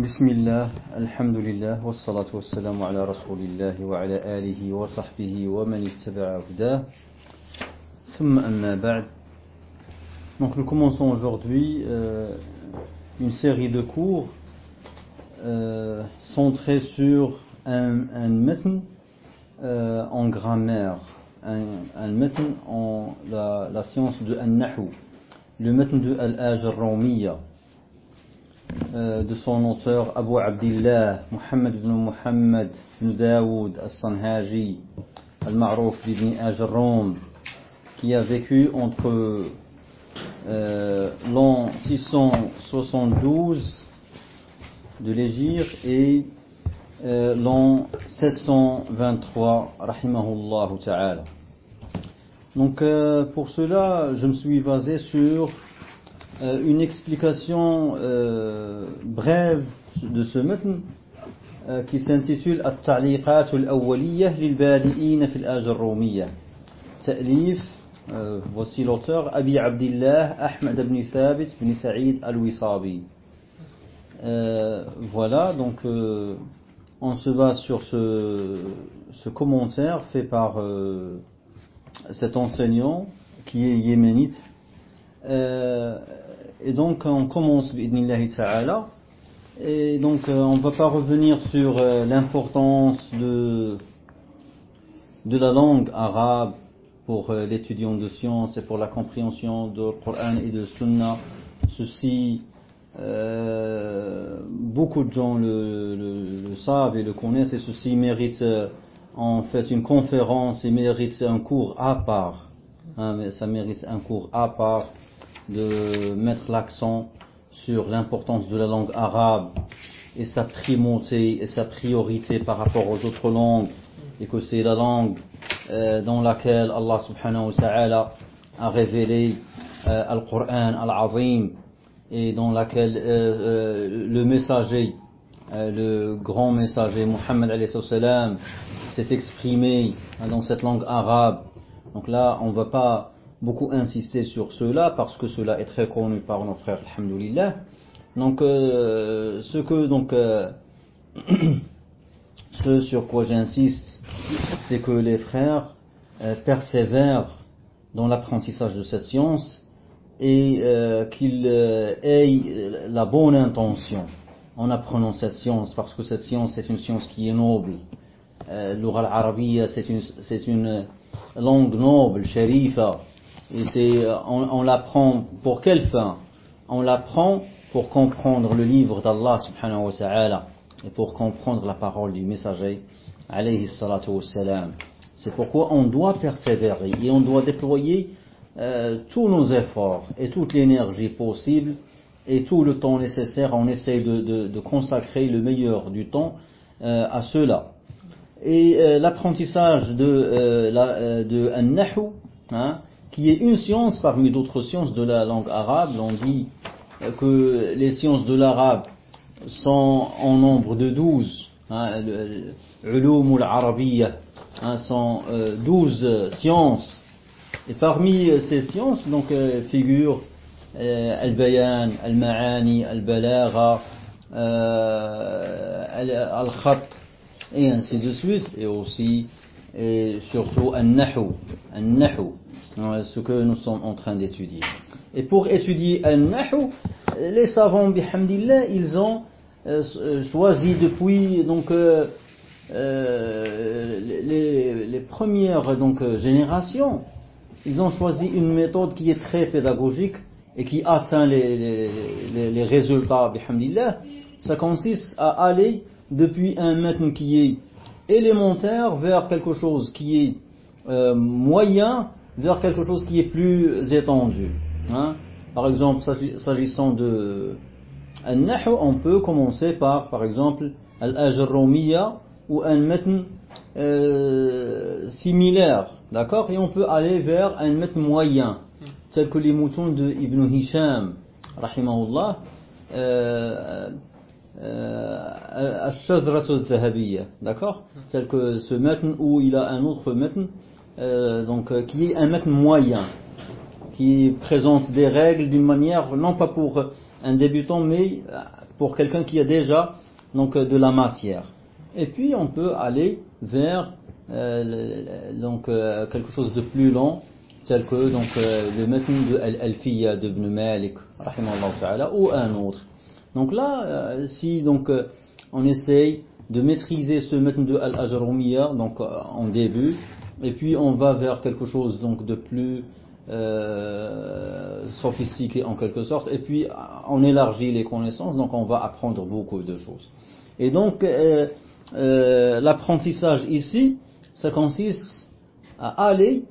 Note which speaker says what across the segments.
Speaker 1: بسم الله الحمد لله والصلاة والسلام على رسول الله وعلى آله وصحبه ومن اتبع هداه ثم أما بعد Donc nous commençons aujourd'hui euh, une série de cours euh, centrés sur un, un metn euh, en grammaire, un, un metn en la, la science de An-Nahu, le metn de Al-Ajr de son auteur Abu Abdillah Muhammad ibn Muhammad ibn Daoud al-Sanhaji al-Ma'rouf ibn Ajrom qui a vécu entre euh, l'an 672 de l'Égypte et euh, l'an 723 rahimahullah ta'ala. Donc euh, pour cela, je me suis basé sur euh, une explication euh, brève de ce matn euh, qui s'intitule التعليقات الأولية للبادئين في الآج الرومية تأليف euh, voici l'auteur Abi Abdillah Ahmed ibn Thabit ibn Saïd al-Wisabi euh, voilà donc euh, on se base sur ce, ce commentaire fait par euh, cet enseignant qui est yéménite euh, et donc on commence ta'ala. Et donc on ne va pas revenir sur l'importance de de la langue arabe pour l'étudiant de sciences et pour la compréhension du Coran et de Sunna. Ceci euh, beaucoup de gens le, savent et le connaissent et ceci mérite en fait une conférence et mérite un cours à part. Hein, mais ça mérite un cours à part de mettre l'accent sur l'importance de la langue arabe et sa primauté et sa priorité par rapport aux autres langues et que c'est la langue euh, dans laquelle Allah subhanahu wa ta'ala a révélé euh, Al-Qur'an Al-Azim et dans laquelle euh, le messager le grand messager Muhammad s'est exprimé dans cette langue arabe. Donc là on va pas beaucoup insister sur cela parce que cela est très connu par nos frères, alhamdoulilah. Donc, euh, ce que donc euh, ce sur quoi j'insiste, c'est que les frères euh, persévèrent dans l'apprentissage de cette science et qu'ils aient la bonne intention en apprenant cette science, parce que cette science c'est une science qui est noble. L'oral arabiya c'est une, une langue noble, sharifa, et c'est, on, on l'apprend pour quelle fin? On l'apprend pour comprendre le livre d'Allah subhanahu wa ta'ala et pour comprendre la parole du messager alayhi salatu wassalam. C'est pourquoi on doit persévérer et on doit déployer euh, tous nos efforts et toute l'énergie possible et tout le temps nécessaire. On essaie de, de, consacrer le meilleur du temps euh, à cela. Et euh, l'apprentissage de, euh, la, euh, de an-nahu, hein, qui est une science parmi d'autres sciences de la langue arabe. On dit que les sciences de l'arabe sont en nombre de douze. Hein, Ulum al-Arabiyya hein, sont euh, douze sciences. Et parmi ces sciences, donc, euh, figurent euh, al-Bayan, al-Ma'ani, al-Balagha, euh, al-Khat, et ainsi de suite, et aussi, et surtout, al-Nahu. Al-Nahu ce que nous sommes en train d'étudier. Et pour étudier Al-Nahu, les savants, bihamdillah, ils ont euh, choisi depuis donc euh, euh, les, premières donc générations, ils ont choisi une méthode qui est très pédagogique et qui atteint les, les, les résultats, bihamdillah. Ça consiste à aller depuis un matin qui est élémentaire vers quelque chose qui est moyen vers quelque chose qui est plus étendu. Hein. Par exemple, s'agissant de Al-Nahu, on peut commencer par, par exemple, Al-Ajr ou un matn euh, similaire, d'accord? Et on peut aller vers un matn moyen, tel que les moutons de Ibn Hisham, rahimahullah, euh, euh, al d'accord? Tel que ce matn où il a un autre matn euh, donc, euh, qui est un maître moyen, qui présente des règles d'une manière, non pas pour un débutant, mais pour quelqu'un qui a déjà donc de la matière. Et puis on peut aller vers euh, donc euh, quelque chose de plus long, tel que donc euh, le matn de Al-Alfiya de Ibn Malik, ou un autre. Donc là, si donc on essaye de maîtriser ce matn de Al-Ajrumiya, donc en début, et puis on va vers quelque chose donc de plus sophistiqué en quelque sorte, et puis on élargit les connaissances, donc on va apprendre beaucoup de choses. Et donc l'apprentissage ici, ça consiste à aller,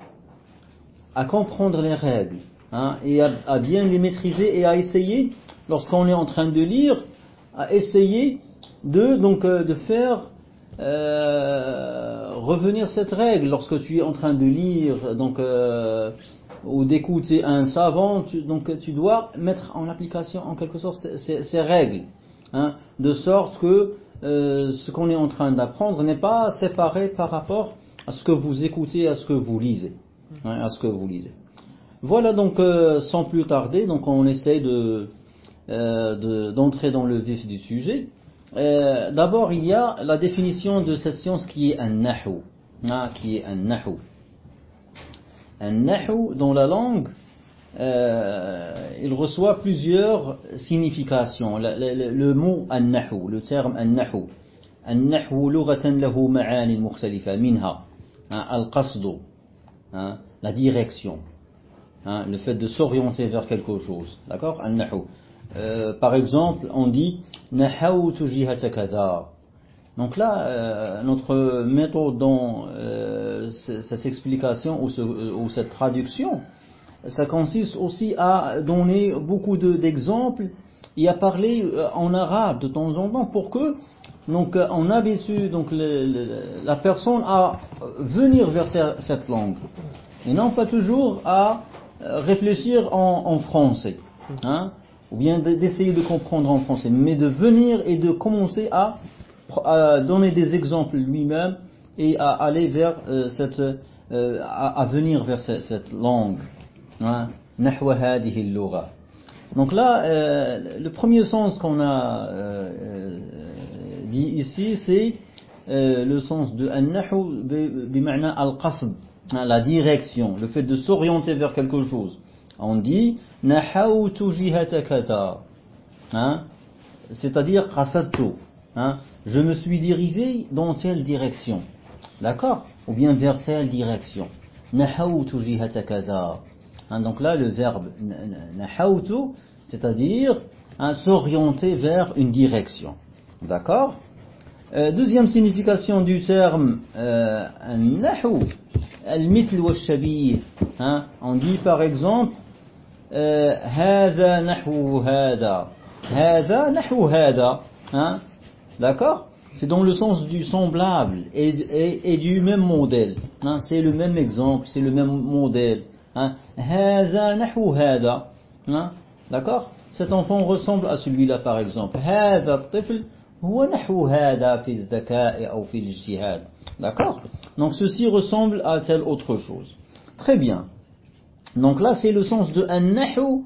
Speaker 1: à comprendre les règles, hein, et à, bien les maîtriser et à essayer, lorsqu'on est en train de lire, à essayer de, donc, euh, de faire euh, revenir cette règle lorsque tu es en train de lire donc, euh, ou d'écouter un savant, tu, donc tu dois mettre en application en quelque sorte ces, ces règles, hein, de sorte que euh, ce qu'on est en train d'apprendre n'est pas séparé par rapport à ce que vous écoutez, à ce que vous lisez. Hein, à ce que vous lisez. Voilà donc, sans plus tarder, donc on essaie de, d'entrer dans le vif du sujet. D'abord, il y a la définition de cette science qui est un nahu, hein, qui est un nahu. Un nahu dans la langue, euh, il reçoit plusieurs significations. Le, mot an-nahu, le terme an-nahu. An-nahu lughatan lahu mukhtalifa hein, hein, la direction, le fait de s'orienter vers quelque chose. D'accord? An-nahu. Euh, par exemple, on dit. Donc là, euh, notre méthode dans euh, cette explication ou, ce, ou cette traduction, ça consiste aussi à donner beaucoup d'exemples et à parler euh, en arabe de temps en temps pour que donc on habitue donc la personne à venir vers cette langue et non pas toujours à réfléchir en, français hein, ou bien d'essayer de comprendre en français mais de venir et de commencer à, donner des exemples lui-même et à aller vers cette à, venir vers cette langue donc là, euh, le premier sens qu'on a euh, euh, dit ici, c'est le sens de al-qasd, hein, la direction, le fait de s'orienter vers quelque chose. On dit nahawtu hein, c'est-à-dire qasadtu, hein, je me suis dirigé dans telle direction. D'accord? Ou bien vers telle direction. Nahawtu Hein, donc là, le verbe nahautu, c'est-à-dire s'orienter vers une direction. D'accord? Euh, Deuxième signification du terme euh, al-mitl wa On dit par exemple هذا نحو هذا هذا نحو هذا D'accord C'est dans le sens du semblable et, et, et du même modèle. Hein, c'est le même exemple, c'est le même modèle. Hein? Hein? D'accord Cet enfant ressemble à celui-là par exemple. D'accord Donc ceci ressemble à telle autre chose. Très bien. Donc là c'est le sens de an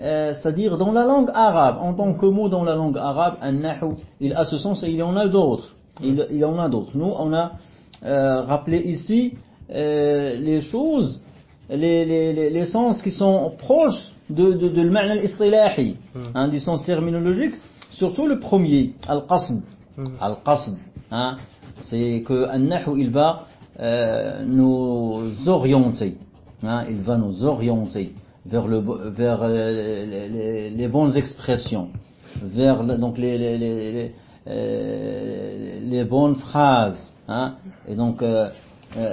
Speaker 1: euh, c'est-à-dire dans la langue arabe, en tant que mot dans la langue arabe, an il a ce sens et il y en a d'autres. Il, y en a d'autres. Nous, on a euh, rappelé ici euh, les choses les, les, les, sens qui sont proches de, de, de l'ma'na al-istilahi, hmm. hein, du sens terminologique, surtout le premier, al-qasd. Hmm. Al-qasd, hein, c'est que an il va nous orienter, hein, il va nous orienter vers, le, vers euh, les, les, bonnes expressions, vers donc les, les, les, euh, les bonnes phrases. Hein, et donc, euh,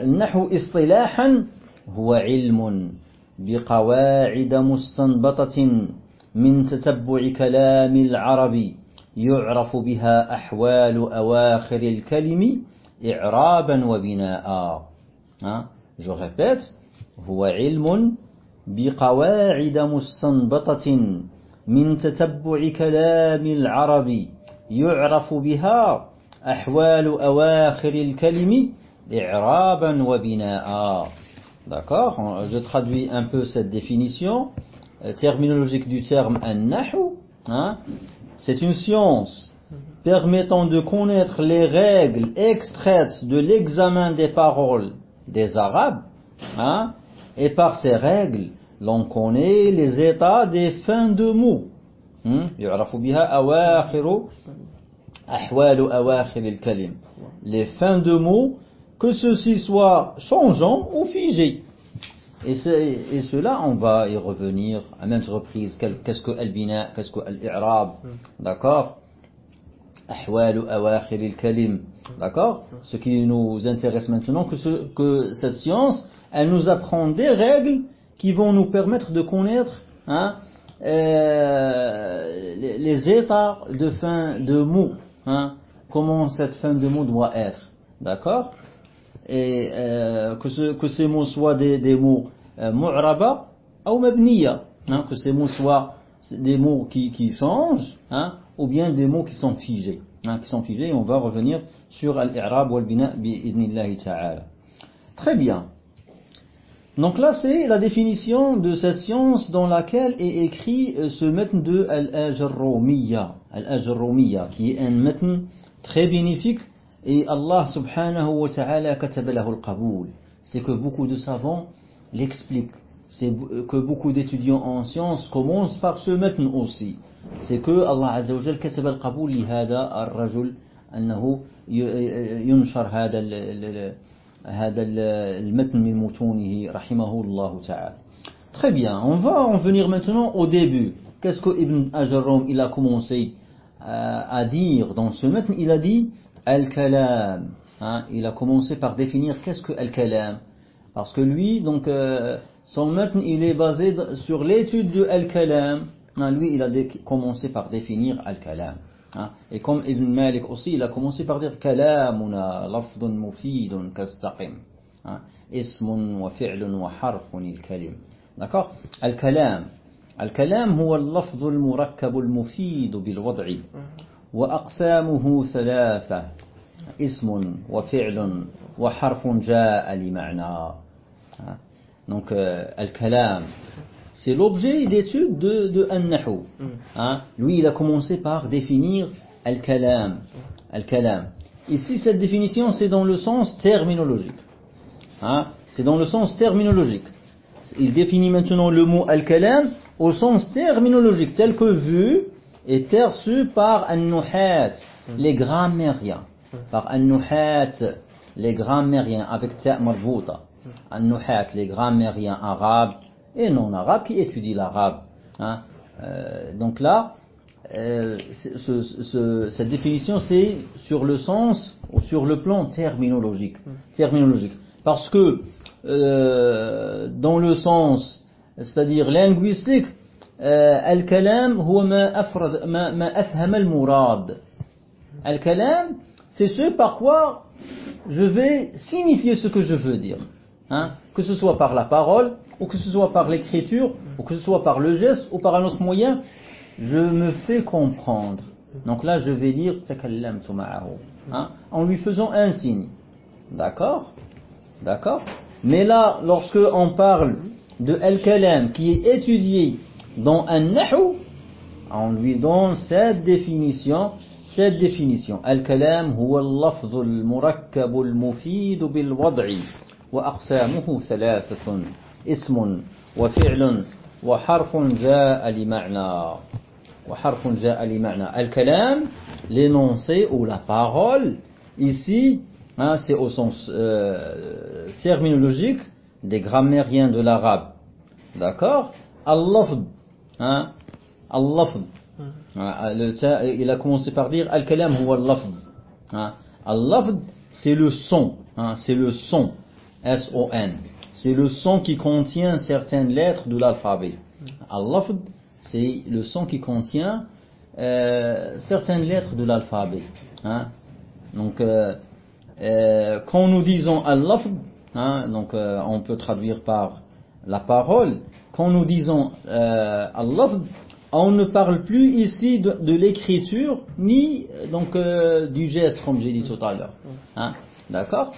Speaker 1: nahu istilahan, هو علم بقواعد مستنبطة من تتبع كلام العرب يعرف بها أحوال أواخر الكلم إعرابا وبناء je répète هو علم بقواعد مستنبطة من تتبع كلام العرب يعرف بها أحوال أواخر الكلم إعرابا وبناء D'accord Je traduis un peu cette définition euh, terminologique du terme an-nahu. hein, c'est une science permettant de connaître les règles extraites de l'examen des paroles des Arabes, hein, Et par ces règles, l'on connaît les états des fins de mots. Hmm? Les fins de mots, que ceci soit changeant ou figé. Et, et, cela, on va y revenir à maintes reprises. Qu'est-ce que al-bina, qu'est-ce que al-i'rab, hmm. d'accord? D'accord? Ce qui nous intéresse maintenant, que, que cette science, elle nous apprend des règles qui vont nous permettre de connaître hein, euh, les, états de fin de mot, hein, comment cette fin de mot doit être, d'accord? Et euh, que, ce, que, ces mots soient des, mots euh, ou mabniya, hein, que ces mots soient des mots qui, changent, ou bien des mots qui sont figés, qui sont figés. On va revenir sur al-i'rab wal-bina bi'idnillahi ta'ala. Très bien. Donc là, c'est la définition de cette science dans laquelle est écrit ce metn de Al-Ajrumiyya, Al-Ajrumiyya, qui est un metn très bénéfique et Allah subhanahu wa ta'ala katabalahu al-qaboul. C'est que beaucoup de savants l'expliquent. C'est que beaucoup d'étudiants en sciences commencent par ce metn aussi. C'est que Allah azza wa jal kataba al-qaboul li hada al-rajul أنه ينشر هذا هذا المتن من متونه رحمه الله تعالى Très bien, on va en venir maintenant au début. Qu'est-ce que Ibn Ajarom il a commencé à dire dans ce mettre Il a dit Al-Kalam. Hein, il a commencé par définir qu'est-ce que Al-Kalam. Parce que lui, donc, euh, son mettre il est basé sur l'étude de Al-Kalam. Hein, lui, il a commencé par définir Al-Kalam. Et comme Ibn Malik aussi, il a commencé par dire كلامنا لفظ مفيد كاستقم اسم وفعل وحرف الكلم d'accord? الكلام الكلام هو اللفظ المركب المفيد بالوضع وأقسامه ثلاثة اسم وفعل وحرف جاء لمعنى donc euh, الكلام c'est l'objet d'étude de, de An-Nahu. Hein? Lui, il a commencé par définir Al-Kalam. Al-Kalam. Ici, cette définition, c'est dans le sens terminologique. Hein? C'est dans le sens terminologique. Il définit maintenant le mot Al-Kalam au sens terminologique, tel que vu et perçu par An-Nuhat, les grammairiens. Par An-Nuhat, les grammairiens, avec ta marvouta. An-Nuhat, les grammairiens arabes, et non arabes qui étudient l'arabe. Hein. Euh, donc là, euh, ce, ce, cette définition, c'est sur le sens ou sur le plan terminologique. terminologique. Parce que euh, dans le sens, c'est-à-dire linguistique, al-kalam. Al-kalam, c'est ce par quoi je vais signifier ce que je veux dire. Hein, que ce soit par la parole, ou que ce soit par l'écriture, ou que ce soit par le geste, ou par un autre moyen, je me fais comprendre. Donc là, je vais dire hein, en lui faisant un signe. D'accord? D'accord? Mais là, lorsque on parle de al-kalam qui est étudié dans un nahu, on lui donne cette définition, cette définition. Al-kalam huwa al-lafz al-murakkab al-mufid bil-wad'i wa aqsamuhu thalathatun. اسم وفعل وحرف جاء لمعنى وحرف جاء لمعنى الكلام l'énoncé ou la parole ici hein, c'est au sens euh, terminologique des grammairiens de l'arabe d'accord al-lafd hein, al-lafd hein, il a commencé par dire al-kalam huwa al-lafd hein, al-lafd c'est le son hein, c'est le son S-O-N c'est le son qui contient certaines lettres de l'alphabet. Al-lafd, c'est le son qui contient euh, certaines lettres de l'alphabet. Hein. Donc, euh, euh, quand nous disons al-lafd, hein, donc on peut traduire par la parole. Quand nous disons al-lafd, on ne parle plus ici de, de l'écriture ni donc du geste, comme j'ai dit tout à l'heure. Hein. D'accord?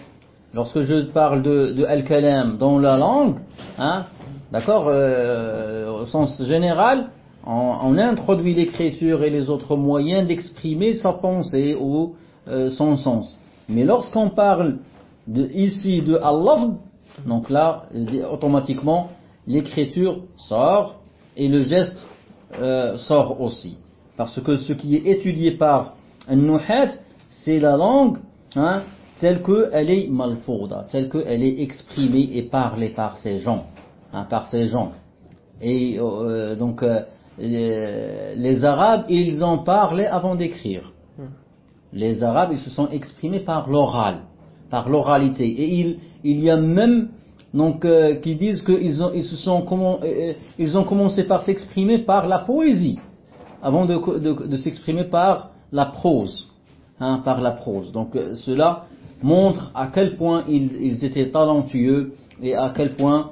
Speaker 1: Lorsque je parle de, al-kalam dans la langue, hein, d'accord, euh, au sens général, on, on introduit l'écriture et les autres moyens d'exprimer sa pensée ou euh, son sens. Mais lorsqu'on parle de, ici de Allah, donc là, automatiquement, l'écriture sort et le geste euh, sort aussi. Parce que ce qui est étudié par un nuhat, c'est la langue hein, telle qu'elle est malfouda, telle qu'elle est exprimée et parlée par ces gens. Hein, par ces gens. Et euh, donc, euh, les, les Arabes, ils en parlaient avant d'écrire. Les Arabes, ils se sont exprimés par l'oral, par l'oralité. Et il, il y a même donc euh, qui disent qu'ils ont, ils se sont comment, ils ont commencé par s'exprimer par la poésie, avant de, de, de s'exprimer par la prose, hein, par la prose. Donc cela montre à quel point ils, étaient talentueux et à quel point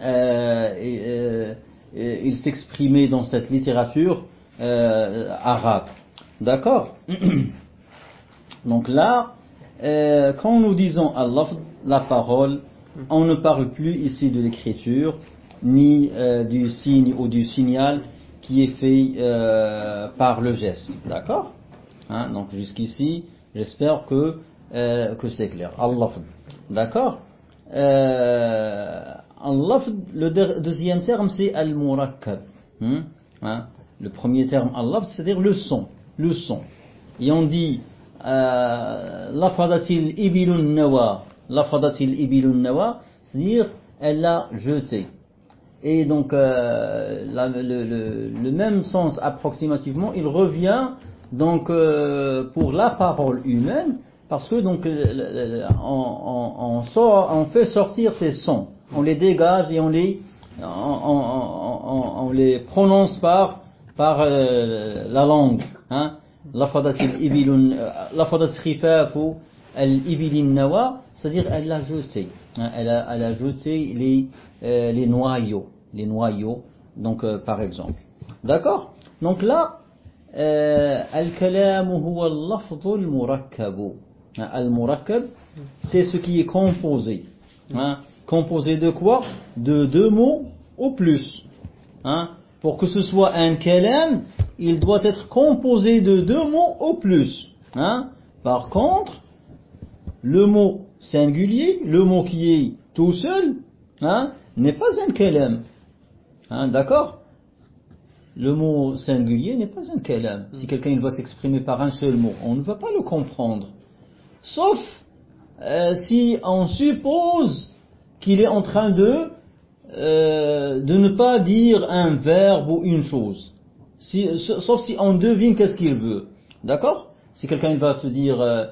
Speaker 1: euh, euh, ils s'exprimaient dans cette littérature arabe. D'accord? Donc là, quand nous disons Allah, la parole, on ne parle plus ici de l'écriture, ni euh, du signe ou du signal qui est fait euh, par le geste. D'accord? Hein, Donc jusqu'ici, j'espère que, euh, que c'est clair. Allah. D'accord euh, Allah, le deuxième terme, c'est al-murakkab. Hein, hein, le premier terme, Allah, c'est-à-dire le son. Le son. Et on dit, lafadatil ibilun nawa lafadatil ibilun nawa, c'est-à-dire elle l'a jeté. Et donc euh, le, même sens approximativement, il revient donc euh, pour la parole humaine, parce que donc on, on, sort, on, fait sortir ces sons, on les dégage et on les on, les prononce par par euh, la langue. Hein? Nawa, c'est-à-dire elle l'a jeté. Hein, elle, a, elle a jeté les, euh, les noyaux, les noyaux, donc euh, par exemple. D'accord? Donc là, al-kalamu huwa al-lafdhu al-murakkabu. Al-murakkab, c'est ce qui est composé. Hein, composé de quoi? De deux mots au plus. Hein, pour que ce soit un kalam, il doit être composé de deux mots au plus. Hein? Par contre, le mot singulier, le mot qui est tout seul, n'est pas un kalam. D'accord? Le mot singulier n'est pas un kalam. Si quelqu'un il va s'exprimer par un seul mot, on ne va pas le comprendre. Sauf euh, si on suppose qu'il est en train de, euh, de ne pas dire un verbe ou une chose. Si, sauf si on devine qu'est-ce qu'il veut. D'accord? Si quelqu'un va te dire euh,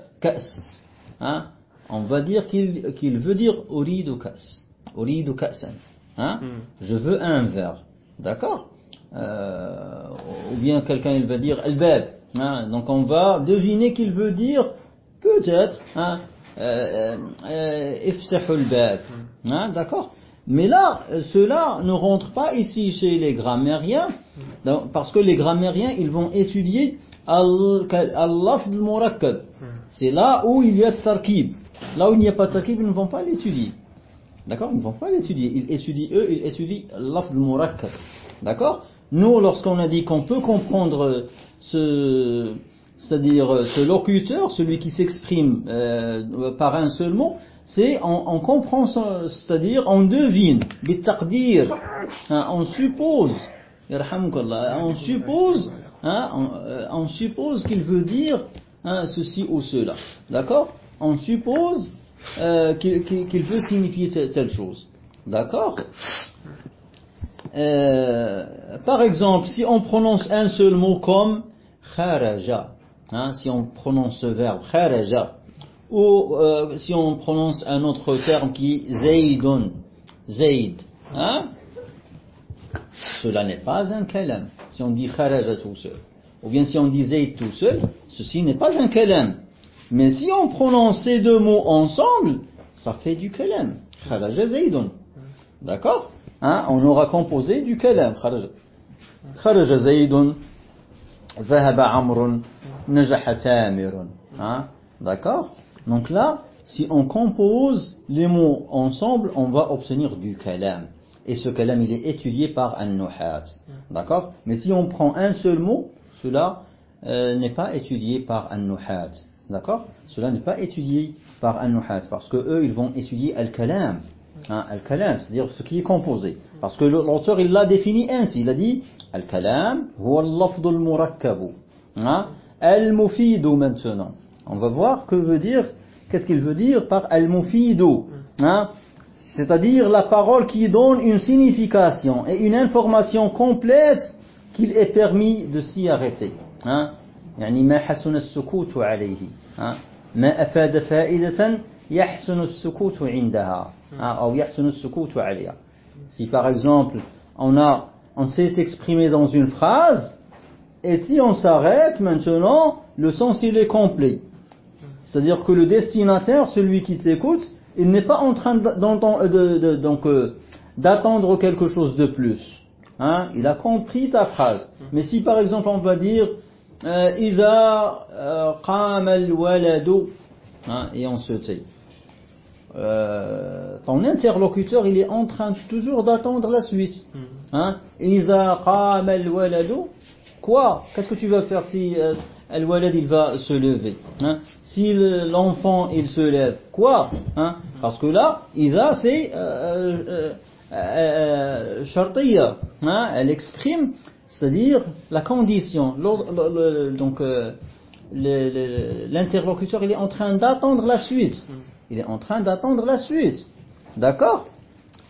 Speaker 1: hein, on va dire qu'il qu veut dire uridu kas, uridu kasan, hein, mm. je veux un verre, d'accord? Euh, Ou bien quelqu'un il va dire al-bab, hein, donc on va deviner qu'il veut dire peut-être, hein, euh, euh, bab, mm. hein, d'accord mais là, cela ne rentre pas ici chez les grammairiens, parce que les grammairiens, ils vont étudier al-lafd al-murakkab. C'est là où il y a tarkib. Là où il n'y a pas de tarkib, ils ne vont pas l'étudier. D'accord? Ils ne vont pas l'étudier. Ils étudient, eux, ils étudient l'afd al-murakkab. D'accord? Nous, lorsqu'on a dit qu'on peut comprendre ce, c'est-à-dire ce locuteur, celui qui s'exprime euh, par un seul mot, c'est on, on, comprend, c'est-à-dire on devine, hein, on suppose, on suppose, hein, on, euh, on suppose qu'il veut dire hein, ceci ou cela, d'accord? On suppose euh, qu'il qu veut signifier telle chose, d'accord? Euh, Par exemple, si on prononce un seul mot comme kharaja, hein, si on prononce ce verbe kharaja, ou euh, si on prononce un autre terme qui est zaydun, zayd, hein, cela n'est pas un kalam. Si on dit kharaja tout seul, ou bien si on dit zayd tout seul, ceci n'est pas un kalam. Mais si on prononce ces deux mots ensemble, ça fait du kalam. Kharaja zaydun. D'accord? Hein, On aura composé du kalam. Kharaja, amrun, najaha tamirun. Hein D'accord Donc là, si on compose les mots ensemble, on va obtenir du kalam. et ce kalam il est étudié par un nuhat. D'accord Mais si on prend un seul mot, cela euh, n'est pas étudié par un nuhat. D'accord Cela n'est pas étudié par un nuhat parce que eux ils vont étudier al-kalam. Hein, al-kalam, c'est-à-dire ce qui est composé. Parce que l'auteur il l'a défini ainsi, il a dit al-kalam huwa al-lafd al-murakkab. Hein? Al-mufidu maintenant. On va voir que veut dire qu'est-ce qu'il veut dire par al-mufidu. Hein? C'est-à-dire la parole qui donne une signification et une information complète qu'il est permis de s'y arrêter. Hein? يعني ما حسن السكوت عليه ها؟ ما أفاد فائدة يحسن السكوت عندها ها؟ أو يحسن السكوت عليها si par exemple on a on s'est exprimé dans une phrase et si on s'arrête maintenant le sens il est complet c'est-à-dire que le destinataire celui qui t'écoute il n'est pas en train d'entendre de, de, donc euh, d'attendre quelque chose de plus hein? il a compris ta phrase mais si par exemple on va dire إذا قام الولد et on se tait. Euh, ton interlocuteur il est en train toujours d'attendre la suite. Hein? إذا قام الولد Quoi Qu'est-ce que tu vas faire si euh, Al-Walad il va se lever? Hein si l'enfant il se lève, quoi? Hein Parce que là, Isa c'est euh, euh, euh hein elle exprime, c'est-à-dire la condition. Donc l'interlocuteur il est en train d'attendre la suite. Mm. Il est en train d'attendre la suite. D'accord?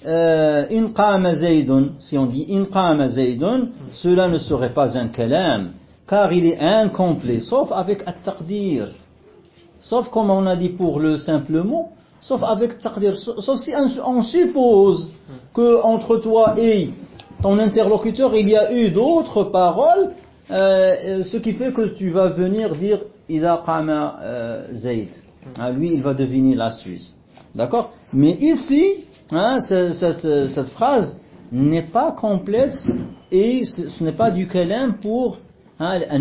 Speaker 1: Euh, In qama zaydun, si on dit in qama zaydun, cela ne serait pas un kalam, car il est incomplet, sauf avec at-taqdir. Sauf comme on a dit pour le simple mot, sauf avec taqdir, sauf si on suppose que entre toi et ton interlocuteur, il y a eu d'autres paroles, euh, ce qui fait que tu vas venir dire Ida qama euh, Zayd. Ah, lui, il va deviner la Suisse. D'accord? Mais ici, Hein, cette, cette, phrase n'est pas complète et ce, ce n'est pas du kalam pour hein, un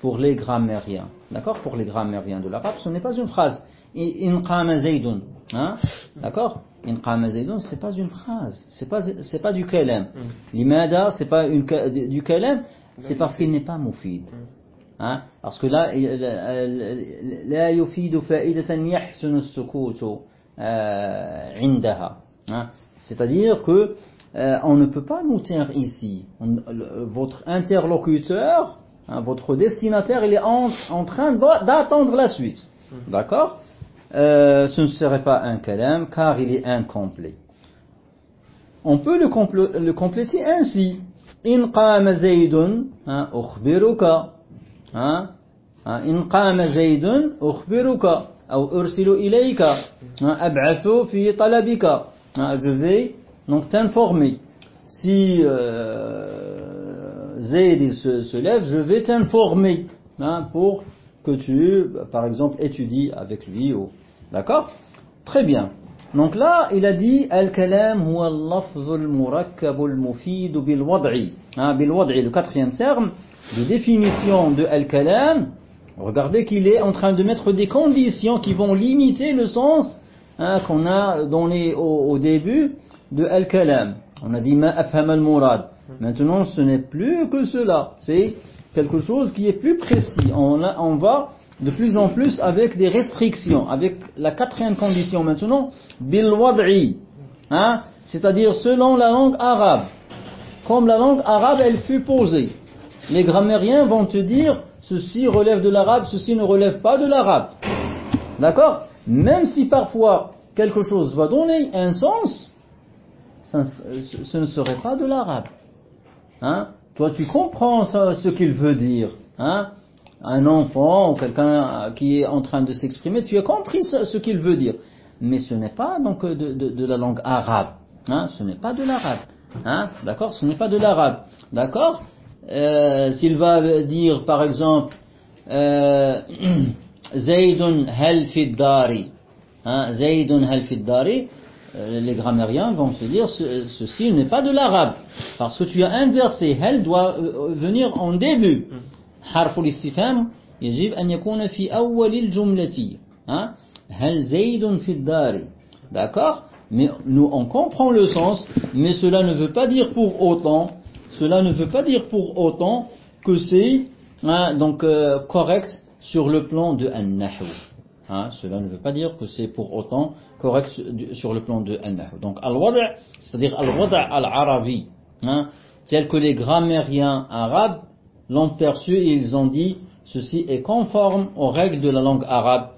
Speaker 1: pour les grammairiens. D'accord? Pour les grammairiens de l'arabe, ce n'est pas une phrase. In qama zaydun. Hein D'accord? In qama zaydun, c'est pas une phrase. C'est pas c'est pas du kalam. Hmm. L'imada, c'est pas une du kalam, c'est parce qu'il n'est pas moufid. Hmm. Hein? Parce que là, la yufidu fa'idatan yahsunu as-sukutu. Euh, indaha. Hein. C'est-à-dire que euh, on ne peut pas nous taire ici. Votre interlocuteur, hein, votre destinataire, il est en, train d'attendre la suite. Mm. D'accord? Euh, ce ne serait pas un kalam car il est incomplet. On peut le, compléter ainsi. In qama zaydun hein, ukhbiruka. In qama zaydun ukhbiruka. Ou ursilu ilayka. Ab'athu fi talabika. Je vais donc t'informer. Si euh, Zayd se, se, lève, je vais t'informer hein, pour que tu, par exemple, étudies avec lui ou D'accord? Très bien. Donc là, il a dit Al-kalam huwa al-lafz al-murakkab al-mufid bil-wad'i. Hein, bil-wad'i, le quatrième terme de définition de al-kalam. Regardez qu'il est en train de mettre des conditions qui vont limiter le sens hein, qu'on a donné au, au, début de al-kalam. On a dit ma afham al-murad. Maintenant, ce n'est plus que cela. C'est quelque chose qui est plus précis. On, va de plus en plus avec des restrictions, avec la quatrième condition maintenant, bil wad'i, hein, c'est-à-dire selon la langue arabe. Comme la langue arabe, elle fut posée. Les grammairiens vont te dire, ceci relève de l'arabe, ceci ne relève pas de l'arabe. D'accord? Même si parfois quelque chose va donner un sens, ce ne serait pas de l'arabe. Hein? Toi, tu comprends ce qu'il veut dire. Hein? Un enfant ou quelqu'un qui est en train de s'exprimer, tu as compris ce, qu'il veut dire. Mais ce n'est pas donc de, de, la langue arabe. Hein, ce n'est pas de l'arabe. Hein, d'accord? Ce n'est pas de l'arabe. D'accord? euh, S'il va dire par exemple euh, Zaydun hal dari. Hein, Zaydun hal dari. Euh, les grammairiens vont se dire ceci n'est pas de l'arabe. Parce que tu as inversé. Hal doit euh, venir en début. حرف الاستفهام يجب أن يكون في أول الجملة ها هل زيد في الدار d'accord Mais nous, on comprend le sens, mais cela ne veut pas dire pour autant, cela ne veut pas dire pour autant que c'est hein, donc euh, correct sur le plan de an-nahu. Hein, cela ne veut pas dire que c'est pour autant correct sur le plan de an-nahu. Donc al-wada', c'est-à-dire al-wada' al-arabi, hein, tel que les grammairiens arabes l'ont perçu et ils ont dit ceci est conforme aux règles de la langue arabe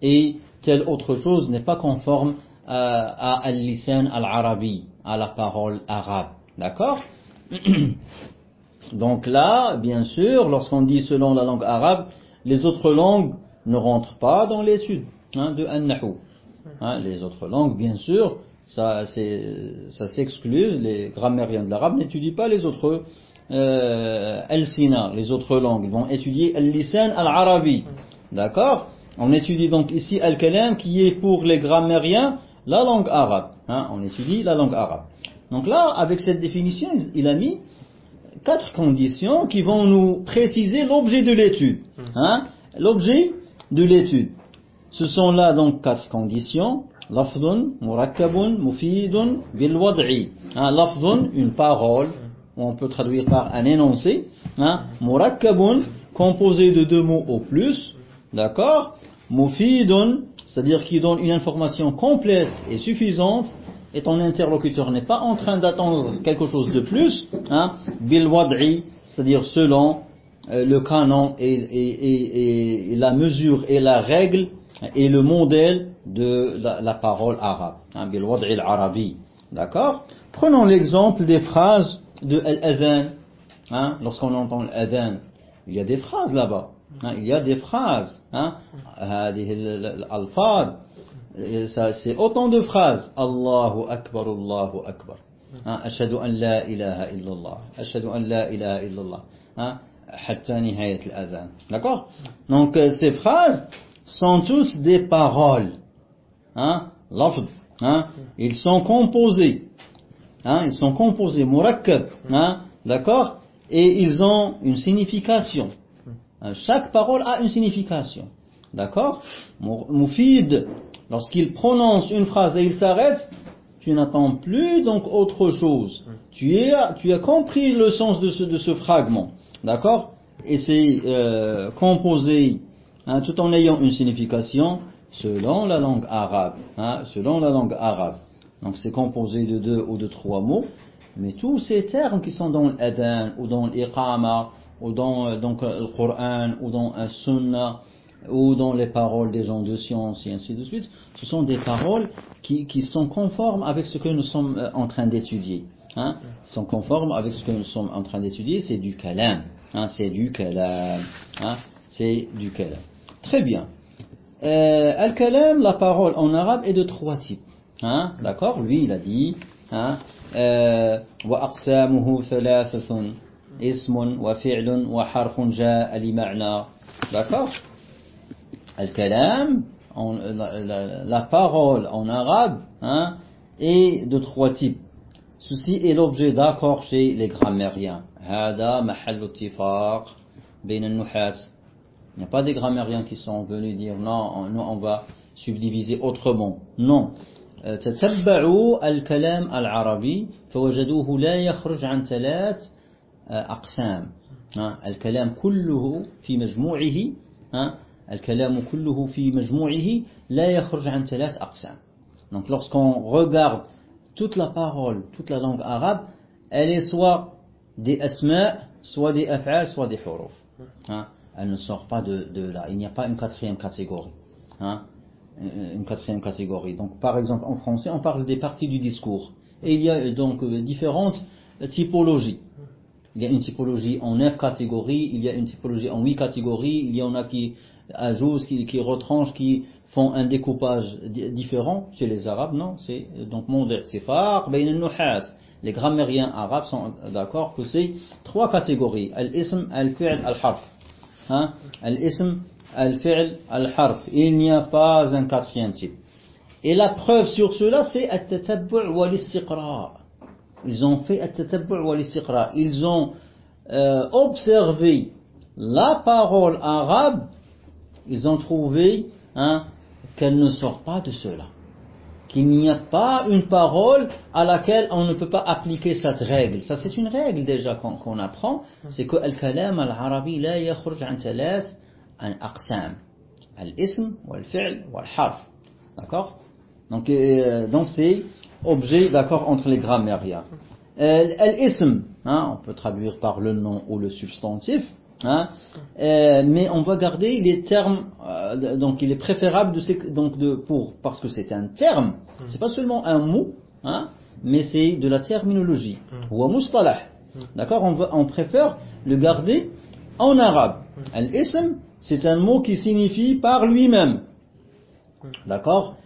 Speaker 1: et telle autre chose n'est pas conforme à, à al-lisan al-arabi, à la parole arabe. D'accord? Donc là, bien sûr, lorsqu'on dit selon la langue arabe, les autres langues ne rentrent pas dans l'étude hein, de an-nahu. Hein, les autres langues, bien sûr, ça, ça s'exclut, les grammairiens de l'arabe n'étudient pas les autres euh, al-sina, les autres langues. Ils vont étudier al-lisan al-arabi. D'accord? On étudie donc ici al-kalam qui est pour les grammairiens la langue arabe. Hein, on étudie la langue arabe. Donc là, avec cette définition, il a mis quatre conditions qui vont nous préciser l'objet de l'étude. Hein, l'objet de l'étude. Ce sont là donc quatre conditions. Lafdun, murakkabun, mufidun, bil wad'i. Hein, lafdun, une parole, on peut traduire par un énoncé. Hein, murakkabun, composé de deux mots au plus. D'accord Mufidun, c'est-à-dire qui donne une information complète et suffisante, et ton interlocuteur n'est pas en train d'attendre quelque chose de plus, hein, bil c'est-à-dire selon euh, le canon et, la mesure et la règle et le modèle de la, parole arabe, hein, bil wad'i al-arabi. D'accord? Prenons l'exemple des phrases de al-adhan. Hein, Lorsqu'on entend l'adhan, il y a des phrases là-bas. Hein, il y a des phrases. Hein, c'est autant de phrases. Allahu Akbar, Allahu Akbar. Hein, ashhadu an la ilaha illallah. Ashhadu an la ilaha illallah. Hein, hatta nihayat al D'accord? Donc euh, ces phrases sont toutes des paroles. Hein, lafd. Hein, ils sont composés. Hein, ils sont composés. Murakkab. Hein, D'accord? Et ils ont une signification. Hein, chaque parole a une signification. D'accord? Moufid, lorsqu'il prononce une phrase et il s'arrête, tu n'attends plus donc autre chose. Tu, tu as compris le sens de ce, de ce fragment. D'accord? Et c'est euh, composé hein, tout en ayant une signification selon la langue arabe. Hein, selon la langue arabe. Donc c'est composé de deux ou de trois mots. Mais tous ces termes qui sont dans l'adhan ou dans l'iqama ou dans euh, donc, le Coran ou dans un sunnah ou dans les paroles des gens de science et ainsi de suite, ce sont des paroles qui, qui sont conformes avec ce que nous sommes euh, en train d'étudier. Hein, sont conformes avec ce que nous sommes en train d'étudier, c'est du kalam. Hein, c'est du kalam. Hein, c'est du kalam. Très bien. Euh, Al-kalam, la parole en arabe, est de trois types. Hein, D'accord Lui, il a dit hein, euh, وأقسامه ثلاثة اسم وفعل وحرف جاء لمعنى D'accord Al-kalam, la, la, parole en arabe, hein, est de trois types. Ceci est l'objet d'accord chez les grammairiens. هذا محل اتفاق بين النحاة. Il n'y a pas des grammairiens qui sont venus dire non, nous on va subdiviser autrement. Non. تتبعوا الكلام العربي فوجدوه لا يخرج عن ثلاث أقسام الكلام كله في مجموعه الكلام كله في مجموعه لا يخرج عن ثلاث أقسام donc lorsqu'on regarde toute la parole toute la langue arabe elle est soit des asma soit des af'al soit des huruf hein? elle ne sort pas de, de là il n'y a pas une quatrième catégorie hein? une quatrième catégorie donc par exemple en français on parle des parties du discours et il y a donc différentes typologies il y a une typologie en neuf catégories, il y a une typologie en huit catégories, il y en a qui ajoutent, qui, retranchent, qui font un découpage différent chez les Arabes, non C'est donc mon Les grammairiens arabes sont d'accord que c'est trois catégories. Al-ism, al-fi'l, al-harf. Hein? Al-ism, al-fi'l. Il n'y a pas un quatrième type. Et la preuve sur cela, c'est at-tatabbu'. Ils ont fait Ils ont euh, observé la parole arabe. Ils ont trouvé hein, qu'elle ne sort pas de cela. qu'il n'y a pas une parole à laquelle on ne peut pas appliquer cette règle. Ça, c'est une règle déjà qu'on apprend. C'est que al-kalam al-arabi la yakhruj an thalath an aqsam. Al-ism, wal-fi'l, wal-harf. D'accord? Donc, euh, donc c'est objet d'accord entre les grammairiens. Euh, Al-ism, hein, on peut traduire par le nom ou le substantif. Hein. Euh, mais on va garder les termes, euh, donc il est préférable de, donc de, pour, parce que c'est un terme, hmm. c'est pas seulement un mot, hein, mais c'est de la terminologie. Hmm. Ou mustalah. Hmm. D'accord on, on, préfère le garder en arabe. Al-ism, c'est un mot qui signifie par lui-même. D'accord?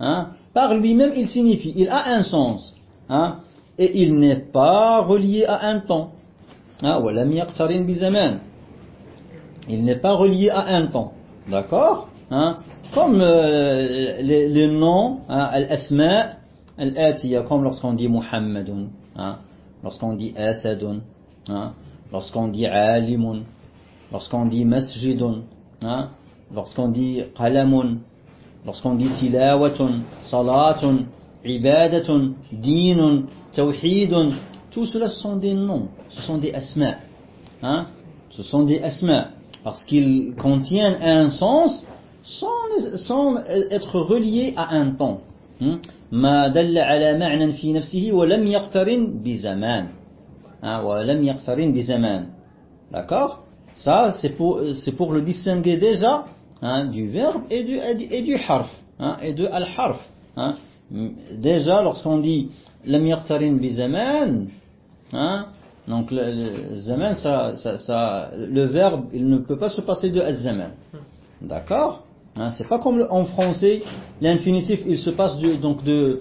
Speaker 1: Hein? Par lui-même, il signifie, il a un sens. Hein? et il n'est pas relié à un temps. Ah, il n'est pas relié à un temps. D'accord? Hein? Comme euh, les, noms hein,: Al-Asma', Al-Atiyya, comme lorsqu'on dit Muhammadun, hein? lorsqu'on dit Asadun, lorsqu'on dit Alimun, lorsqu'on dit Masjidun, lorsqu'on dit Qalamun, lorsqu'on dit Tilawatun, Salatun, Ibadatun, Dinun, Tawhidun, tout cela ce sont des noms, ce sont des asma. Hein? Ce sont des asma, parce qu'ils contiennent un sens sans, sans être reliés à un temps. Hein? ما دل على معنى في نفسه ولم يقترن بزمان hein? ولم يقترن بزمان d'accord ça c'est pour c'est pour le distinguer déjà hein, du verbe et du et du, et du harf hein, et de al harf hein. déjà lorsqu'on dit lam yartarin bi donc le, zaman, ça, ça, le verbe, il ne peut pas se passer de az-zaman. D'accord? Hein, c'est pas comme en français, l'infinitif, il se passe donc de,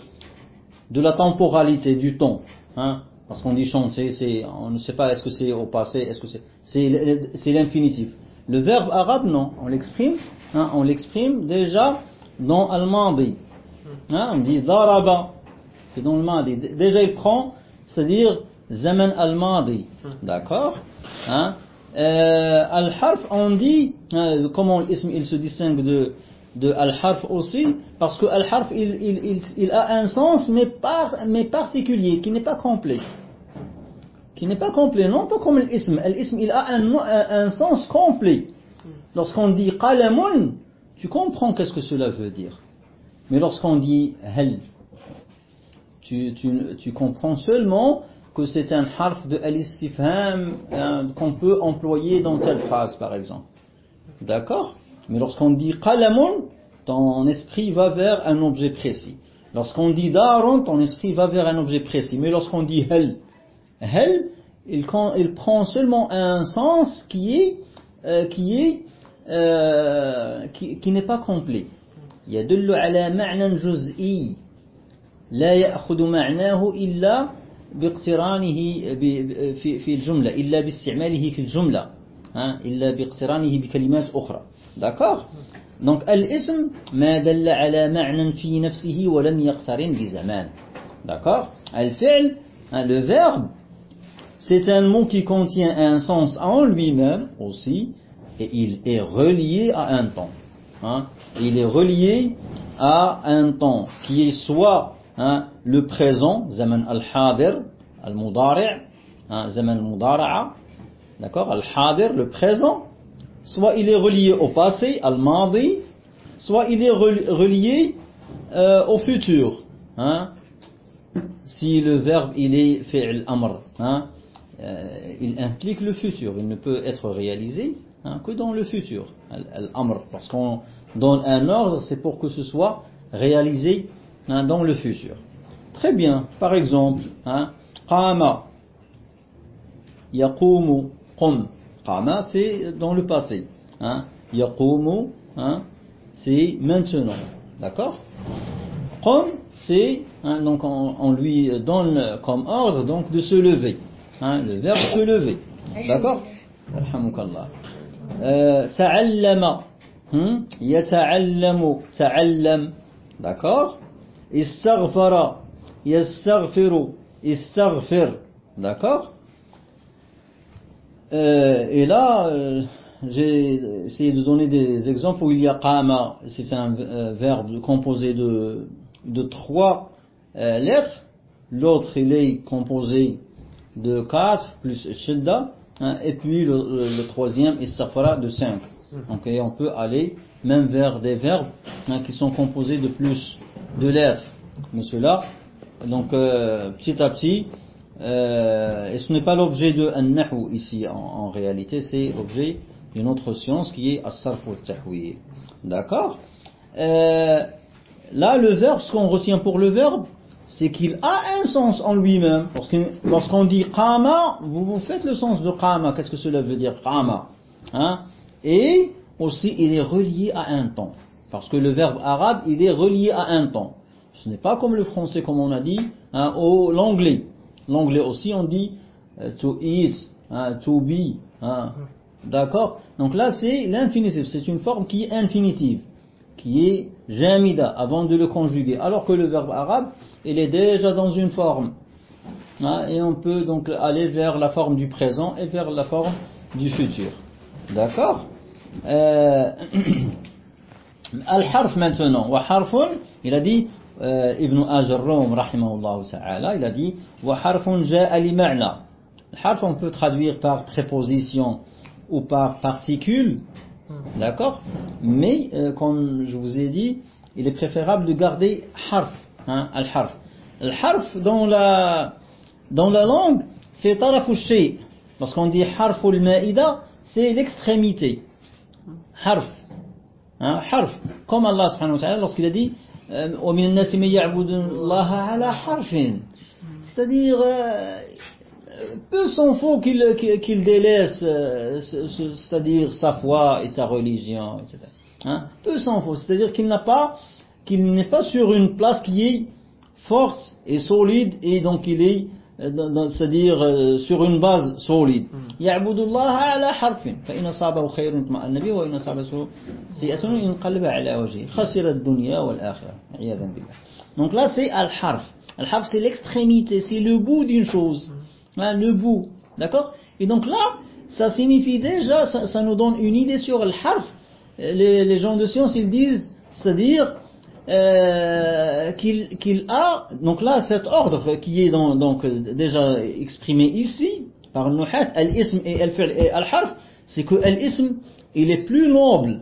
Speaker 1: de la temporalité, du temps. Hein. Parce qu'on dit chanter, on ne sait pas est-ce que c'est au passé, est-ce que c'est, c'est, l'infinitif. Le verbe arabe, non, on l'exprime, hein, on l'exprime déjà dans al-mandi. Hein, on dit daraba, c'est dans le madi. Déjà il prend, c'est-à-dire zaman al-madi. D'accord hein? Euh, Al-harf, on dit, euh, comment l'ism il se distingue de, de al-harf aussi, parce que al-harf il, il, il, il a un sens mais, par, mais particulier, qui n'est pas complet. Qui n'est pas complet, non pas comme l'ism. L'ism il a un, un, un sens complet. Lorsqu'on dit qalamun, tu comprends qu'est-ce que cela veut dire. Mais lorsqu'on dit hal, tu, comprends seulement que c'est un harf de al-istifham hein, qu'on peut employer dans telle phrase par exemple. D'accord? Mais lorsqu'on dit qalamun, ton esprit va vers un objet précis. Lorsqu'on dit darun, ton esprit va vers un objet précis. Mais lorsqu'on dit hal, hal, il, il prend seulement un sens qui est, euh, euh, qui n'est pas complet. يدل على معنى جزئي لا يأخذ معناه إلا باقترانه في الجملة إلا باستعماله في الجملة؟ إلا باقترانه بكلمات أخرى. d'accord donc الاسم ما دل على معنى في نفسه ولم يقترن بزمان. d'accord الفعل le verbe c'est un mot qui contient un sens en lui-même aussi et il est relié à un temps. Hein. il est relié à un temps qui est soit hein, le présent, zaman al-hadir, al-mudari', hein, zaman al-mudara'a, al-hadir, le présent, soit il est relié au passé, al-madi, soit il est rel- relié euh, au futur. Si le verbe il est fi'l amr, euh, il implique le futur, il ne peut être réalisé hein, que dans le futur. Al-amr, lorsqu'on donne un ordre, c'est pour que ce soit réalisé hein, dans le futur. Très bien, par exemple, hein, qama, yaqumu, qum. Qama, c'est dans le passé. Hein, yaqumu, hein, c'est maintenant. D'accord? Qum, c'est, hein, donc on, on lui donne comme ordre donc de se lever. Hein, le verbe se lever. D'accord? Hmm, yata'allamu, ta'allam. D'accord? Istaghfara, yastaghfiru, istaghfir. D'accord? Euh, Et là, euh, j'ai essayé de donner des exemples où il y a qama, c'est un euh, verbe composé de, de trois euh, lettres. L'autre, il est composé de quatre plus shidda. Hein, et puis le, le, le troisième, safara de cinq. Donc on peut aller même vers des verbes hein, qui sont composés de plus de lettres. Mais cela, donc euh, petit à petit, euh, et ce n'est pas l'objet de un ici en, en réalité, c'est l'objet d'une autre science qui est as-sarf D'accord? Euh, Là, le verbe, ce qu'on retient pour le verbe, c'est qu'il a un sens en lui-même. Lorsqu'on dit qama, vous vous faites le sens de qama. Qu'est-ce que cela veut dire qama? Hein? Et aussi, il est relié à un temps. Parce que le verbe arabe, il est relié à un temps. Ce n'est pas comme le français, comme on a dit, hein, ou l'anglais. L'anglais aussi, on dit euh, to eat, hein, to be. Hein. D'accord? Donc là, c'est l'infinitif. C'est une forme qui est infinitive, qui est jamida, avant de le conjuguer. Alors que le verbe arabe, il est déjà dans une forme. Hein, et on peut donc aller vers la forme du présent et vers la forme du futur. D'accord euh, Al-harf maintenant. Wa harfun, il a dit euh, Ibn Ajurrum, rahimahullah ta'ala, il a dit Wa harfun ja'a li ma'na. Harf, on peut traduire par préposition ou par particule, d'accord Mais, euh, comme je vous ai dit, il est préférable de garder harf, hein, al-harf. Al-harf, dans la, dans la langue, c'est tarafu shay. Lorsqu'on dit harful ma'ida, c'est l'extrémité. Harf. Hein, harf. Comme Allah subhanahu wa ta'ala, lorsqu'il a dit ومن الناس من يعبد الله على حرف c'est-à-dire euh, peu s'en faut qu'il qu délaisse, euh, c'est-à-dire sa foi et sa religion, etc. Hein? Peu s'en faut, c'est-à-dire qu'il pas, qu'il n'est pas sur une place qui est forte et solide et donc il est, euh, c'est-à-dire euh, sur une base solide. Hmm. Donc là c'est al-harf. Al-harf c'est l'extrémité, c'est le bout d'une chose. Hein, le bout. D'accord? Et donc là, ça signifie déjà, ça, ça nous donne une idée sur al-harf. Les, les gens de science ils disent, c'est-à-dire euh, qu'il a, donc là, cet ordre qui est dans, donc déjà exprimé ici, par le nuhat, al-ism et al-harf, c'est que al-ism, il est plus noble,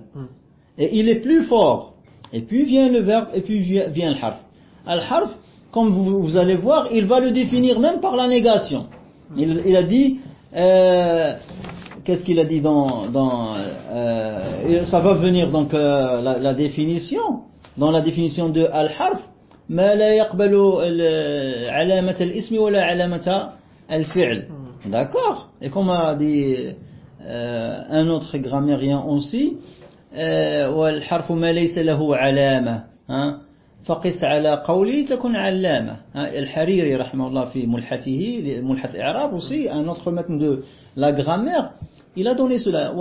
Speaker 1: et il est plus fort. Et puis vient le verbe, et puis vient al-harf. Al-harf, comme vous, vous, allez voir, il va le définir même par la négation. Il, il a dit, euh, qu'est-ce qu'il a dit dans, dans euh, ça va venir donc euh, la, la définition dans la définition de al-harf ما لا يقبل علامة الاسم ولا علامة الفعل d'accord et comme a dit euh, un autre grammairien aussi والحرف ما ليس له علامة فقس على قولي تكون علامة الحريري رحمه الله في ملحته ملحة الإعراب aussi un autre maître de la grammaire Il a donné cela.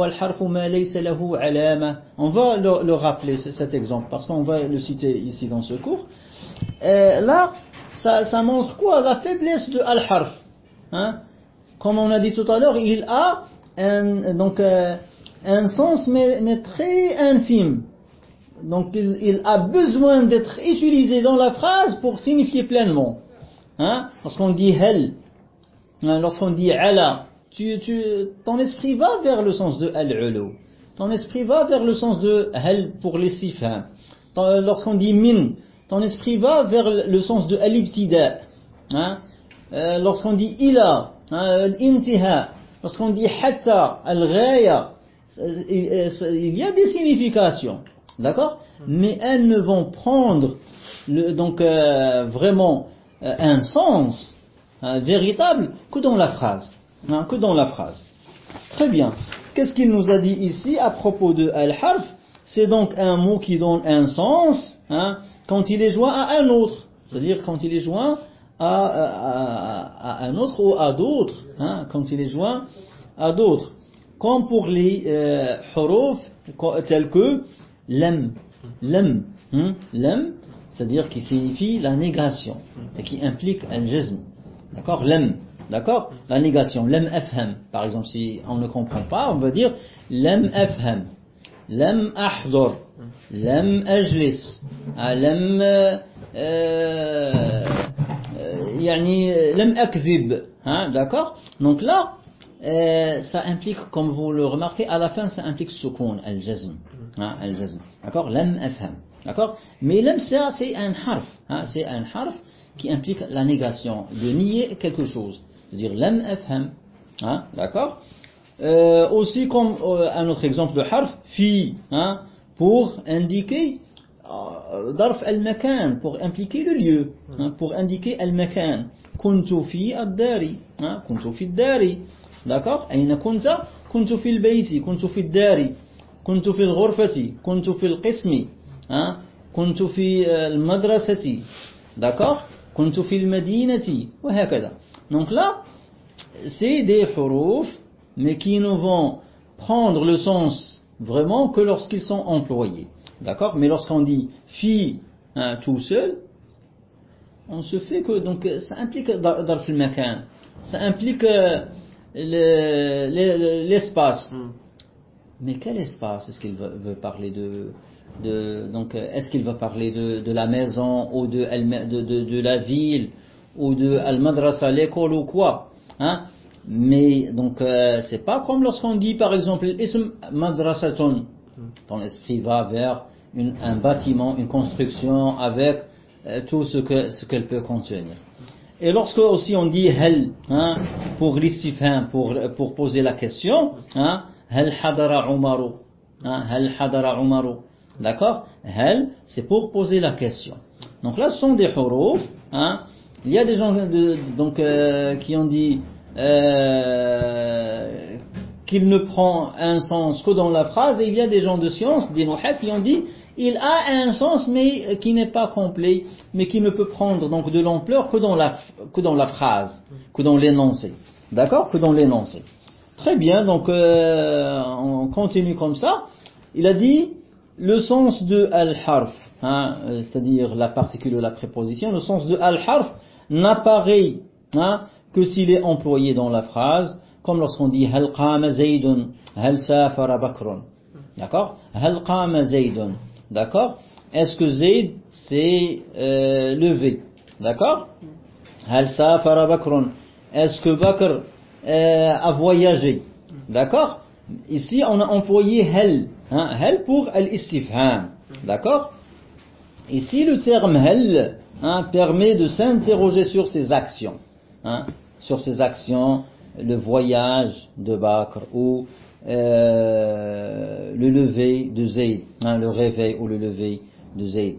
Speaker 1: On va le, le, rappeler cet exemple parce qu'on va le citer ici dans ce cours. Et là, ça, ça, montre quoi La faiblesse de al-harf. Hein? Comme on a dit tout à l'heure, il a un, donc, euh, un sens mais, mais, très infime. Donc il, a besoin d'être utilisé dans la phrase pour signifier pleinement. Hein? Lorsqu'on dit hel, hein, lorsqu'on dit ala, ton esprit va vers le sens de al-ulu. Ton esprit va vers le sens de hal pour les sifham. Lorsqu'on dit min, ton esprit va vers le sens de al-ibtida. Hein? Euh, lorsqu'on dit ila, hein, l'intiha, lorsqu'on dit hatta, al-ghaya, il y a des significations. D'accord Mais elles ne vont prendre le, donc euh, vraiment euh, un sens euh, véritable que dans la phrase. Hein, que dans la phrase. Très bien. Qu'est-ce qu'il nous a dit ici à propos de al-harf? C'est donc un mot qui donne un sens hein, quand il est joint à un autre. C'est-à-dire quand il est joint à, à, à, un autre ou à d'autres. Hein, quand il est joint à d'autres. Comme pour les huruf tels que l'em, hmm. l'em, hmm? l'em, c'est-à-dire qui signifie la négation et qui implique un jazm. D'accord? L'em, d'accord? Hmm. La négation, l'em afham. Par exemple, si on ne comprend pas, on va dire l'em afham, l'em ahdor, l'em ajlis, ah, l'em euh, euh, yani l'em akvib. Hein? D'accord? Donc là, euh, ça implique, comme vous le remarquez, à la fin, ça implique soukoun, al-jazm. Hein, d'accord? Lam afham. D'accord? Mais l'amsa, c'est un harf. Hein, c'est un harf qui implique la négation, de nier quelque chose. C'est-à-dire lam afham. Hein, d'accord? Euh, aussi, comme euh, un autre exemple de harf, fi, hein, pour indiquer euh, darf al-makan, pour impliquer le lieu, pour indiquer al-makan. Kuntu fi ad-dari. Kuntu fi ad-dari. D'accord? Aina kunta? Kuntu fi al-bayti, kuntu fi ad-dari كنت في الغرفة كنت في القسم hein, كنت في المدرسة d'accord كنت في المدينة وهكذا donc là c'est des huruf mais qui ne vont prendre le sens vraiment que lorsqu'ils sont employés D'accord Mais lorsqu'on dit fi hein, tout seul, on se fait que donc ça implique darf al-makan, ça implique euh, le- le- l'espace. Mais quel espace est-ce qu'il veut, parler de, de donc euh, est-ce qu'il va parler de, de la maison ou de, de, de, la ville ou de al-madrasa l'école ou quoi hein? Mais donc euh, c'est pas comme lorsqu'on dit par exemple ism madrasatun ton esprit va vers un bâtiment, une construction avec euh, tout ce que ce qu'elle peut contenir. Et lorsque aussi on dit hel hein, pour l'istifham, pour pour poser la question, hein, hel hadara umaru, hel hadara umaru, d'accord Hel, c'est pour poser la question. Donc là, ce sont des huruf. Hein. Il y a des gens donc euh, qui ont dit euh, qu'il ne prend un sens que dans la phrase, et il y a des gens de science, des muhas, qui ont dit il a un sens mais qui n'est pas complet, mais qui ne peut prendre donc de l'ampleur que dans la que dans la phrase, que dans l'énoncé, d'accord, que dans l'énoncé. Très bien, donc euh, on continue comme ça. Il a dit le sens de al-harf, hein, euh, c'est-à-dire la particule ou la préposition, le sens de al-harf n'apparaît hein, que s'il est employé dans la phrase, comme lorsqu'on dit hal qama zaydun, hal safara bakrun. D'accord? Hal qama. D'accord? Est-ce que Zayd s'est euh, levé? D'accord? Hal safara bakrun. Est-ce que Bakr euh, a voyagé D'accord? Ici, on a employé hal. Hein, hal pour al-istifham. D'accord? Ici, le terme hal hein, permet de s'interroger sur ses actions. hein, sur ses actions, le voyage de Bakr ou euh, le lever de Zayd, le réveil ou le lever de Zayd.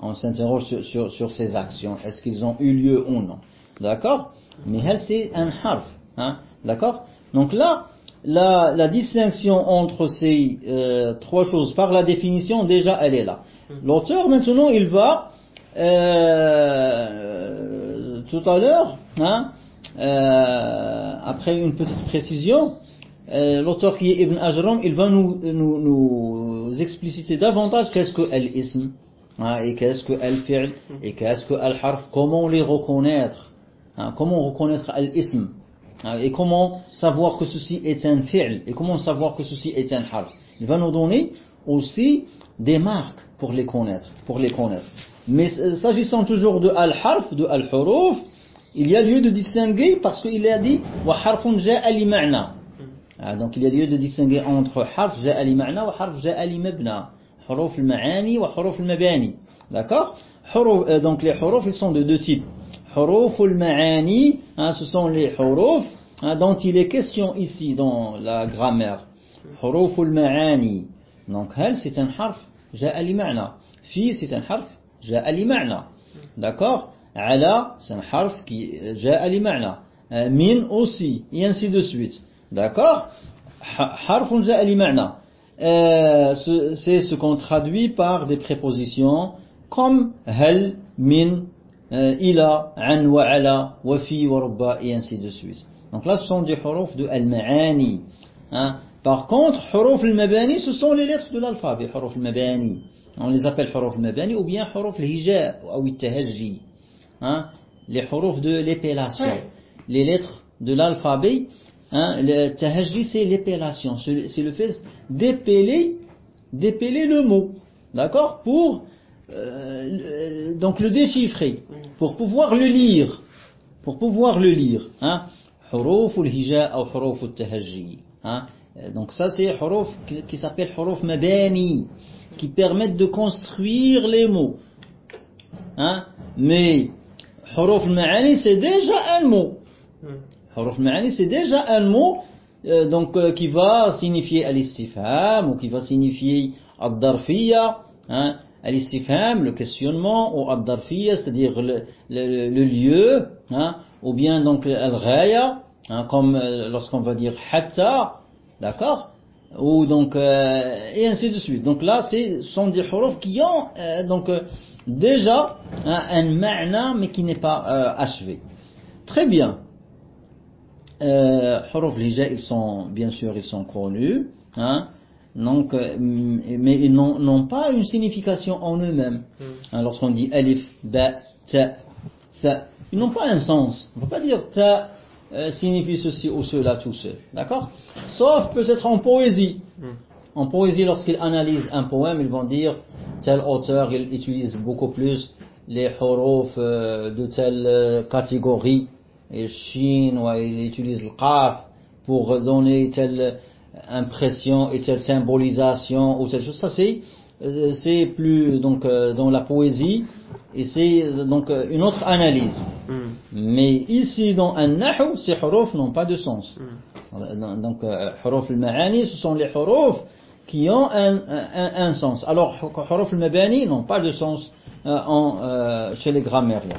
Speaker 1: On s'interroge sur, sur, sur ces actions. Est-ce qu'ils ont eu lieu ou non? D'accord? Mais hal, c'est un harf. Hein, D'accord? Donc là, la, la distinction entre ces euh, trois choses par la définition, déjà, elle est là. L'auteur, maintenant, il va, euh, tout à l'heure, hein, euh, après une petite précision, l'auteur qui est Ibn Ajram, il va nous, nous, nous expliciter davantage qu'est-ce que al-ism, hein, et qu'est-ce que al-fi'l, et qu'est-ce que al-harf, comment les reconnaître, hein, comment reconnaître hein, et comment savoir que ceci est un fi'l, et comment savoir que ceci est un harf? Il va nous donner aussi des marques pour les connaître, pour les connaître. Mais euh, s'agissant toujours de al-harf, de al-huruf, il y a lieu de distinguer parce qu'il a dit wa harfun ja'a li ma'na. Ah, donc il y a lieu de distinguer entre harf ja'a li ma'na wa harf ja'a li mabna. Huruf al-ma'ani wa huruf al-mabani. D'accord? Euh, Donc les huruf ils sont de deux types. Huruf al-ma'ani, hein, ce sont les huruf hein, dont il est question ici dans la grammaire. Huruf al-ma'ani. Donc hal c'est un harf ja'a li ma'na. Fi c'est un harf ja'a li ma'na. D'accord? Ala, c'est un harf qui ja'a li ma'na. Euh, Min aussi, et ainsi de suite. D'accord? Ha- Harfun ja'a li ma'na. Euh, ce- C'est ce qu'on traduit par des prépositions comme hal, min, ila, an wa ala, wa fi wa rubba, et ainsi de suite. Donc là, ce sont des huruf de al-ma'ani. Hein? Par contre, huruf al-mabani, ce sont les lettres de l'alphabet, huruf al-mabani. On les appelle huruf al-mabani ou bien huruf al-hija ou al-tahajji. Hein? Les huruf de l'épellation. Les lettres de l'alphabet, hein, le tahajri c'est l'épellation, c'est le fait d'épeler le mot, d'accord, pour euh, donc le déchiffrer, pour pouvoir le lire, pour pouvoir le lire. Hein. Hein. Euh, donc ça c'est huruf qui, s'appelle huruf mabani, qui permettent de construire les mots. Hein. Mais huruf maani c'est déjà un mot. Hmm. Huruf maani c'est déjà un mot euh, donc qui va signifier al-istifham ou qui va signifier ad-darfiya. Hein al-istifham le questionnement ou ad-darfiyya c'est-à-dire le, lieu hein, ou bien donc al-ghaya hein, comme euh, lorsqu'on va dire hatta d'accord ou donc euh, et ainsi de suite. Donc là ce sont des huruf qui ont euh, donc déjà hein, un ma'na mais qui n'est pas achevé. Très bien. Euh, huruf ils sont, bien sûr, ils sont connus, hein, donc, euh, mais ils n'ont pas une signification en eux-mêmes. Hein, Lorsqu'on dit alif, ba, ta, tha, ils n'ont pas un sens. On ne peut pas dire ta euh, signifie ceci ou cela tout seul, d'accord? Sauf peut-être en poésie. En poésie, lorsqu'ils analysent un poème, ils vont dire tel auteur, il utilise beaucoup plus les huruf euh, de telle catégorie. Et ouais, il utilise le qaf pour donner telle impression et telle symbolisation ou telle chose. Ça, c'est euh, c'est plus donc euh, dans la poésie et c'est euh, donc une autre analyse. Mais ici, dans un nahu, ces huruf n'ont pas de sens. Euh, Donc, huruf al-ma'ani, ce sont les huruf qui ont un, un, un sens. Alors, huruf al-mabani n'ont pas de sens euh, en, euh, chez les grammairiens.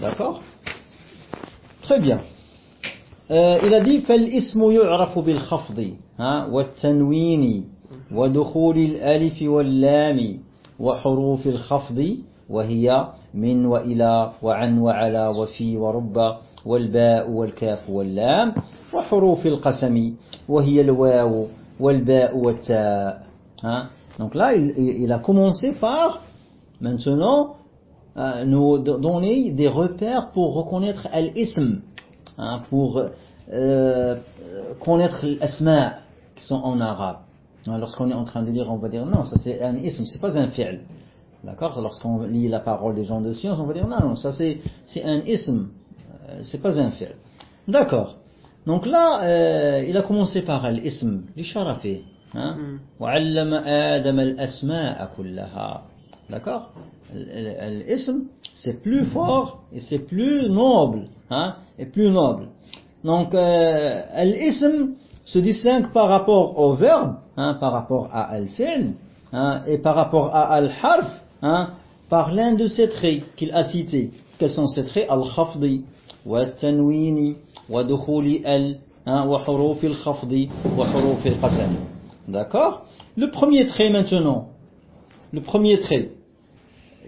Speaker 1: D'accord? Très bien. Il a dit فالاسم يعرف بالخفض والتنوين ودخول الألف واللام وحروف الخفض وهي من وإلى وعن وعلى وفي ورب والباء والكاف واللام وحروف القسم وهي الواو والباء والتاء ها. Donc là, il, il a commencé par maintenant euh, nous do- donner des repères pour reconnaître al-ism, hein, pour euh, euh, connaître l'asma qui sont en arabe. Hein, Lorsqu'on est en train de lire, on va dire non, ça c'est un ism, c'est pas un fi'l. D'accord Lorsqu'on lit la parole des gens de science, on va dire non, non, ça c'est c'est un ism, euh, c'est pas un fi'l. D'accord. Donc là, euh, il a commencé par al-ism, l'isharafi. Hein? وعلم آدم الأسماء كلها. D'accord L'ism, c'est plus fort et c'est plus noble. Hein? Et plus noble. Donc, euh, l'ism se distingue par rapport au verbe, hein, par rapport à al-fi'l, hein, et par rapport à al-harf, par l'un de ces traits qu'il a cités. Quels sont ces traits? Al-khafdi, wa tanwini, wa dukhuli al, wa hurufi al-khafdi, wa hurufi al-qasam. D'accord? Le premier trait maintenant, le premier trait,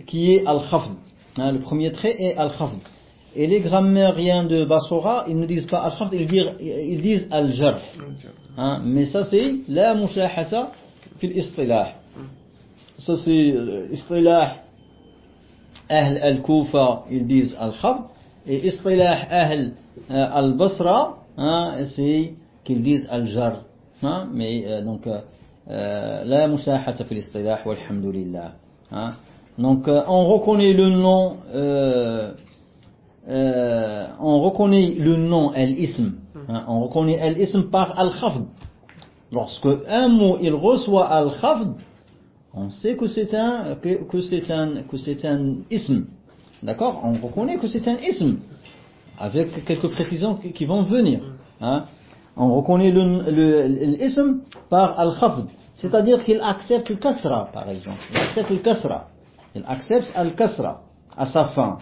Speaker 1: qui est al-khafd. Hein, le premier trait est al-khafd. Et les grammairiens de Basora, ils ne disent pas al-khafd, ils disent, ils disent al-jar. Hein, mais ça c'est la mushahata fil istilah. Ça c'est euh, istilah Ahl al-Kufa, ils disent al-khafd. Et istilah Ahl euh, al-Basra, c'est qu'ils disent al-jar. Hein, mais euh, donc euh, euh, la mushahata fil istilah walhamdulillah. Hein. Donc euh, on reconnaît le nom euh, euh, on reconnaît le nom al-ism. Hein, on reconnaît al-ism par al-khafd. Lorsque un mot il reçoit al-khafd on sait que c'est un que, que c'est un que c'est un ism. D'accord? On reconnaît que c'est un ism avec quelques précisions qui, qui vont venir. Hein. on reconnaît le, le, l'ism par al-khafd. C'est-à-dire qu'il accepte le kasra par exemple. Il accepte le kasra il accepte al-kasra à sa fin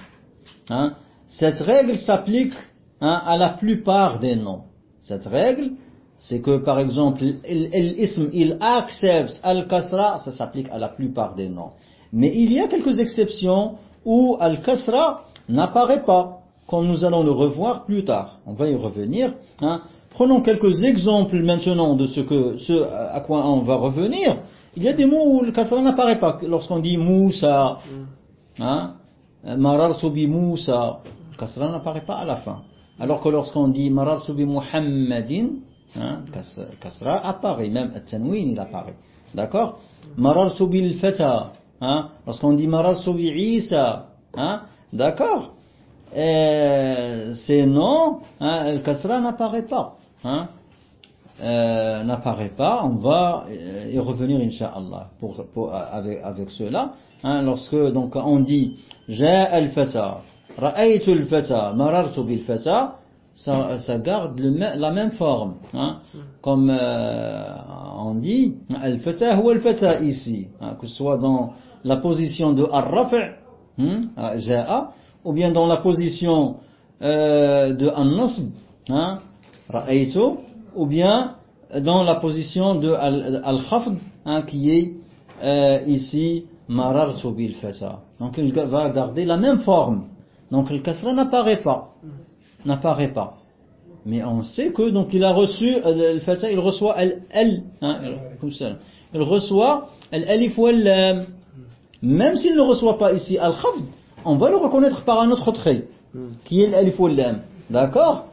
Speaker 1: hein. cette règle s'applique hein, à la plupart des noms cette règle c'est que par exemple il accepte al-kasra ça s'applique à la plupart des noms mais il y a quelques exceptions où al-kasra n'apparaît pas comme nous allons le revoir plus tard on va y revenir hein. prenons quelques exemples maintenant de ce à quoi on va revenir il y a des mots où le kasra n'apparaît pas lorsqu'on dit Moussa. Hein, marartu bi Moussa. Le kasra n'apparaît pas à la fin. Alors que lorsqu'on dit marartu bi Muhammadin, hein, kas- kasra apparaît, même at-tanwin il apparaît. D'accord? Marartu bil fata, hein, lorsqu'on dit marartu bi Isa, hein, d'accord? Euh, Ces noms, hein, le kasra n'apparaît pas. Hein? Euh, n'apparaît pas, on va euh, y revenir Inch'Allah pour, avec, cela. Hein, lorsque donc on dit Jaa al-fata, ra'aytu al-fata, marartu bil-fata, ça, ça garde la même forme. Hein, comme euh, on dit al-fata ou al-fata ici, hein, que ce soit dans la position de ar-raf' Jaa, ou bien dans la position de an-nasb, ra'aytu, ou bien dans la position de al- al-khafd, hein, qui est euh, ici marartu bil fata. Donc il va garder la même forme. Donc le kasra n'apparaît pas, n'apparaît pas. Mais on sait que donc il a reçu euh, le fata, il reçoit al al, hein, il reçoit al alif wal. Même s'il ne reçoit pas ici al khafd, on va le reconnaître par un autre trait, qui est l'alif wal lam. D'accord?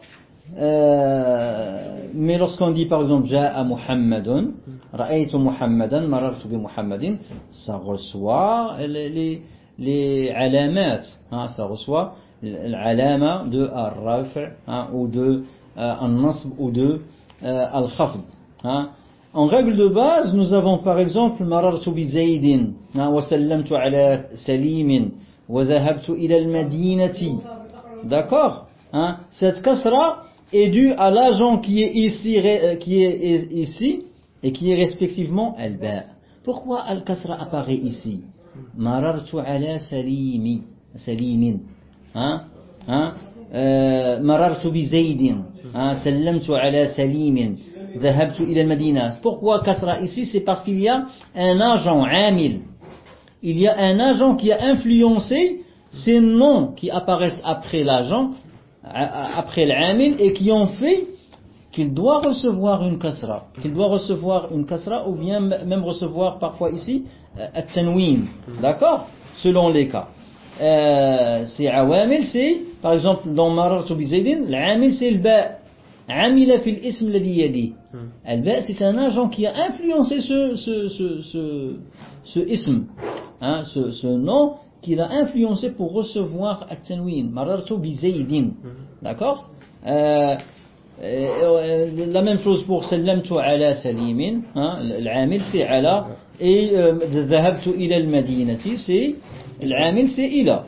Speaker 1: Euh, mais lorsqu'on dit par exemple Ja'a Muhammadun, Ra'aytu Muhammadan, Marartu bi Muhammadin, ça reçoit les, les, les alamat, hein, ça reçoit l'alama de hein, ou de euh, al-nasb ou de euh, al-khafd. En règle de base, nous avons par exemple Marartu bi Zaydin, wa sallamtu ala Salimin, wa dhahabtu ila al-Madinati. D'accord? Cette kasra est due à l'agent qui est ici euh, qui est ici et qui est respectivement al-ba. Pourquoi al-kasra apparaît ici? Marartu ala salimi, salimin. Hein? Hein? Euh, marartu bi zaydin. Hein? Sallamtu ala salimin. Dhahabtu ila al-Madina. Pourquoi kasra ici? C'est parce qu'il y a un agent amil. Il y a un agent qui a influencé ces noms qui apparaissent après l'agent après l'amil, et qui ont fait qu'il doit recevoir une kasra, qu'il doit recevoir une kasra ou bien même recevoir parfois ici euh, at-tanwin, d'accord? Selon les cas. Euh, c'est awamil, c'est par exemple dans marartu bi l'amil c'est le ba. Amila fil ism ladhi yali. Al-ba c'est un agent qui a influencé ce ce ce ce, ce ism, hein, ce, ce nom qu'il a influencé pour recevoir at-tanwin. Marartu bi zaydin. D'accord? Euh, euh, la même chose pour sallamtu ala salimin, hein, l'amil c'est ala, et euh, dhahabtu ila al-madinati, c'est l'amil c'est ila.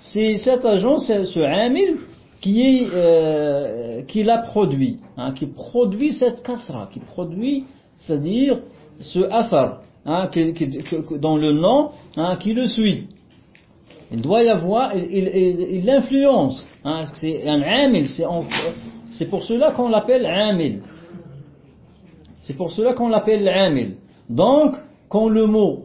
Speaker 1: C'est cet agent, ce amil qui est euh, qui l'a produit, hein, qui produit cette kasra, qui produit, c'est-à-dire ce athar, hein, qui- qui- que- dans le nom, hein, qui le suit. Il doit y avoir, il, l'influence. Hein, c'est un amil, c'est pour cela qu'on l'appelle amil. C'est pour cela qu'on l'appelle amil. Donc, quand le mot,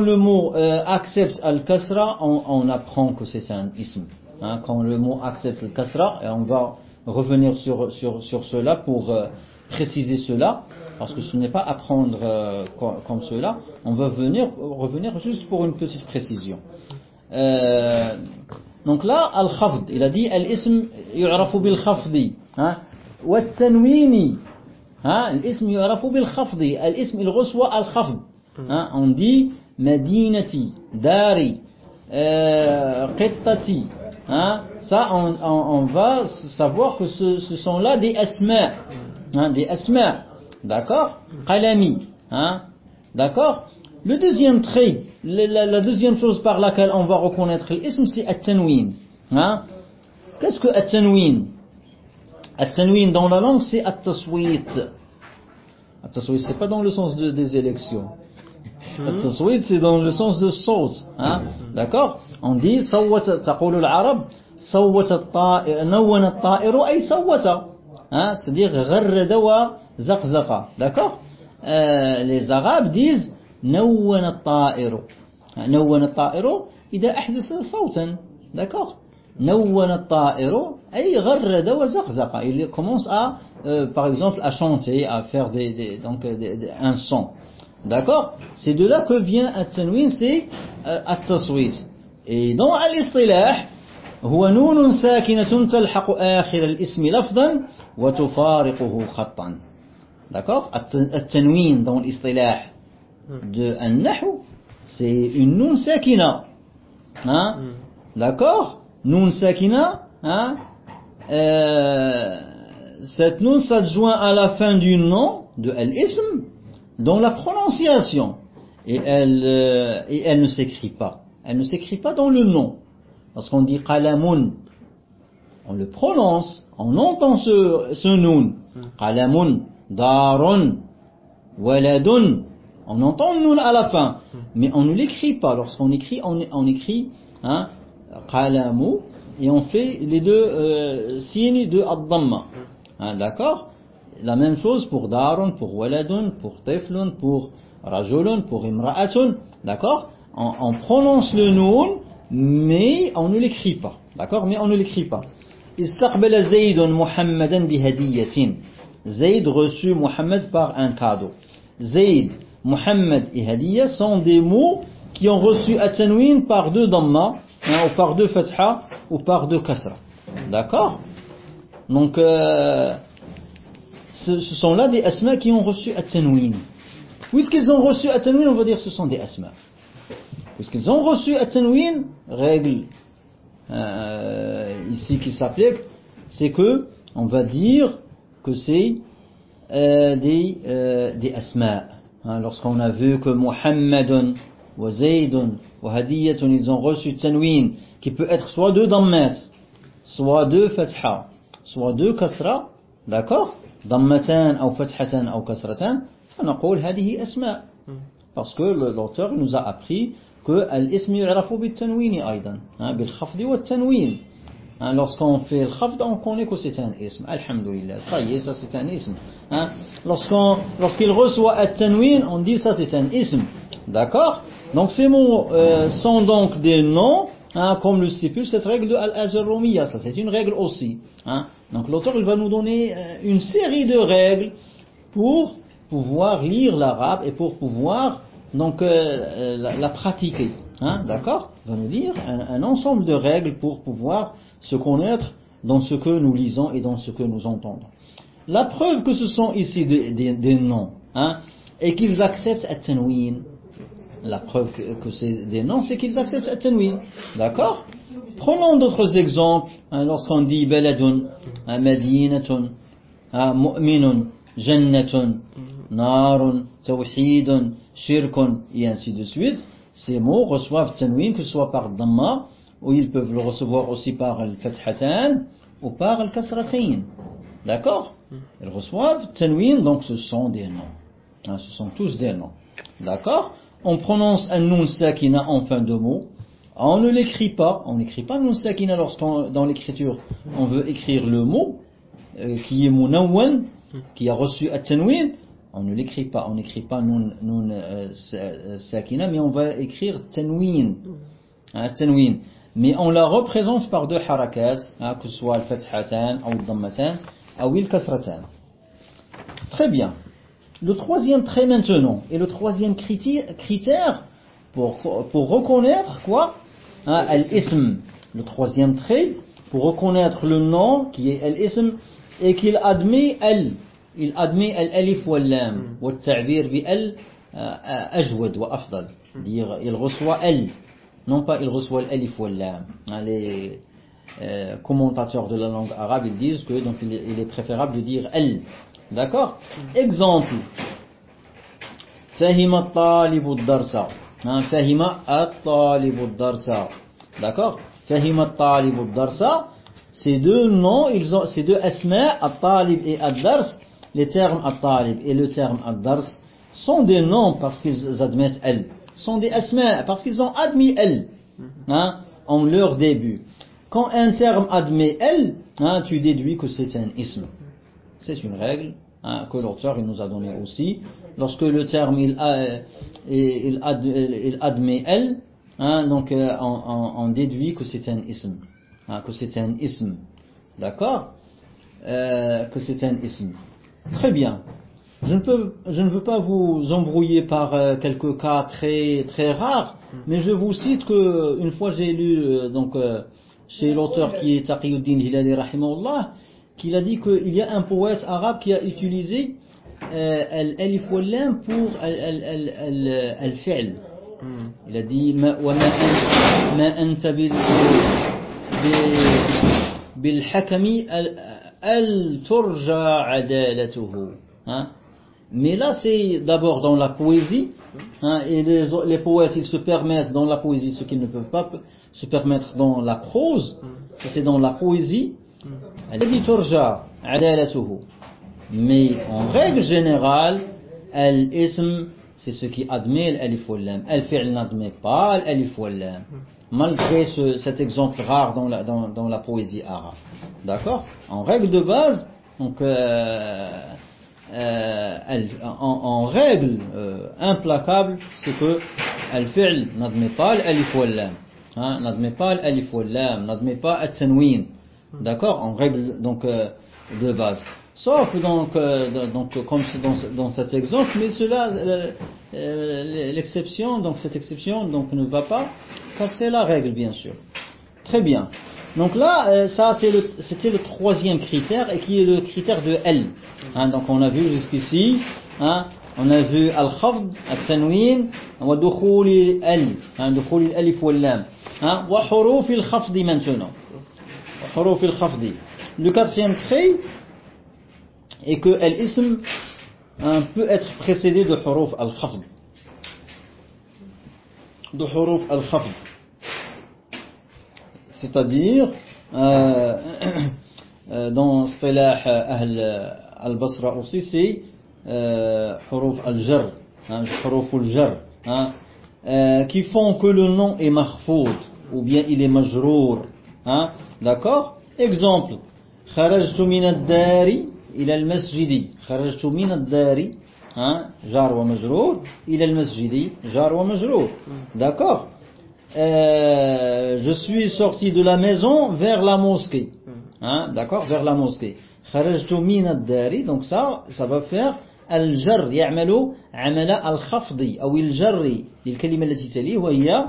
Speaker 1: le mot euh, accepte al-kasra, on, on apprend que c'est un ism. Hein, quand le mot accepte al-kasra, on va revenir sur, cela pour euh, préciser cela, parce que ce n'est pas apprendre euh, co- comme cela, on va venir, revenir juste pour une petite précision. Euh, donc là, al-khafd, il a dit al-ism yu'rafu bil-khafdi, hein, wa tanwini, hein, l'ism yu'rafu bil-khafdi, al-ism il reçoit al-khafd, hein, on dit madinati, dari, euh, qittati, hein, ça on, on, on va savoir que ce, ce sont là des asma, hein, des asma, d'accord, qalami, hein, d'accord? Le deuxième trait, la, deuxième chose par laquelle on va reconnaître l'ism, c'est at-tanwin. Hein? Qu'est-ce que at-tanwin? Dans la langue, c'est at-taswit. At-taswit, c'est pas dans le sens des élections. Hmm. At-taswit, c'est dans le sens de saut. Hein? D'accord? On dit, sawat, taqoulou l'arabe, sawat at-ta'iru, nawan at-ta'iru, ay sawata. Hein? C'est-à-dire, gharrada wa zaqzaqa. D'accord? Euh, Les arabes disent, نون الطائر. نون الطائر إذا أحدث صوتا. D'accord نون الطائر أي غرد وزقزق. Il commence à, euh, par exemple, à chanter, à faire des, des- donc, des- des- un son. D'accord C'est de là c'est euh, at-taswit. Et dans al-istilah, هو نون ساكنة تلحق آخر الاسم لفظا وتفارقه خطا D'accord التنوين dans l'istilah Hmm. de an-nahou, c'est une nun sakina. Hein? Hmm. D'accord? Nun sakina, hein? Euh, cette nun s'adjoint à la fin du nom, de al-ism, dans la prononciation. Et elle, euh, et elle ne s'écrit pas. Elle ne s'écrit pas dans le nom. Parce qu'on dit qalamun. On le prononce, on entend ce, ce nun. Hmm. Qalamun, darun, waladun, on entend le Nun à la fin, hmm. mais on ne l'écrit pas. Lorsqu'on écrit, on, écrit hein, et on fait les deux euh, signes de Ad-Dhamma. Hmm. Hein, d'accord? La même chose pour Darun, pour Waladun, pour Teflun, pour Rajulun, pour Imra'atun. D'accord? On, prononce le Nun, mais on ne l'écrit pas. D'accord? Mais on ne l'écrit pas. Istaqbala Zaydun Muhammadan bihadiyatin. Zayd reçut Muhammad par un cadeau. Zayd Muhammad et Hadiya sont des mots qui ont reçu Atanwin par deux damma, hein, ou par deux fatha, ou par deux kasra. D'accord? Donc, euh, ce, sont là des asma qui ont reçu Atanwin. Puisqu'ils ont reçu Atanwin, on va dire que ce sont des asma. Puisqu'ils ont reçu Atanwin, règle euh, ici qui s'applique, c'est que on va dire que c'est euh, des, des asma. Hein, Lorsqu'on a vu que Muhammadun wa Zaydun wa Hadiyatun, ils ont reçu Tanwin, qui peut être soit deux dammat, soit deux fatha, soit deux kasra, d'accord ضمتان أو فتحتان أو كسرتان فنقول هذه أسماء parce que l'auteur nous a appris que الاسم يعرف بالتنوين أيضا بالخفض والتنوين Hein, lorsqu'on fait le khafd, on connaît que c'est un ism. Alhamdulillah. Ça y est, ça c'est un ism. Hein, lorsqu'il reçoit at-tanwin, on dit ça c'est un ism. D'accord? Donc ces mots euh, sont donc des noms, hein, comme le stipule cette règle de al-azharumiyya. Ça c'est une règle aussi. Donc l'auteur il va nous donner euh, une série de règles pour pouvoir lire l'arabe et pour pouvoir donc euh, la, pratiquer. D'accord? Il va nous dire un ensemble de règles pour pouvoir se connaître dans ce que nous lisons et dans ce que nous entendons. La preuve que ce sont ici des, noms hein, et qu'ils acceptent at-tanwin, la preuve que, que c'est des noms, c'est qu'ils acceptent at-tanwin. D'accord? Prenons d'autres exemples. Hein, Lorsqu'on dit baladun, hein, madinatun, hein, mu'minun, jannatun, narun, tawhidun, shirkun, et ainsi de suite, ces mots reçoivent tanwin, que ce soit par dhamma, ou ils peuvent le recevoir aussi par le fathatan, ou par le kasratain. D'accord Ils reçoivent tanwin, donc ce sont des noms. Hein, ce sont tous des noms. D'accord On prononce un nun sakina en fin de mot. On ne l'écrit pas. On n'écrit pas nun sakina lorsqu'on, dans l'écriture, on veut écrire le mot, euh, qui est munawwan, qui a reçu at-tanwin, on ne l'écrit pas, on n'écrit pas nun, nun euh, sakina, mais on va écrire tanwin. Hein, tanwin mais on la représente par deux harakat, hein, que ce soit al-fathatan ou al-dammatan ou al-kasratan. Très bien. Le troisième trait maintenant, et le troisième critère pour, reconnaître quoi hein, Al-ism. Le troisième trait pour reconnaître le nom qui est al-ism et qu'il admet al. Il admet al-alif ou Lam ou hmm. ta'bir bi al-ajwad euh, afdal. Hmm. Il reçoit al. Non pas il reçoit l'alif ou l'am. Hein, les euh, commentateurs de la langue arabe, ils disent que donc il, est préférable de dire al. D'accord? Exemple. Fahima talibu darsa. Hein, fahima at-talibu darsa. D'accord? Fahima talibu darsa. Ces deux noms, ils ces deux asma, at-talib et ad-dars, les termes at-talib et le terme ad-dars sont des noms parce qu'ils admettent al. Sont des asma parce qu'ils ont admis elle, hein, en leur début. Quand un terme admet elle, hein, tu déduis que c'est un ism. C'est une règle hein, que l'auteur nous a donnée aussi. Lorsque le terme il, a, il, ad, il admet elle, donc euh, on, on, on déduit que c'est un ism que c'est un ism. D'accord? Euh, Que c'est un ism. Très bien. Je ne, peux, je ne veux pas vous embrouiller par euh, quelques cas très, très rares, mais je vous cite que une fois j'ai lu euh, donc, euh, chez l'auteur qui est Taqiyuddin Hilali Rahimahullah, qu'il a dit qu'il y a un poète arabe qui a utilisé euh, al-alif wal-lam pour al-fi'l. Il a dit ma anta bil bil hakami al turja adalatuhu. Mais là, c'est d'abord dans la poésie, hein, et les, les, poètes, ils se permettent dans la poésie ce qu'ils ne peuvent pas se permettre dans la prose, c'est dans la poésie, mais en règle générale, c'est ce qui admet l'alif wal-lam. Al-fi'l n'admet pas l'alif. Malgré ce, cet exemple rare dans la, dans, dans la poésie arabe. D'accord? En règle de base, donc, euh, euh, en, en, règle euh, implacable, c'est que al-fi'l n'admet pas l'alif wal-lam. Hein, n'admet pas l'alif wal-lam, n'admet pas al-tanwin. D'accord? En règle donc euh, de base. Sauf donc, euh, donc comme dans, dans, cet exemple, mais cela, l'exception, donc cette exception donc ne va pas casser la règle, bien sûr. Très bien. Donc là, ça c'était le, le, troisième critère et qui est le critère de L. Hein, donc on a vu jusqu'ici, hein, on a vu al-khafd, al-tanwin, wa dukhul al-alif, hein, dukhul al-alif hein, wa lam. Hein, al-khafd maintenant. Al-khafd. Le quatrième trait est que l'ism peut être précédé de huruf al-khafd. De huruf al-khafd. C'est-à-dire, euh, euh, dans ce euh, ahl Al-Basra aussi, c'est euh, Huruf Al-Jar, hein, Huruf Al-Jar, hein. euh, qui font que le nom est mahfoud, ou bien il est majrour. Hein. D'accord? Exemple, Kharajtu min ad-dari al-masjidi. Kharajtu min ad-dari, jar wa majrour, ila al-masjidi, jar wa majrour. D'accord? Euh, je suis sorti de la maison vers la mosquée. D'accord? Vers la mosquée. خرجت من الدار donc ça, ça va الجر يعمل عمل الخفض أو الجر للكلمة التي تليه وهي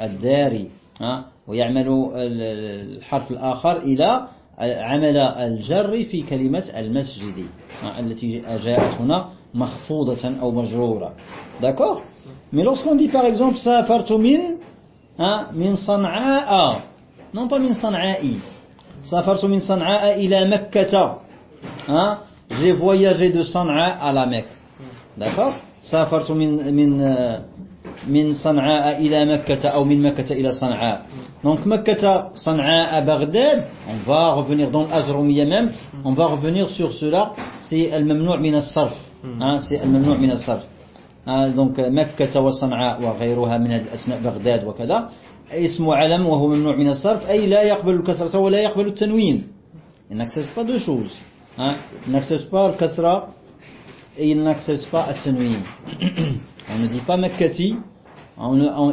Speaker 1: الدار ويعمل الحرف الآخر إلى عمل الجر في كلمة المسجد التي جاءت هنا مخفوضة أو مجرورة. D'accord mais lorsqu'on dit par exemple سافرت من من صنعاء non pas من صنعاء سافرت من صنعاء إلى مكة. جي فواياجي دو صنعاء على مكة داكور سافرت من من آه، من صنعاء إلى مكة أو من مكة إلى صنعاء. دونك مكة صنعاء بغداد اون فا غوفونيغ دون الأجرومية ميم اون فا غوفونيغ سيغ سولا سي الممنوع من الصرف سي الممنوع من الصرف دونك مكة وصنعاء وغيرها من هذه الأسماء بغداد وكذا اسم علم وهو ممنوع من الصرف أي لا يقبل الكسرة ولا يقبل التنوين il n'accepte pas deux choses hein? il n'accepte pas le kasra et il n'accepte pas le tanwin on ne dit pas Makkati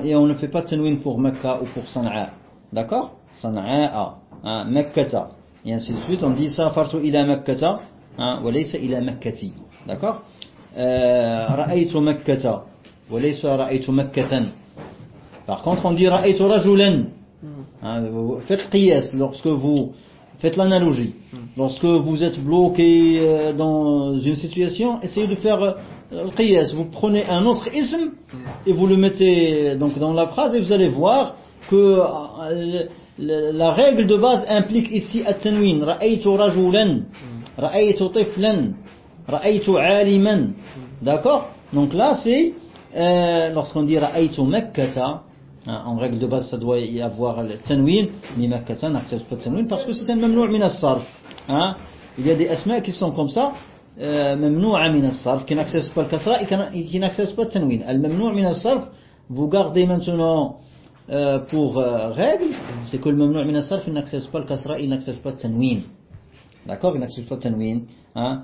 Speaker 1: et on ne fait pas tanwin pour Mecca ou pour Sana'a. D'accord Sana'a, hein, Mekkata. Et ainsi de suite, on dit safartu ila Mekkata, hein, wa laysa ila Mekkati. D'accord euh, Mekkata, wa laysa ra'aytu Mekkatan. Par contre, on dit ra'aytu rajulan. Hein, faites qiyas lorsque vous faites l'analogie. Lorsque vous êtes bloqué euh, dans une situation, essayez de faire euh, al-qiyas, vous prenez un autre ism et vous le mettez donc dans la phrase et vous allez voir que euh, la règle de base implique ici at-tanwin. Ra'aytu rajulan, ra'aytu tiflan, ra'aytu aliman. D'accord? Donc là c'est euh, lorsqu'on dit ra'aytu makkata en règle de base ça doit y avoir le tanwin mais makkata n'accepte pas le tanwin parce que c'est un mamnou' min as-sarf. Il y a des asma qui sont comme ça ممنوعة من الصرف qui n'accepte pas le kasra et qui n'accepte pas le tanwin. الممنوع من الصرف vous gardez maintenant euh, pour euh, règle c'est que le ممنوع من الصرف il n'accepte pas le kasra il n'accepte pas le tanwin. d'accord il n'accepte pas le tanwin hein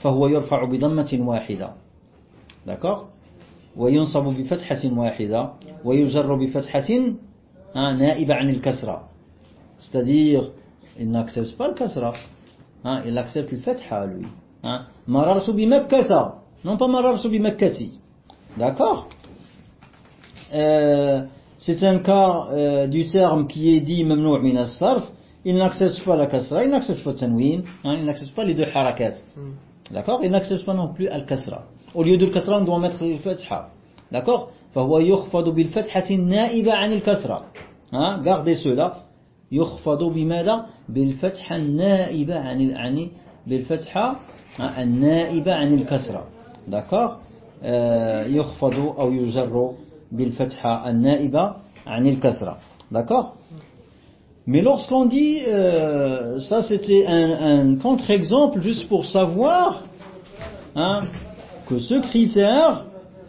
Speaker 1: فهو يرفع بضمة واحدة d'accord وينصب بفتحة واحدة ويجر بفتحة نائبة عن الكسرة c'est-à-dire il n'accepte pas le kasra Hein, il accepte le fatha lui. Hein. Marartu bi non pas marartu bi D'accord euh, c'est un cas euh, du terme qui est dit mamnou' min as-sarf, il n'accepte pas la kasra, il n'accepte pas le tanwin, hein, il n'accepte pas les deux harakat. D'accord Il n'accepte pas non plus al-kasra. Au lieu de kasra, on doit mettre le fatha. D'accord فهو يخفض بالفتحة النائبة عن الكسرة ها gardez cela يخفض بماذا بالفتحة النائبة عن عن بالفتحة النائبة عن الكسرة d'accord يخفض أو يجر بالفتحة النائبة عن الكسرة d'accord mais lorsqu'on dit euh, ça c'était un, un contre-exemple juste pour savoir hein, que ce critère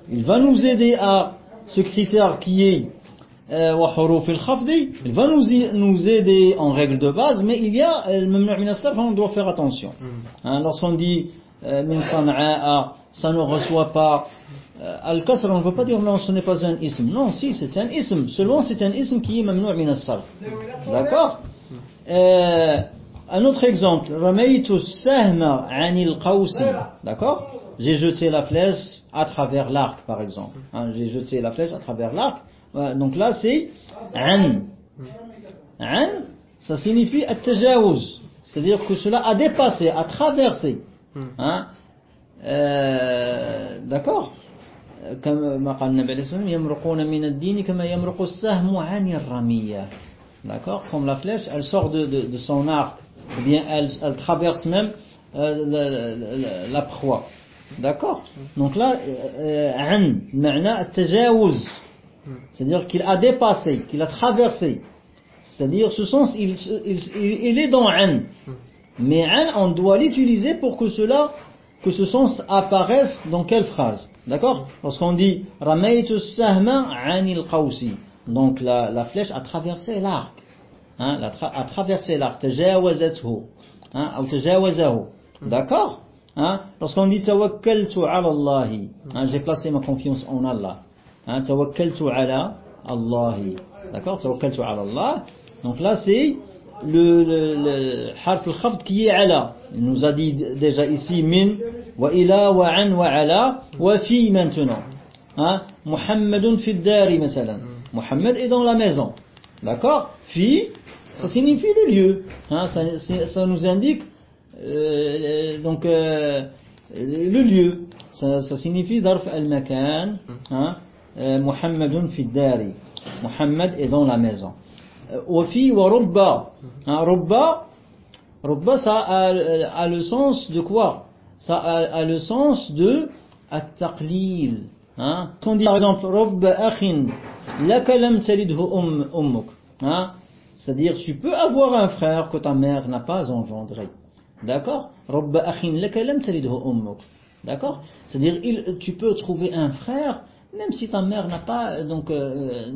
Speaker 1: il va nous aider à ce critère qui est euh, il va nous, nous aider en règle de base, mais il y a euh, le on doit faire attention. Mm. Hein, Lorsqu'on dit euh, ça ne reçoit pas al-kasr, on ne veut pas dire non, ce n'est pas un ism. Non, si, c'est un ism. Seulement, c'est un ism qui est mamnu' min D'accord? Euh, un autre exemple, D'accord J'ai jeté la flèche à travers l'arc, par exemple. Hein, j'ai jeté la flèche à travers l'arc. Donc là, c'est an. An, ça signifie at C'est-à-dire que cela a dépassé, a traversé. Hmm. Hein? Euh, D'accord D'accord Comme la flèche, elle sort de son arc ou bien elle, elle traverse même euh, la, la, la proie D'accord Donc là, an, ma'na tajawuz. C'est-à-dire qu'il a dépassé, qu'il a traversé. C'est-à-dire ce sens, il, il, il, est dans an. Mais an, on doit l'utiliser pour que cela, que ce sens apparaisse dans quelle phrase? D'accord Lorsqu'on dit Ramaytu sahma anil qawsi. Donc la, la, flèche a traversé l'arc. A traversé l'arc. Ou tajawazahu. D'accord? Lorsqu'on dit tawakkaltu ala Allah, j'ai placé ma confiance en Allah. Tawakkaltu ala Allah. D'accord Tawakkaltu ala Allah. Donc là, c'est le harf al-khafd qui est ala. Il nous a dit déjà ici min, wa ila, wa an, wa ala, wa fi maintenant. Hein? Muhammadun fi dari, مثلا. Muhammad est dans la maison. D'accord Fi, ça signifie le lieu. Hein? Ça, ça nous indique euh, donc euh, le lieu. Ça, signifie darf al-makan hein, euh, Muhammadun fi dari Muhammad est dans la maison. Wafi wa rubba. Hein, rubba rubba ça a, le sens de quoi? Ça a, a le sens de at-taqlil hein? Quand on dit par exemple rubba akhin laka lam talidhu um, ummuk hein? C'est-à-dire tu peux avoir un frère que ta mère n'a pas engendré D'accord? D'accord? C'est-à-dire, tu peux trouver un frère, même si ta mère n'a pas, donc, euh,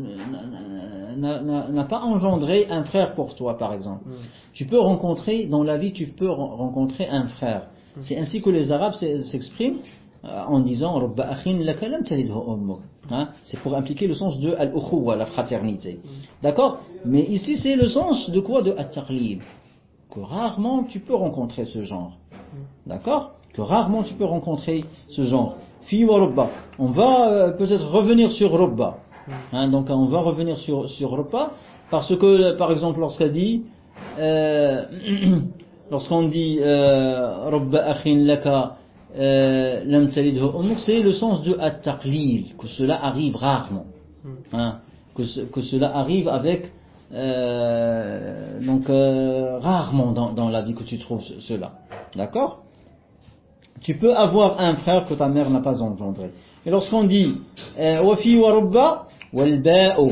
Speaker 1: n'a pas engendré un frère pour toi, par exemple. Mm. Tu peux rencontrer, dans la vie, tu peux rencontrer un frère. Mm. C'est ainsi que les Arabes s'expriment euh, en disant hein? C'est pour impliquer le sens de al la fraternité. Mm. D'accord? Mais ici, c'est le sens de quoi? De at-taqlid que rarement tu peux rencontrer ce genre. D'accord? Que rarement tu peux rencontrer ce genre. Fi wa rubba. On va euh, peut-être revenir sur rubba. Hein, donc on va revenir sur, sur parce que par exemple lorsqu'elle dit euh, lorsqu'on dit euh, rubba akhin laka euh, c'est le sens de at-taqlil que cela arrive rarement. Hein, que, ce, que cela arrive avec euh, donc euh, rarement dans, dans, la vie que tu trouves cela. D'accord? Tu peux avoir un frère que ta mère n'a pas engendré. Et lorsqu'on dit euh, wafi wa rubba wal ba'u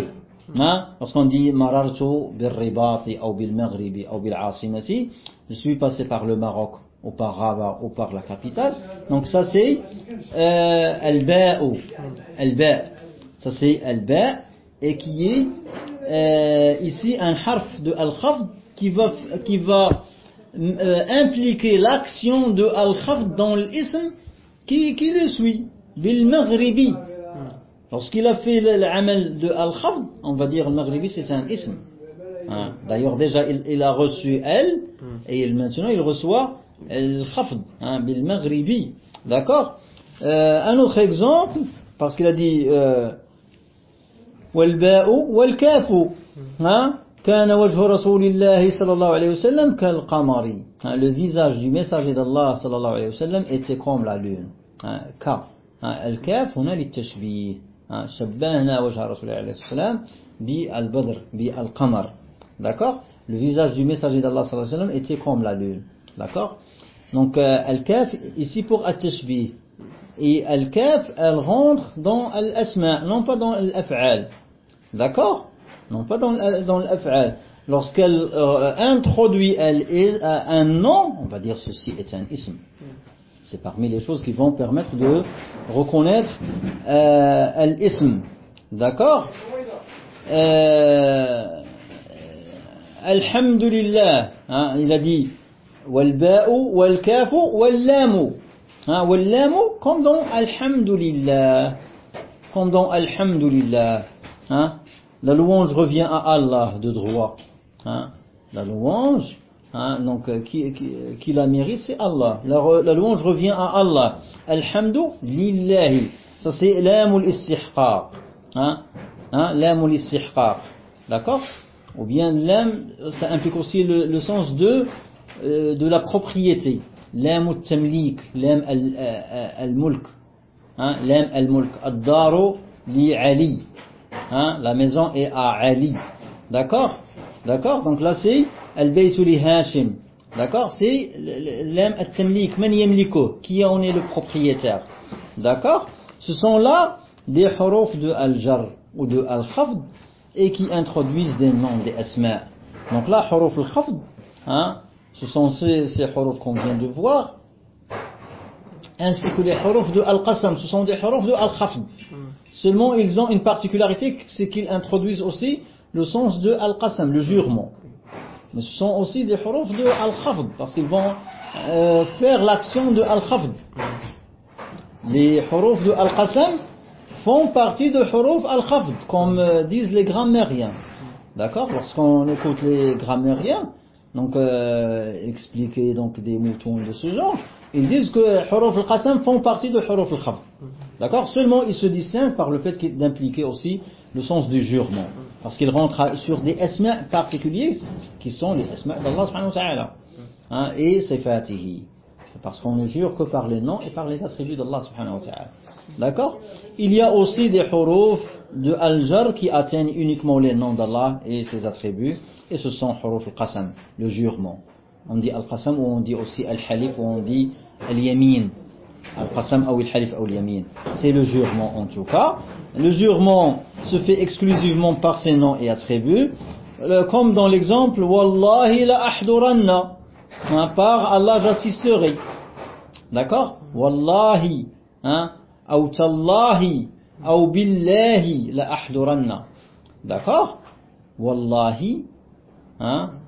Speaker 1: hein? lorsqu'on dit marartu bil ribati ou bil maghribi ou bil asimati je suis passé par le Maroc ou par Rabat ou par la capitale donc ça c'est euh, al ba'u al ba' ça c'est al ba' et qui est euh, ici un harf de al-khafd qui va, qui va euh, impliquer l'action de al-khafd dans l'ism qui, qui le suit, bil maghribi. Lorsqu'il a fait l'amal de al-khafd, on va dire al-maghribi c'est un ism. Hein. D'ailleurs déjà il, il, a reçu elle et il, maintenant il reçoit الخفض بالمغربي. داكور ان اوتر اكزومبل باسكو لا دي والباء والكاف ها كان وجه رسول الله صلى الله عليه وسلم كالقمر. لو فيزاج دي ميساج ميساجي الله صلى الله عليه وسلم ايتي كوم لا لون ك الكاف هنا للتشبيه. شبهنا وجه رسول الله عليه السلام بالبدر بالقمر. داكور لو فيزاج دي ميساج ميساجي الله صلى الله عليه وسلم ايتي كوم لا لون داكور donc euh, al-kaf ici pour at-tashbih et al-kaf elle rentre dans al-asma non pas dans l'af'al d'accord? Non pas dans, dans l'af'al. Lorsqu'elle euh, introduit elle, euh, un nom, on va dire ceci est un ism. C'est parmi les choses qui vont permettre de reconnaître euh, l'ism. D'accord? Euh, Alhamdulillah, hein, il a dit Walba'u, walkafu, wallamu. Hein, wallamu, comme dans Alhamdulillah. Comme dans Alhamdulillah. Hein, la louange revient à Allah de droit. Hein? La louange, hein, donc euh, qui, qui, qui, la mérite, c'est Allah. La, la, louange revient à Allah. Alhamdu lillahi. Ça c'est l'amul istihqaq. Hein? Hein? L'amul istihqaq. D'accord? Ou bien l'am, ça implique aussi le, le sens de, euh, de la propriété. L'am tamlik, l'am al-mulk. Hein? L'am al-mulk. Ad-daru li Ali. Hein, la maison est à Ali. D'accord? D'accord? Donc là c'est Al-Baytu li Hashim. D'accord? C'est l'am at-tamlik, man yamliko, qui en est le propriétaire. D'accord? Ce sont là des huruf de al-jar ou de al-khafd et qui introduisent des noms, des asma. Donc là, huruf al-khafd, hein, ce sont ces, ces qu'on vient de voir, ainsi que les huruf de al-qasam, ce sont des huruf de al-khafd. Seulement, ils ont une particularité, c'est qu'ils introduisent aussi le sens de al-qasam, le jurement. Mais ce sont aussi des huruf de al-khafd, parce qu'ils vont euh, faire l'action de al-khafd. Les huruf de al-qasam font partie de huruf al-khafd, comme euh, disent les grammairiens. D'accord? Lorsqu'on écoute les grammairiens, donc euh, expliquer donc des moutons de ce genre, ils disent que huruf al-qasam font partie de huruf al-khafd. D'accord? Seulement ils se distinguent par le fait d'impliquer aussi le sens du jurement. Parce qu'ils rentrent sur des asma particuliers qui sont les asma d'Allah subhanahu wa ta'ala. Hein, et sifatihi. Parce qu'on ne jure que par les noms et par les attributs d'Allah subhanahu wa ta'ala. D'accord? Il y a aussi des huruf de al-jar qui atteignent uniquement les noms d'Allah et ses attributs et ce sont huruf al-qasam, le jurement. On dit al-qasam ou on dit aussi al-halif ou on dit al-yamin. Al-qasam ou al-halif ou al-yamin. C'est le jurement en tout cas. Le jurement se fait exclusivement par ses noms et attributs. Comme dans l'exemple, Wallahi la ahduranna. Hein, par Allah j'assisterai. D'accord? Wallahi. Hein? Ou tallahi. Ou billahi la ahduranna. D'accord? Wallahi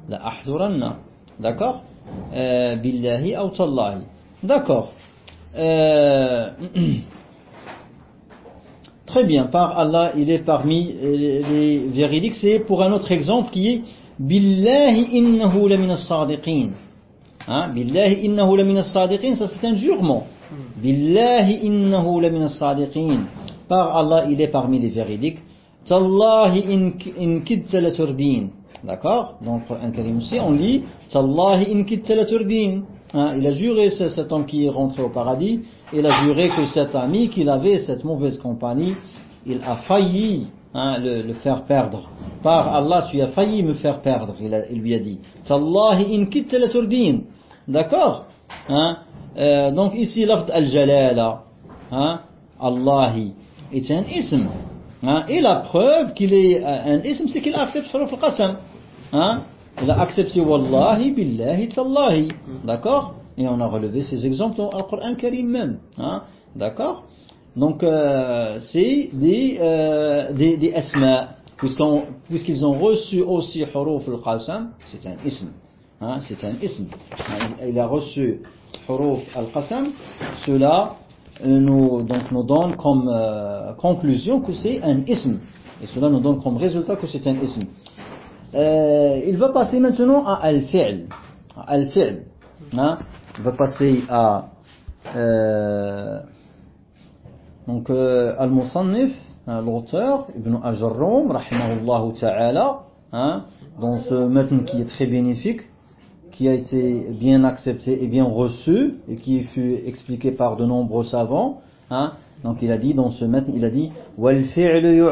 Speaker 1: لأحضرن d'accord euh, بالله أو d'accord euh, très bien par Allah il est parmi les véridiques c'est pour un autre exemple qui est بالله إنه لمن الصادقين hein بالله إنه لمن الصادقين ça c'est un jurement Billahi innahu lamina sadiqin. Par Allah, il est parmi les véridiques. Tallahi in kidta la turdin. D'accord Donc, un Karim aussi, on lit Tallahi in. Hein, il a juré, cet homme qui est rentré au paradis, il a juré que cet ami qu'il avait, cette mauvaise compagnie, il a failli hein, le, le, faire perdre. Par Allah, tu as failli me faire perdre, il, lui a dit. Tallahi in. D'accord hein euh, donc ici l'afd al-jalala, hein, Allahi, est un ism. Hein, et la preuve qu'il est un ism, c'est qu'il accepte al-qasam. Hein, il a accepté Wallahi, Billahi, Tallahi. D'accord? Et on a relevé ces exemples dans le Coran Karim même. Hein, D'accord? Donc, euh, c'est des, euh, des, des asma. Puisqu'ils ont reçu aussi huruf al-qasam, c'est un ism. Hein, c'est un ism. Il a reçu huruf al-qasam, cela nous, donc, nous donne comme euh, conclusion que c'est un ism. Et cela nous donne comme résultat que c'est un ism. Euh, il va passer maintenant à al-fi'l. Al-fi'l. Hein. Il va passer à... Euh, donc, euh, al-musannif, hein, l'auteur, Ibn Ajarroum, rahimahullahu ta'ala, hein, dans ce matin qui est très bénéfique, qui a été bien accepté et bien reçu, et qui fut expliqué par de nombreux savants, donc il a dit dans ce matin, il a dit « Wal fi'lu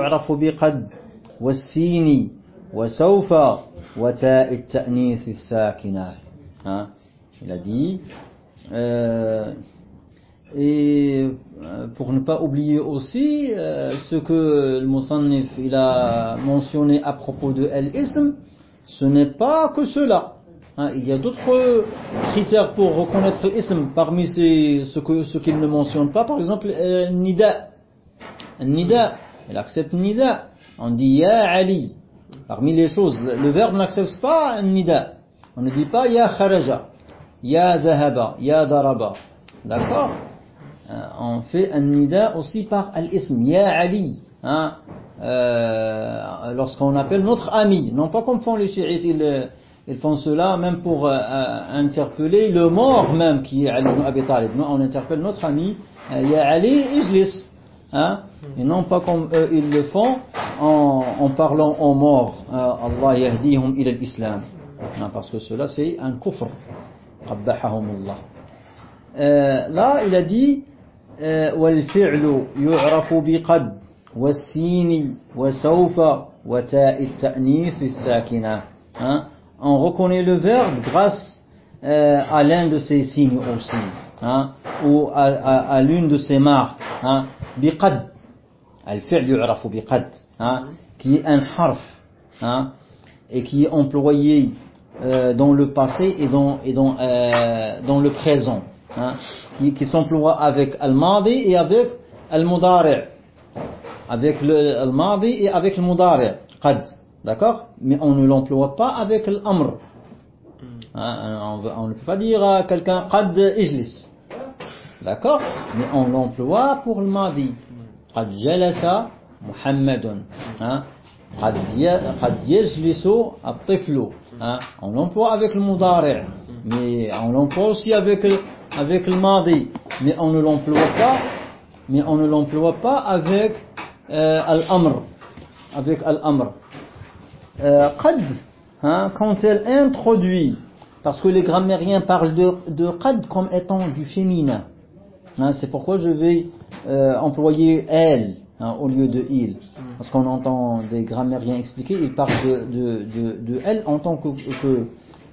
Speaker 1: Wal-Sini. » وَسَوْفَ وَتَاءِ التَّأْنِيثِ السَّاكِنَةِ hein, Il a dit euh, et euh, pour ne pas oublier aussi euh, ce que le Musannif il a mentionné à propos de Al-Ism, ce n'est pas que cela. Hein, il y a d'autres critères pour reconnaître l'ism parmi ces, ce qu'il ce qu'il ne mentionne pas. Par exemple, euh, Nida. Nida, il accepte Nida. On dit Ya Ali. Parmi les choses, le, verbe n'accepte pas Nida. On ne dit pas Ya Kharaja, Ya Dhahaba, Ya Daraba. D'accord Euh, On fait un Nida aussi par Al-Ism. Ya Ali. Hein, euh, Lorsqu'on appelle notre ami. Non pas comme font les chiites, ils, ils font cela même pour euh, euh, interpeller le mort même qui est Ali ibn Abi Talib. Non, on interpelle notre ami, euh, Ya Ali, Ijlis. Hein? Et non pas comme eux ils le font en, en parlant aux morts. Euh, Allah yahdihum ila l'islam. Hein, Parce que cela c'est un kufr. Qabbahahumullah. Euh, là il a dit euh, والفعل يعرف بقد والسين وسوف وتاء التأنيث الساكنة hein? on reconnaît le verbe grâce euh, à l'un de ses signes aussi, hein, ou à, à, à l'une de ses marques. Hein, biqad, al-fi'l yu'rafu biqad, hein, qui est un harf, hein, et qui est employé euh, dans le passé et dans, et dans, euh, dans le présent, hein, qui, qui s'emploie avec al-madi et avec al-mudari', avec le al-madi et avec le mudari', qad. D'accord? Mais on ne l'emploie pas avec l'amr. Hein, on, veut- on ne peut pas dire à quelqu'un qad ijlis. D'accord Mais on l'emploie pour le madi. قد جلس محمد hein قد ي- قد يجلس الطفل hein On l'emploie avec le mudari'. Mais on l'emploie aussi avec le, avec le madi. Mais on ne l'emploie pas mais on ne l'emploie pas avec euh, al-amr. Avec al-amr. Euh, qad, hein, quand elle introduit, parce que les grammairiens parlent de, de qad comme étant du féminin. Hein, c'est pourquoi je vais euh, employer elle hein, au lieu de il. Parce qu'on entend des grammairiens expliquer, ils parlent de, de, de, de elle en tant que, que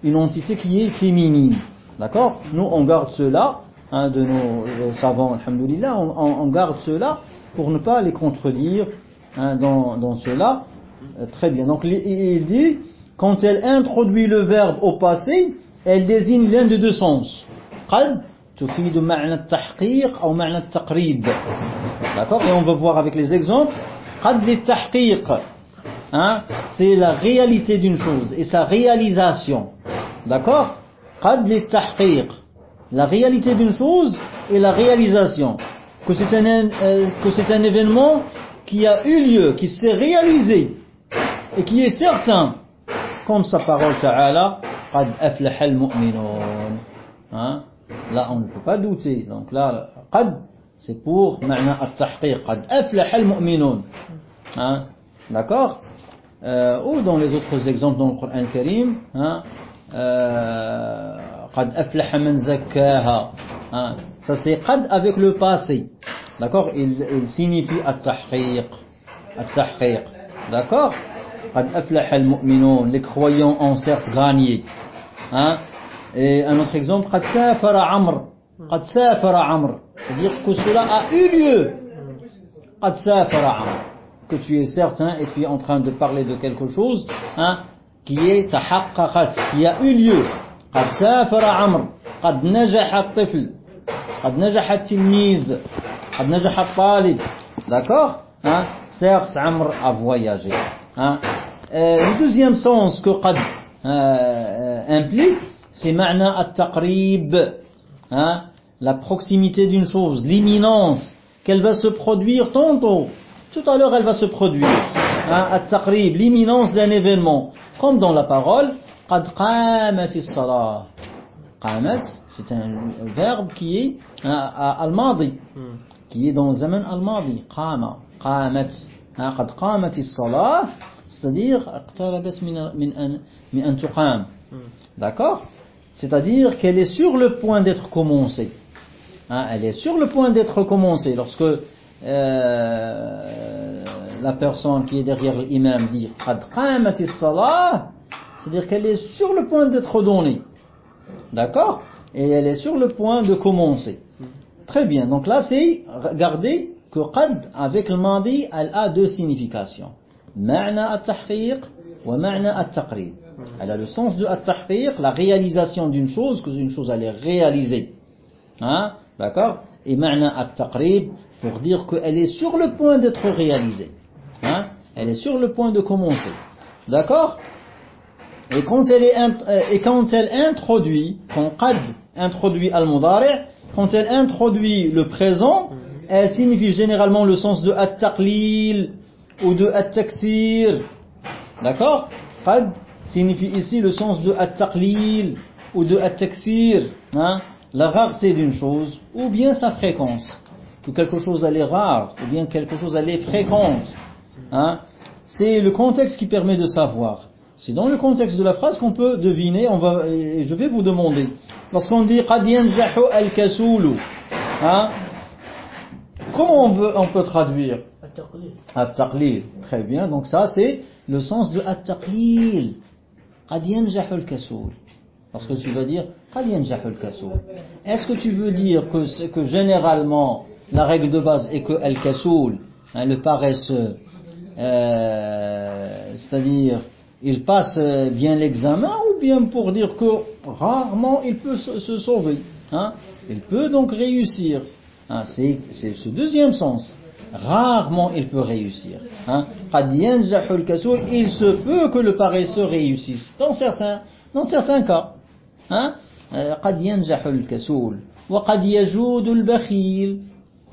Speaker 1: une entité qui est féminine. D'accord? Nous, on garde cela, hein, de nos euh, savants, alhamdoulilah, on, on, on garde cela pour ne pas les contredire dans, dans cela. Euh, très bien. Donc, il- dit, quand elle introduit le verbe au passé, elle désigne l'un de deux sens. قد تفيد معنى التحقيق أو معنى التقريب. D'accord Et on va voir avec les exemples. قد للتحقيق. Hein C'est la réalité d'une chose et sa réalisation. D'accord قد للتحقيق. La réalité d'une chose et la réalisation. Que c'est un, euh, que c'est un événement qui a eu lieu, qui s'est réalisé et qui est certain. Comme sa parole ta'ala, قد أفلح المؤمنون. Hein Là, on ne peut pas douter. Donc là, qad, c'est pour ma'na at-tahqiq. Qad aflaha al-mu'minun. Hein? D'accord? Euh, ou dans les autres exemples dans le Coran Karim, hein? euh, qad aflaha hein? Ça c'est qad avec le passé. D'accord? Il, signifie at-tahqiq. At-tahqiq. D'accord? Qad aflaha al-mu'minun. Les croyants en certes gagnés. Hein? Et un autre exemple, Qad safara Amr. Qad safara Amr. C'est-à-dire que cela a eu lieu. Qad safara Amr. Que tu es certain hein, et tu es en train de parler de quelque chose hein, qui est tahaqqaqat, qui a eu lieu. Qad safara Amr. Qad najaha tifl. Qad najaha tilmiz. Qad najaha talib. D'accord? Hein? Certes, Amr a voyagé. Hein? Euh, le deuxième sens que Qad euh, euh implique, c'est ma'na at-taqrib, hein, la proximité d'une chose, l'imminence, qu'elle va se produire tantôt. Tout à l'heure, elle va se produire. Hein, at-taqrib, l'imminence d'un événement. Comme dans la parole, qad qamat salah c'est un verbe qui est hein, al-madi, hmm. qui est dans le zaman al-madi. Qama, qamat, qad qamat salah c'est-à-dire, min an tuqam. Hmm. D'accord? c'est-à-dire qu'elle est sur le point d'être commencée. Hein, elle est sur le point d'être commencée lorsque euh, la personne qui est derrière l'imam dit c'est-à-dire qu'elle est sur le point d'être donnée. D'accord? Et elle est sur le point de commencer. Très bien. Donc là, c'est, regardez que qad, avec le mandi, elle a deux significations. Ma'na at-tahqiq wa ma'na. Hmm. Elle a le sens de at-tahqiq, la réalisation d'une chose, que une chose elle est réalisée. Hein? D'accord? Et ma'na at-taqrib pour dire qu'elle est sur le point d'être réalisée. Hein? Elle est sur le point de commencer. D'accord? Et quand elle, est, euh, et quand elle introduit, quand qad introduit al-mudari', quand elle introduit le présent, elle signifie généralement le sens de at-taqlil ou de at-takthir. D'accord? Qad signifie ici le sens de at-taqlil ou de attakhir. Hein? la rareté d'une chose ou bien sa fréquence. Que quelque chose elle est rare ou bien quelque chose elle est fréquente. Hein? C'est le contexte qui permet de savoir. C'est dans le contexte de la phrase qu'on peut deviner, on va, et je vais vous demander. Lorsqu'on dit « qad al-kasulu » hein? comment on, veut, on peut traduire At-taqlil. Très bien. Donc ça c'est le sens de at-taqlil. Parce que tu vas dire Est-ce que tu veux dire que, que généralement la règle de base est que al kasoul hein, le paresseux, euh, c'est-à-dire il passe euh, bien l'examen ou bien pour dire que rarement il peut se, sauver. Hein? Il peut donc réussir. Hein? C'est ce deuxième sens. Rarement il peut réussir. Hein. Il se peut que le paresseux réussisse. Dans certains, dans certains cas. Hein.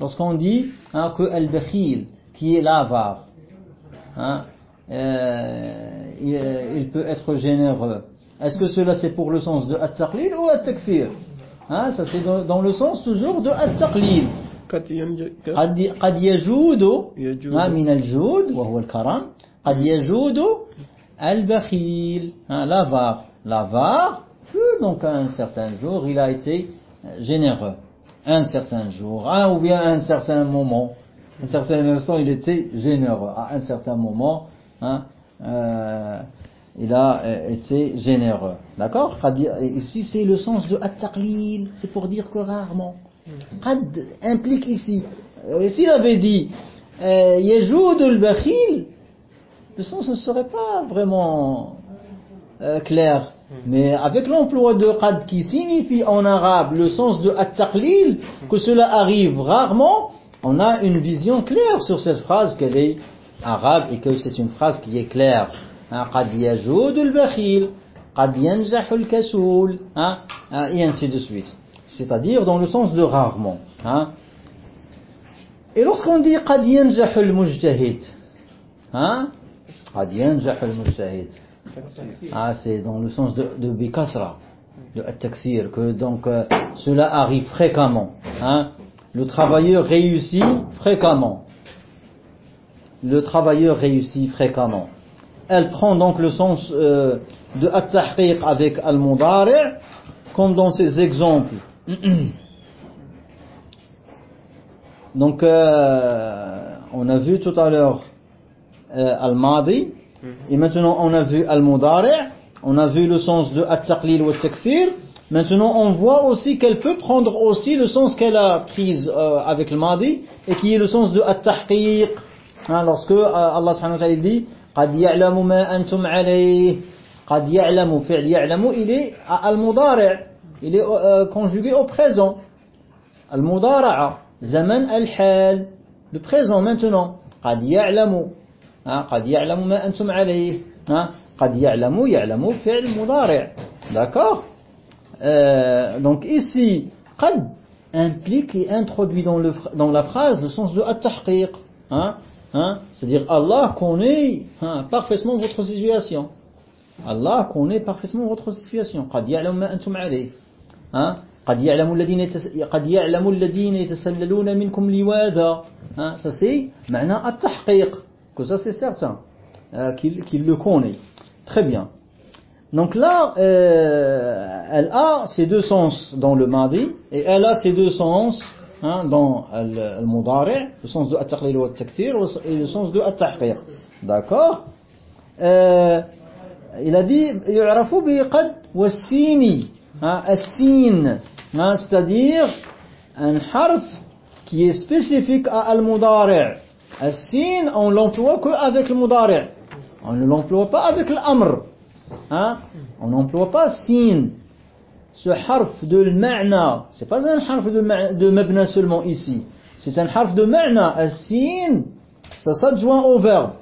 Speaker 1: Lorsqu'on dit hein, que al-bakhil, qui est l'avare, hein, euh, il, il, peut être généreux. Est-ce que cela c'est pour le sens de at-taqlil ou at-taksir hein, Ça c'est dans, le sens toujours de at-taqlil. قد قد يجود من الجود وهو الكرم قد يجود البخيل l'avare l'avare peut donc à un certain jour il a été généreux un certain jour un ou bien à un certain moment un certain instant il était généreux à un certain moment hein, euh, il a été généreux d'accord ici c'est le sens de at-taqlil c'est pour dire que rarement Qad implique ici. Et s'il avait dit Yajoud al-Bakhil, le sens ne serait pas vraiment euh, clair. Mais avec l'emploi de Qad qui signifie en arabe le sens de at-taqlil, que cela arrive rarement, on a une vision claire sur cette phrase qu'elle est arabe et que c'est une phrase qui est claire. Qad yajoud al-Bakhil, Qad yanjah al-Kasoul, et ainsi de suite c'est-à-dire dans le sens de rarement. Hein. Et lorsqu'on dit قد ينجح المجتهد, hein, قد ينجح المجتهد, ah, c'est dans le sens de, de bikasra, de at-takthir, que donc euh, cela arrive fréquemment. Hein. Le travailleur réussit fréquemment. Le travailleur réussit fréquemment. Elle prend donc le sens euh, de at-tahqiq avec al-mudari' comme dans ces exemples donc, euh, on a vu tout à l'heure euh, Al-Madi, mm-hmm. et maintenant on a vu Al-Mudari', on a vu le sens de At-Taqlil ou At-Takfir, maintenant on voit aussi qu'elle peut prendre aussi le sens qu'elle a prise euh, avec le Madi, et qui est le sens de At-Tahqiq, hein, lorsque euh, Allah subhanahu wa ta'ala dit «» il est Al-Mudari' il est euh, conjugué au présent. Al-mudara'a, zaman al-hal, le présent maintenant. قد يعلم قد يعلم ما أنتم عليه قد يعلم يعلم فعل مضارع d'accord euh, donc ici قد implique et introduit dans, le, dans la phrase le sens de at-tahqiq hein, hein, c'est-à-dire Allah connaît hein, parfaitement votre situation Allah connaît parfaitement votre situation قد يعلم ما أنتم عليه قد يعلم الذين قد يعلم الذين يتسللون منكم لواذا hein, ça c'est maintenant at-tahqiq, que ça c'est certain, euh, qu'il qu'il le connaît. Très bien. Donc là, euh, elle a ses deux sens dans le madi et elle a ses deux sens hein, dans le mudari, le sens de at-taqlil wa at-takthir et le sens de at-tahqiq. D'accord euh, Il a dit يعرف بقد والسيني hein, As-Sin, hein, c'est-à-dire un harf qui est spécifique à Al-Mudari'. As-Sin, on l'emploie qu'avec le Mudari'. On ne l'emploie pas avec l'Amr. Hein, on n'emploie pas Sin. Ce harf de Ma'na, c'est pas un harf de, de Mabna seulement ici. C'est un harf de Ma'na. As-Sin, ça s'adjoint au verbe.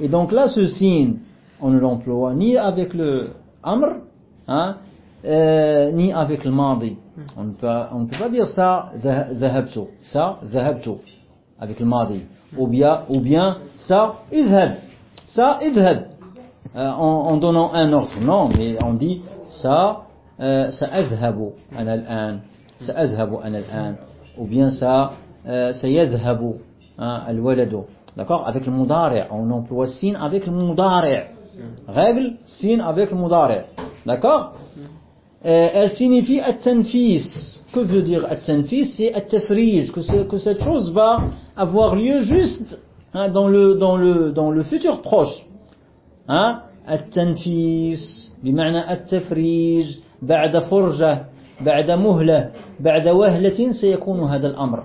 Speaker 1: Et donc là, ce Sin, on ne l'emploie ni avec le Amr, hein, euh, ni avec le madi. On ne peut, on ne peut pas dire ça, ذهبت, ça, ذهبت, avec le madi. Ou bien, ou bien ça, اذهب, ça, اذهب, euh, en, en donnant un ordre. Non, mais on dit ça, euh, سأذهب أنا الآن, سأذهب أنا الآن. Ou bien ça, euh, سيذهب الولد. D'accord Avec le mudari, on emploie sin avec le mudari. Règle, sin avec le mudari. D'accord euh, Elle signifie at-tanfis. Que veut dire at-tanfis C'est at-tafrij, que, que cette chose va avoir lieu juste hein, dans, le, dans, le, dans le futur proche. Hein التنفيس بمعنى التفريج بعد فرجة بعد مهلة بعد وهلة سيكون هذا الأمر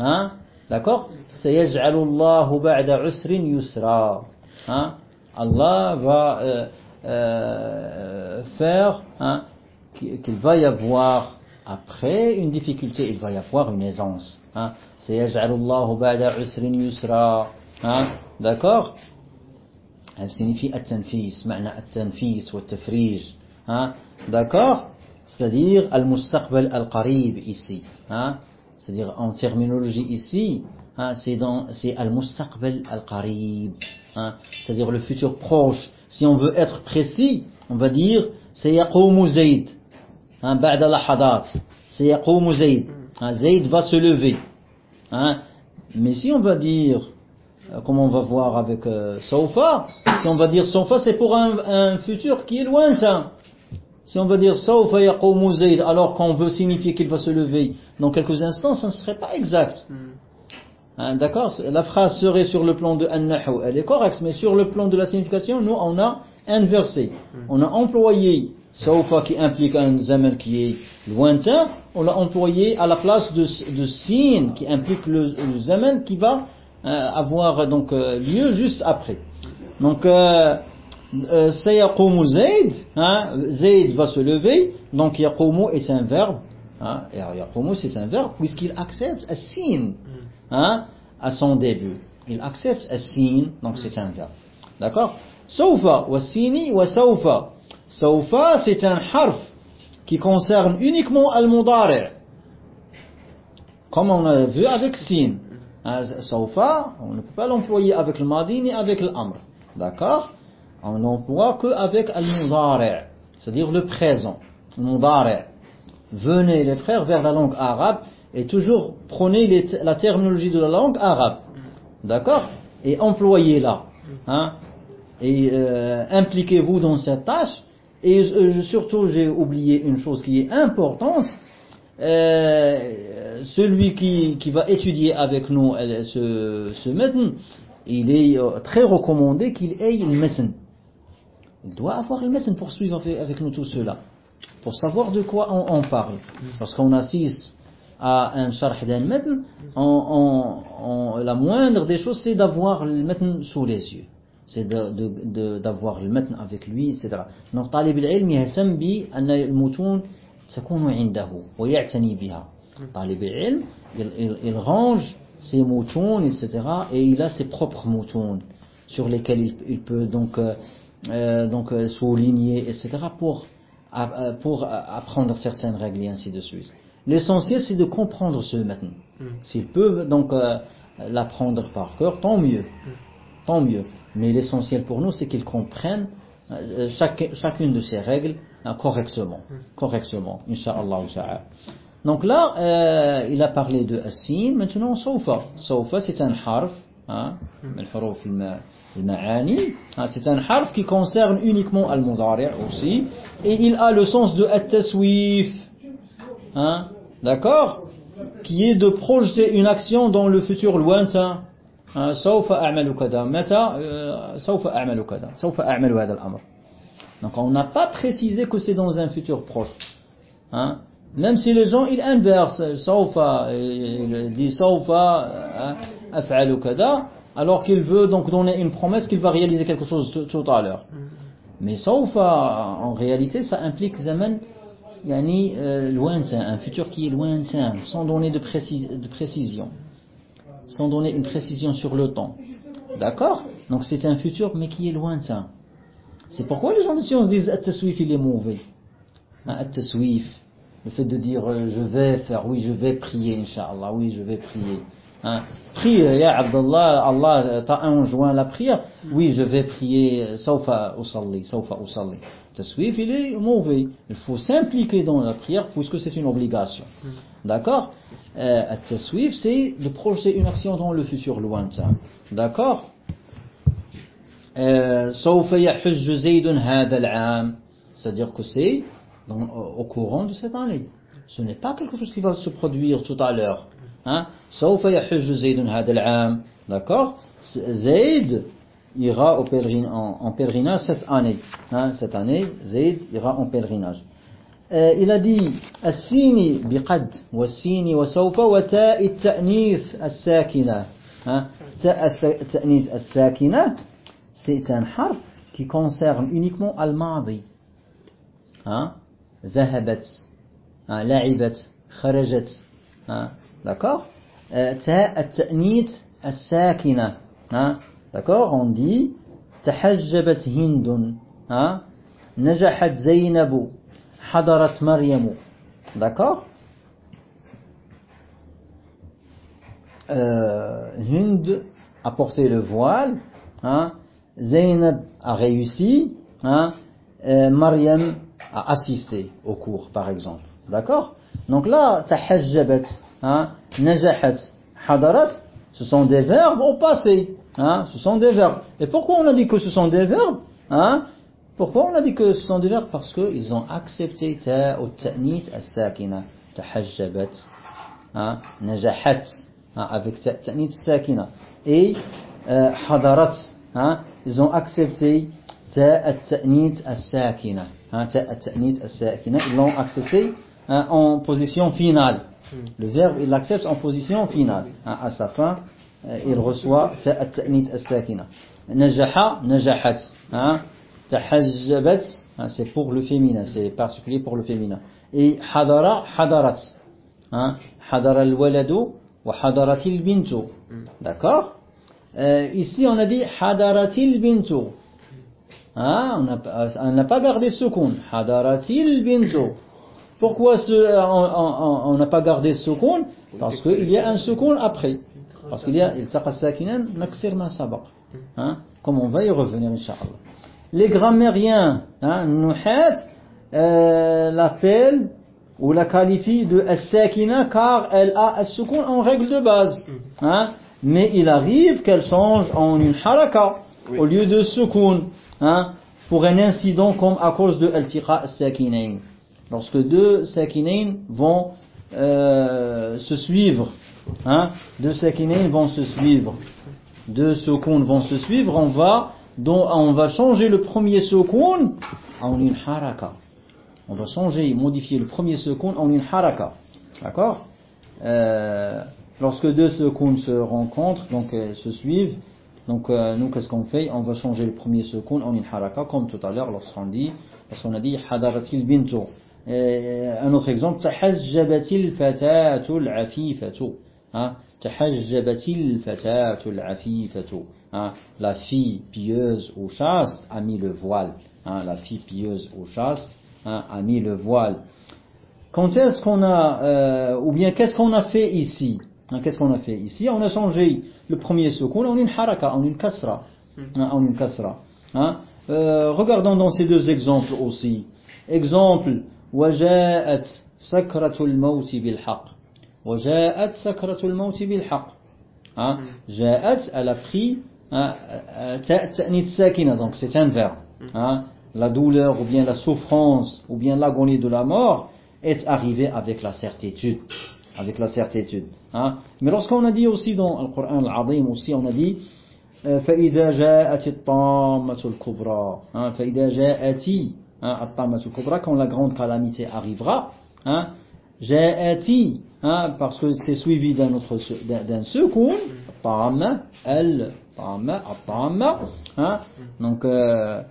Speaker 1: ها D'accord سيجعل الله بعد عسر يسرا hein? Allah va euh, euh, faire hein, qu'il va y avoir après une difficulté, il va y avoir une aisance. Hein. C'est Yaj'alullahu ba'da usrin yusra. Hein. D'accord? Elle signifie at-tanfis, ma'na at-tanfis ou at-tafrij. Hein. D'accord? C'est-à-dire al-mustaqbal al-qarib ici. C'est-à-dire en terminologie ici, c'est c'est al-mustaqbal al-qarib. C'est-à-dire le futur proche. Si on veut être précis, on va dire c'est yaqumu zayd. Hein, lahadat. C'est yaqumu Zayd. Hein, Zayd va se lever. Hein, mais si on va dire euh, comme on va voir avec euh, Saufa, si on va dire Saufa, c'est pour un, un futur qui est lointain. Si on veut dire Saufa yaqumu Zayd alors qu'on veut signifier qu'il va se lever dans quelques instants, ça ne serait pas exact. Hein, D'accord? La phrase serait sur le plan de an elle est correcte, mais sur le plan de la signification, nous on a inversé. On a employé Saufa qui implique un zaman qui est lointain, on l'a employé à la place de, de sin qui implique le, le zaman qui va euh, avoir donc euh, lieu juste après. Donc euh, euh, Sayaqumu Zayd, hein, Zayd va se lever, donc Yaqumu est un verbe, hein, et Yaqumu c'est un verbe puisqu'il accepte un signe hein, à son début. Il accepte un signe, donc c'est un verbe. D'accord? Saufa, wa sini wa saufa. C'est un harf qui concerne uniquement al-mudari. Comme on a vu avec sin. Hein, Saufa, on ne peut pas l'employer avec le madi ni avec l'amr. D'accord? On n'emploie que avec al-mudari, c'est-à-dire le présent, mudari. Venez les frères vers la langue arabe et toujours prenez la terminologie de la langue arabe, d'accord? Et employez-la, hein? Et euh, impliquez-vous dans cette tâche. Et euh, surtout, j'ai oublié une chose qui est importante. Euh, celui qui, qui, va étudier avec nous ce, ce méthode, il est euh, très recommandé qu'il ait une méthode. Il doit avoir le médecin pour suivre avec nous tout cela. Pour savoir de quoi on, parle. Parce qu'on assiste à un charh d'un médecin, la moindre des choses, c'est d'avoir le médecin sous les yeux C'est d'avoir le médecin avec lui, etc. Donc, طالب العلم يهتم بأن المتون تكون عنده ويعتني بها. طالب العلم, il, il, il range ses moutons, etc. Et il a ses propres moutons sur lesquels il, il peut donc euh, euh, donc euh, souligner, etc. pour, euh, pour apprendre certaines règles et ainsi de suite. L'essentiel c'est de comprendre ce maintenant. Mm. S'il peut donc euh, l'apprendre par cœur, tant mieux. Mm. Tant mieux. Mais l'essentiel pour nous, c'est qu'ils comprennent euh, chacune de ces règles euh, correctement. Hmm. Correctement, Inch'Allah. Donc là, euh, il a parlé de Assin, maintenant Sofa. Sofa, c'est un harf, hein, hmm. hein, c'est un harf qui concerne uniquement Al-Mudari' aussi, et il a le sens de At-Taswif, hein, d'accord? Qui est de projeter une action dans le futur lointain. Hein, سوف أعمل كذا. متى euh, سوف أعمل كذا. سوف أعمل هذا الأمر. Donc on n'a pas précisé que c'est dans un futur proche. Hein? Même si les gens ils inversent, saufa, il dit saufa, hein, af'alu kada, alors qu'il veut donc donner une promesse qu'il va réaliser quelque chose tout, tout à l'heure. Mais saufa, en réalité, ça implique zaman, yani, euh, lointain, un futur qui est lointain, sans donner de, précis- de précision, sans donner une précision sur le temps. D'accord Donc c'est un futur, mais qui est lointain. C'est pourquoi les gens de science disent at-taswif il est mauvais. Hein, At-taswif, le fait de dire euh, je vais faire, oui je vais prier, Inch'Allah, oui je vais prier. Hein, prie, ya Abdallah, Allah t'a enjoint la prière, oui je vais prier, sawfa usalli, sawfa usalli. Taswif il est mauvais. Il faut s'impliquer dans la prière puisque c'est une obligation. D'accord euh, At-taswif c'est de projeter une action dans le futur lointain. D'accord euh, سوف يحج زيد هذا العام c'est-à-dire que c'est dans- au courant de cette année ce n'est pas quelque chose qui va se produire tout à l'heure hein? سوف يحج زيد هذا العام d'accord Zayd ira au pèlerin- en, en pèlerinage cette année hein? cette année Zayd ira en pèlerinage آه، Il a dit السين بقد والسين وسوف وتاء التأنيث الساكنة? تاء التأنيث الساكنة c'est un harf qui concerne uniquement al-madi. ذهبت, لعبت, خرجت. D'accord Euh, تاء التأنيث الساكنة. D'accord On dit تحجبت هند. نجحت زينب. Hadarat Maryamu. D'accord? Euh, Hind a porté le voile. Hein? A réussi. Hein. Euh, Mariam a assisté au cours, par exemple. D'accord? Donc là, tahajjabat, hein, hadarat, ce sont des verbes au passé. Hein. Ce sont des verbes. Et pourquoi on a dit que ce sont des verbes? Pourquoi on a dit que ce sont des verbes Parce qu'ils ont accepté ta ou ta'nit as-sakina. Tahajjabat, hein, najahat, hein, avec ta- ta'nit as-sakina. Et euh, hadarat, hein, ils ont accepté ta at-ta'nit as-sakina. Ta at-ta'nit as-sakina, ils l'ont accepté en position finale. Le verbe, il l'accepte en position finale. À sa fin, euh, il reçoit ta at-ta'nit as-sakina. Najaha, najahat. Tahajjabat, hein, c'est pour le féminin, c'est particulier pour le féminin. Et hadara, hadarat. Hein, hadara al-waladu wa hadaratil bintu. D'accord? Euh, Ici, on a dit hadaratil bintu. Hein, on n'a pas gardé sukun. Hadaratil bintu. Pourquoi ce- on n'a pas gardé sukun Parce qu'il y a un sukun après. Parce qu'il y a iltaqa sakinan naksir ma sabaq. Hein, Comme on va y revenir, Inch'Allah. Les grammairiens, hein, nuhat, euh, l'appellent ou la qualifient de as-sakina car elle a as-sukun en règle de base. Hein, mais il arrive qu'elle change en une haraka au lieu de sukun. Hein, pour un incident comme à cause de al-tiqa as-sakinain. Lorsque deux sakinain vont euh, se suivre, hein, deux sakinain vont se suivre, deux sukun vont se suivre, on va, donc, on va changer le premier sukun en une haraka. On va changer, modifier le premier sukun en une haraka. D'accord? Euh, Lorsque deux sukuns se rencontrent, donc euh, se suivent, donc euh, nous qu'est-ce qu'on fait? On va changer le premier sukun en une haraka, comme tout à l'heure lorsqu'on dit, lorsqu'on a dit. Euh, un autre exemple? Tahajjabatil fatatul afifatu. Hein? La fille pieuse ou chaste a mis le voile. Hein? La fille pieuse ou chaste hein, a mis le voile. Quand est-ce qu'on a, euh, ou bien qu'est-ce qu'on a fait ici Hein, Qu'est-ce qu'on a fait ici On a changé le premier sukun en une haraka, en une kasra. Hein, en une kasra. Hein. Euh, regardons dans ces deux exemples aussi. Exemple, وجاءت سكرة الموت بالحق وجاءت سكرة الموت بالحق hein? جاءت elle a pris hein, ta'nit sakina donc c'est un verbe hein? la douleur ou bien la souffrance ou bien l'agonie de la mort est arrivée avec la certitude avec la certitude hein? mais lorsqu'on a dit aussi dans le Coran al-Azim aussi on a dit فإذا جاءت الطامة الكبرى فإذا جاءت الطامة الكبرى quand la grande calamité arrivera hein, جاءت Hein, parce que c'est suivi d'un autre d'un secoun, al, ta'ama, ta'ama, hein, donc euh,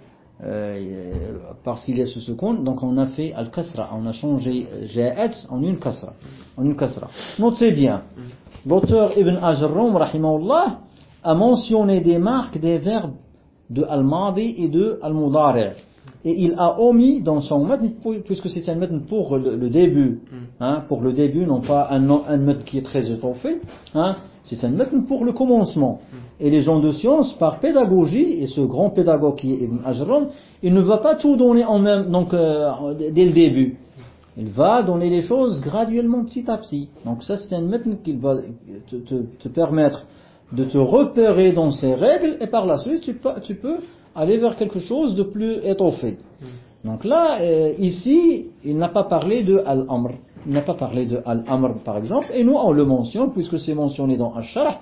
Speaker 1: euh, parce qu'il y a ce secoun, donc on a fait al-kasra, on a changé euh, ja'at en une kasra, en une kasra. Notez bien, l'auteur Ibn Ajroum, rahimahullah, a mentionné des marques des verbes de al-madi et de al-mudari' et il a omis dans son method, puisque c'est un method pour le, le début,
Speaker 2: Mm.
Speaker 1: hein, pour le début, non pas un, un method qui est très étoffé, hein, c'est un method pour le commencement. Et les gens de science, par pédagogie, et ce grand pédagogue qui est Ibn Ajram, il ne va pas tout donner en même, donc euh, dès le début. Il va donner les choses graduellement, petit à petit. Donc ça, c'est un méthode qui va te, te- te permettre de te repérer dans ces règles, et par la suite, tu peux aller vers quelque chose de plus étoffé. Donc là, euh, ici, il n'a pas parlé de Al-Amr. Il n'a pas parlé de Al-Amr, par exemple, et nous, on le mentionne, puisque c'est mentionné dans Al-Sharh,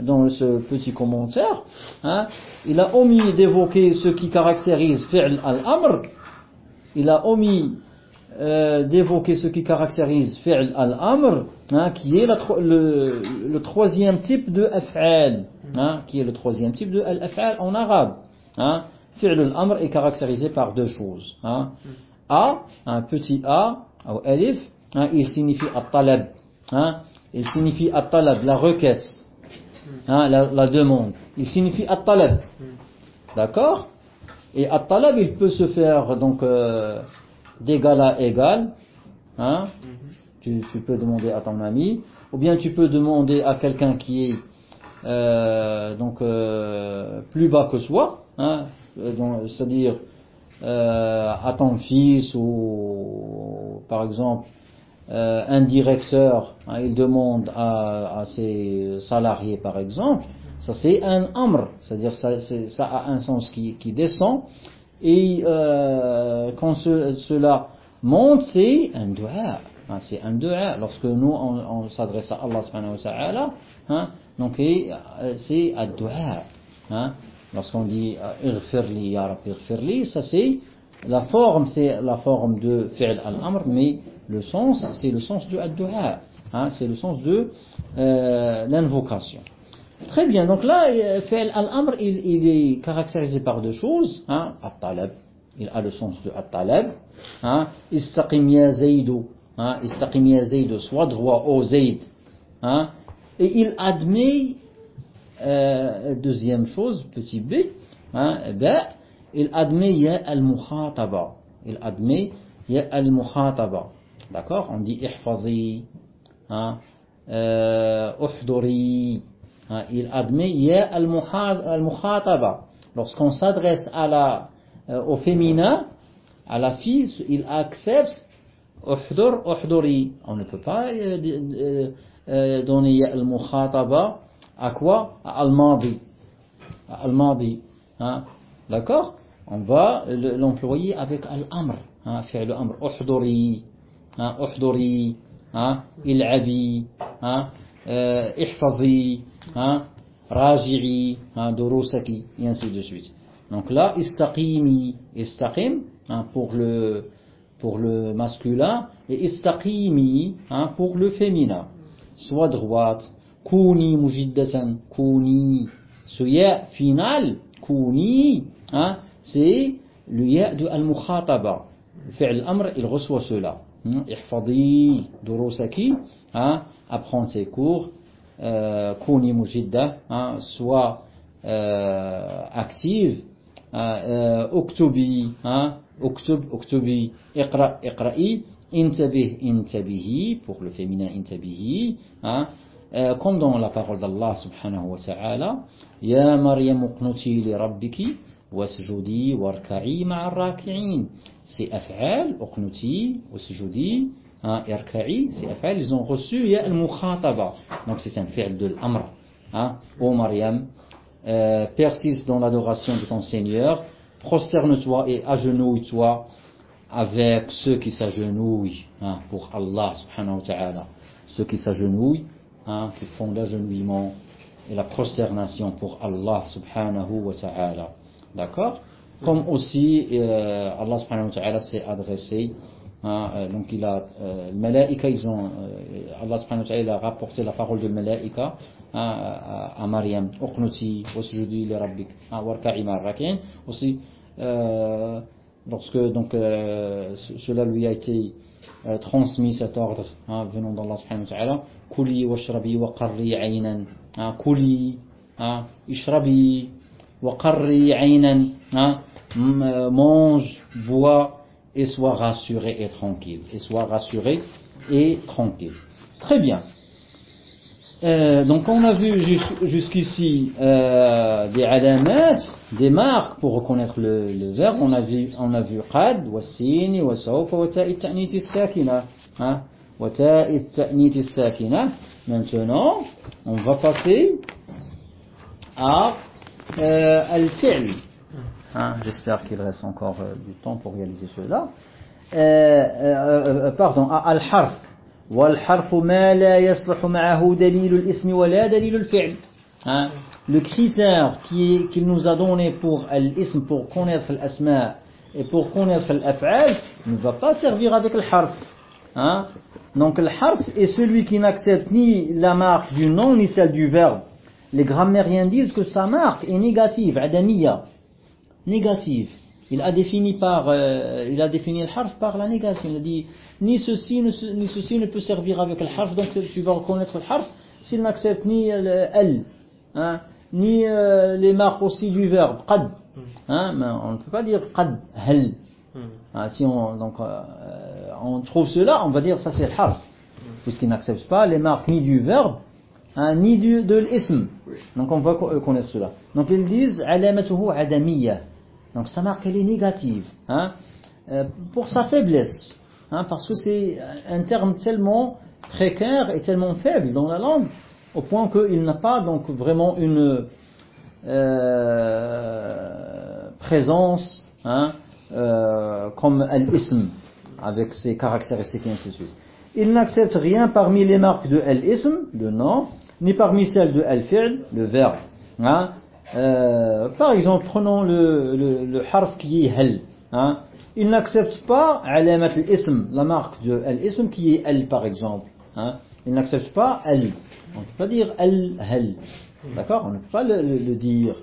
Speaker 1: dans ce petit commentaire. hein. il a omis d'évoquer ce qui caractérise Fi'l Al-Amr, il a omis euh, d'évoquer ce qui caractérise fi'l al-amr, hein, qui est la tro- le, le troisième type de af'al, hein, qui est le troisième type de al-af'al en arabe. Hein? Al-amr est caractérisé par deux choses. Hein? A, un petit a, ou alif, hein, il signifie at-talab, hein, il signifie at-talab, la requête, la, demande. Il signifie at-talab. D'accord? Et at-talab, il peut se faire donc euh, d'égal à égal. Tu, tu peux demander à ton ami, ou bien tu peux demander à quelqu'un qui est euh, donc euh, plus bas que soi, hein, euh, c'est-à-dire euh, à ton fils ou par exemple euh, un directeur, hein, il demande à, ses salariés par exemple, ça c'est un amr, c'est-à-dire ça, a un sens qui, qui descend et quand ce- cela monte c'est un dua, hein, c'est un dua. Lorsque nous on, s'adresse à Allah subhanahu wa ta'ala, donc c'est un dua. Lorsqu'on dit euh, Ighfirli ya Rabbi ighfirli, ça c'est la forme, c'est la forme de fi'l al-amr, mais le sens, c'est le sens du ad-du'a. Hein, c'est le sens de euh, l'invocation. Très bien, donc là, euh, fi'l al-amr, il, il est caractérisé par deux choses. Hein, at-talab, il a le sens de at-talab. Hein, istaqim ya Zaydou, hein, istaqim ya Zaydou, sois droit au Zayd. Hein, et il admet euh, deuxième chose, petit b, hein, ba, il admet ya al-mukhataba. Il admet ya al-mukhataba. D'accord? On dit ihfazi, hein, euh, uhduri. Hein, il admet ya al-mukhataba. Lorsqu'on s'adresse à la, euh, au féminin, à la fille, il accepte uhdur, uhduri. On ne peut pas euh, euh, donner ya al-mukhataba à quoi? À al-madi. À al-madi. Hein? D'accord? On va le- l'employer avec al-amr. Hein? Fi'l amr. Uhduri. Hein? Uhduri. Hein? Il'abi. Hein? Euh, ihfazi. Hein? Raji'i. Durusaki. Et ainsi de suite. Donc là, istaqimi. Istaqim. Hein? Pour le pour le masculin et istaqimi hein, pour le féminin. Soit droite, كوني مجدسا كوني. سياء فينال كوني. ها؟ سي لو يادو المخاطبة. فعل الأمر الغسوه سولا احفظي دروسك. ها؟ ابخون سي كور كوني مجدة سوا اكتيف اكتبي. ها؟ اكتب اكتبي. اقرأ اقرأي. انتبه انتبهي. بوغ لو فيمينا انتبهي. ها؟ Euh, comme dans la parole d'Allah subhanahu wa ta'ala, Ya Maryam uqnuti li rabbiki wasjudi warka'i ma'ar raki'in. Ces af'al, uqnuti, wasjudi, hein, irka'i, ces af'al, ils ont reçu Ya al-mukhataba. Donc c'est un fi'l de l'amr. Hein. Ô Maryam, euh, persiste dans l'adoration de ton Seigneur, prosterne-toi et agenouille-toi avec ceux qui s'agenouillent hein, pour Allah subhanahu wa ta'ala. Ceux qui s'agenouillent hein, qui font l'agenouillement et la prosternation pour Allah subhanahu wa ta'ala. D'accord Comme aussi euh, Allah subhanahu wa ta'ala s'est adressé Hein, euh, donc il a, euh, le malaïka, ils ont, euh, Allah subhanahu wa ta'ala a rapporté la parole de malaïka hein, à, à Mariam. Uqnuti, wasjudi li rabbik, hein, warka'i rakin. Aussi, euh, lorsque donc euh, cela lui a été transmis cet ordre hein, venant d'Allah subhanahu washrabi wa qarri aynan, hein, hein, ishrabi wa euh, mange, bois et sois rassuré et tranquille. Et sois rassuré et tranquille. Très bien. Euh, donc on a vu jusqu'ici euh, des alamat, des marques pour reconnaître le, verbe. On a vu, on a vu qad, wasini, wasawfa, wa ta'it ta'niti sakina. Hein? Wa ta'it ta'niti sakina. Maintenant, on va passer à euh, al-fi'l. Hein, J'espère qu'il reste encore du temps pour réaliser cela. Pardon, al-harf. والحرف ما لا يصلح معه دليل الاسم ولا دليل الفعل hein? le critère qu'il qui nous a donné pour l'ism pour connaître l'asma et pour connaître l'af'al ne va pas servir avec le harf hein? donc le harf est celui qui n'accepte ni la marque du nom ni celle du verbe les grammairiens disent que sa marque est négative adamiya négative. Il a défini par, euh, il a défini le harf par la négation. Il a dit ni ceci ni ceci ne peut servir avec le harf. Donc tu vas reconnaître le harf s'il n'accepte ni le l, hein, ni euh, les marques aussi du verbe qad. Hein, mais on ne peut pas dire qad hal. Hein, si on donc euh, on trouve cela, on va dire ça c'est le harf, puisqu'il n'accepte pas les marques ni du verbe Hein, ni du, de l'ism. Donc on va connaître cela. Donc ils disent alamatuhu adamiyya. Donc sa marque elle est négative. Hein, euh, pour sa faiblesse. Hein, parce que c'est un terme tellement précaire et tellement faible dans la langue au point qu'il n'a pas donc vraiment une euh, présence hein, euh, comme l'ism avec ses caractéristiques et ainsi de suite. Il n'accepte rien parmi les marques de l'ism, le nom, ni parmi celles de al-fi'l, le verbe. Euh, par exemple, prenons le, le, harf qui est hal. Hein. Il n'accepte pas alamat al-ism, la marque de al-ism qui est al par exemple. Hein. Il n'accepte pas al. On ne peut pas dire al-hal. D'accord? On ne peut pas le, dire.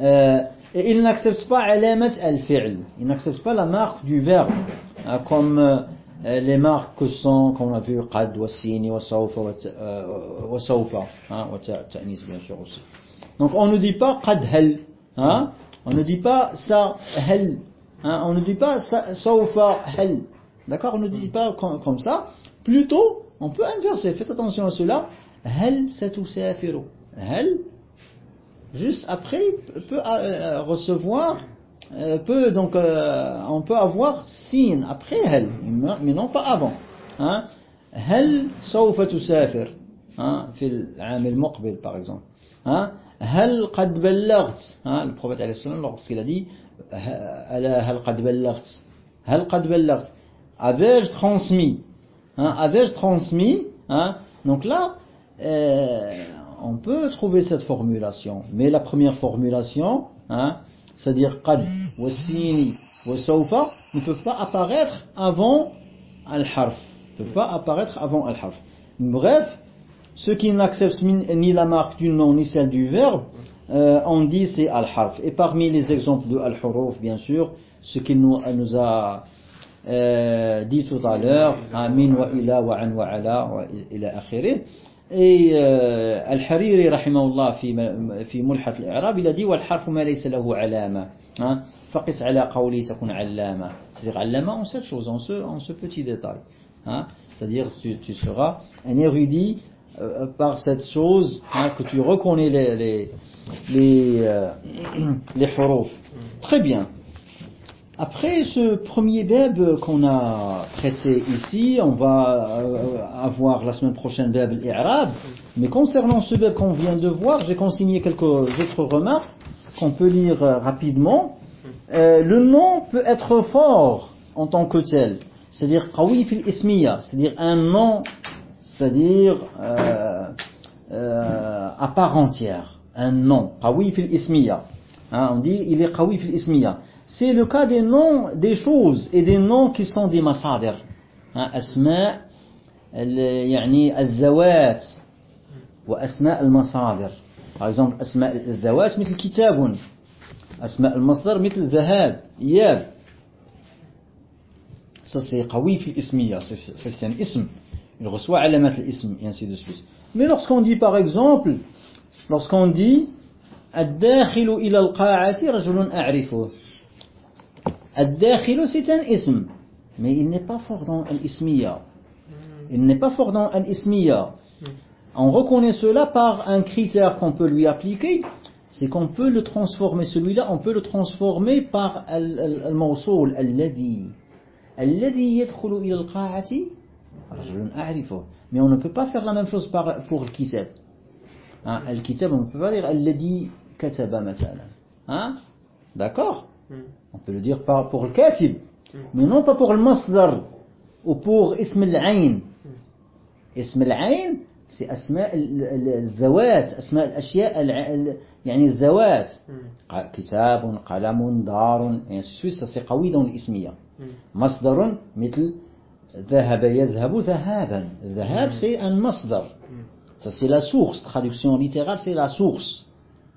Speaker 1: Euh, et il n'accepte pas alamat al-fi'l. Il n'accepte pas la marque du verbe. Hein, comme euh, les marques que sont, comme on a vu, qad, wasini, wasawfa, wasawfa, hein, ta'nis bien sûr aussi. Donc on ne dit pas qad hal, hein, on ne dit pas sa hal, hein, on ne dit pas sawfa hal, d'accord, on ne dit pas comme, comme, ça, plutôt on peut inverser, faites attention à cela, hal satusafiru, hal, juste après peut euh, recevoir euh, peut donc euh, on peut avoir sin après hal mais non pas avant hein هل سوف تسافر hein في العام المقبل par exemple hein Hal Le prophète a dit Avez-je transmis transmis Donc là, euh، on peut trouver cette formulation. Mais la première formulation, c'est-à-dire qad, ne peuvent pas apparaître avant al-harf. Ne peuvent pas apparaître avant al-harf. Bref, ceux qui n'acceptent ni la marque du nom ni celle du verbe, euh, on dit c'est al-harf. Et parmi les exemples de al-huruf, bien sûr, ce qu'il nous, nous, a euh, dit tout à l'heure, amin wa ila wa an wa ala wa ila akhiri. Et euh, al-Hariri, rahimahullah, fi, fi mulhat al-i'rab, il a dit wal-harf ma laysa lahu alama. Hein? Faqis ala qawli takun allama. C'est-à-dire allama en cette chose, en ce, en ce petit détail. Hein? C'est-à-dire tu, tu seras un érudit euh, par cette chose hein, que tu reconnais les les les, euh, Très bien. Après ce premier verbe qu'on a traité ici, on va euh, avoir la semaine prochaine verbe l'Irab. Mais concernant ce verbe qu'on vient de voir, j'ai consigné quelques autres remarques qu'on peut lire euh, rapidement. Le nom peut être fort en tant que tel, c'est-à-dire c'est-à-dire un nom, c'est-à-dire euh, euh, à part entière, un nom, qawi fil ismiya. Hein, on dit il est qawi fil ismiya. C'est le cas des noms des choses et des noms qui sont des masadir. Hein, asma يعني الذوات وأسماء المصادر par exemple أسماء الذوات مثل كتاب أسماء المصدر مثل ذهاب إياب ça c'est قوي في الاسمية c'est un ism il reçoit علامات الاسم et ainsi de suite mais lorsqu'on dit par exemple lorsqu'on dit الداخل إلى القاعة رجل أعرفه الداخل c'est un ism mais il n'est pas fort dans l'ismiya il n'est pas fort dans l'ismiya on reconnaît cela par un critère qu'on peut lui appliquer c'est qu'on peut le transformer celui-là on peut le transformer par الموصول الذي الذي يدخل إلى القاعة رجل أعرفه mais on ne peut pas faire la même chose pour le kitab hein, le kitab on ne peut pas dire الذي كتب مثلا hein? d'accord on peut le dire pour le katib mais non pas pour le masdar ou pour ism al-ayn اسم العين c'est أسماء الذوات أسماء الأشياء يعني الذوات كتاب قلم دار يعني سويسا c'est قوي dans الاسمية مصدر مثل ذهب يذهب ذهابا ذهاب c'est un مصدر ça c'est la source traduction littérale c'est la source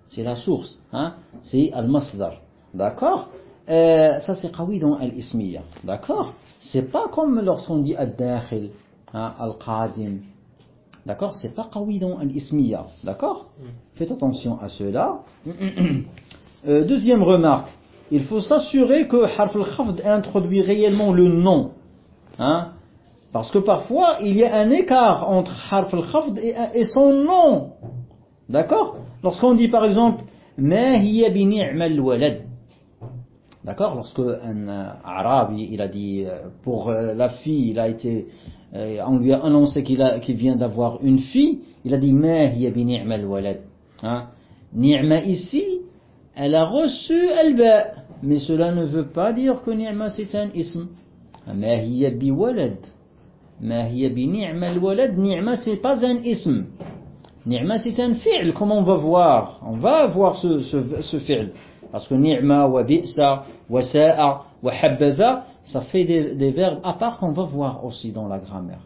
Speaker 1: c'est la source hein c'est المصدر d'accord euh, ça c'est قوي dans الاسمية d'accord c'est pas comme lorsqu'on dit الداخل hein, al-qadim D'accord C'est pas qawi dans l'ismiya. D'accord Faites attention à cela. euh, deuxième remarque. Il faut s'assurer que harf al-khafd introduit réellement le nom. Hein? Parce que parfois, il y a un écart entre harf al-khafd et, son nom. D'accord? Lorsqu'on dit par exemple, ma hiya bi ni'mal walad. D'accord? Lorsque un euh, arabe, il a dit, euh, pour euh, la fille, il a été euh, on lui a annoncé qu'il qu vient d'avoir une fille, il a dit Ma hiya bi ni'mal walad. Hein? Ni'ma ici, elle a reçu al-ba. Mais cela ne veut pas dire que ni'ma c'est un ism. Bi walad. Ma hiya bi ni'mal walad. Ni'ma c'est pas un ism. Ni'ma c'est un fi'l, comme on va voir. On va voir ce, ce, ce fi'l. Parce que ni'ma wa bi'sa wa sa'a wa habbaza, ça fait des, des, verbes à part qu'on va voir aussi dans la grammaire.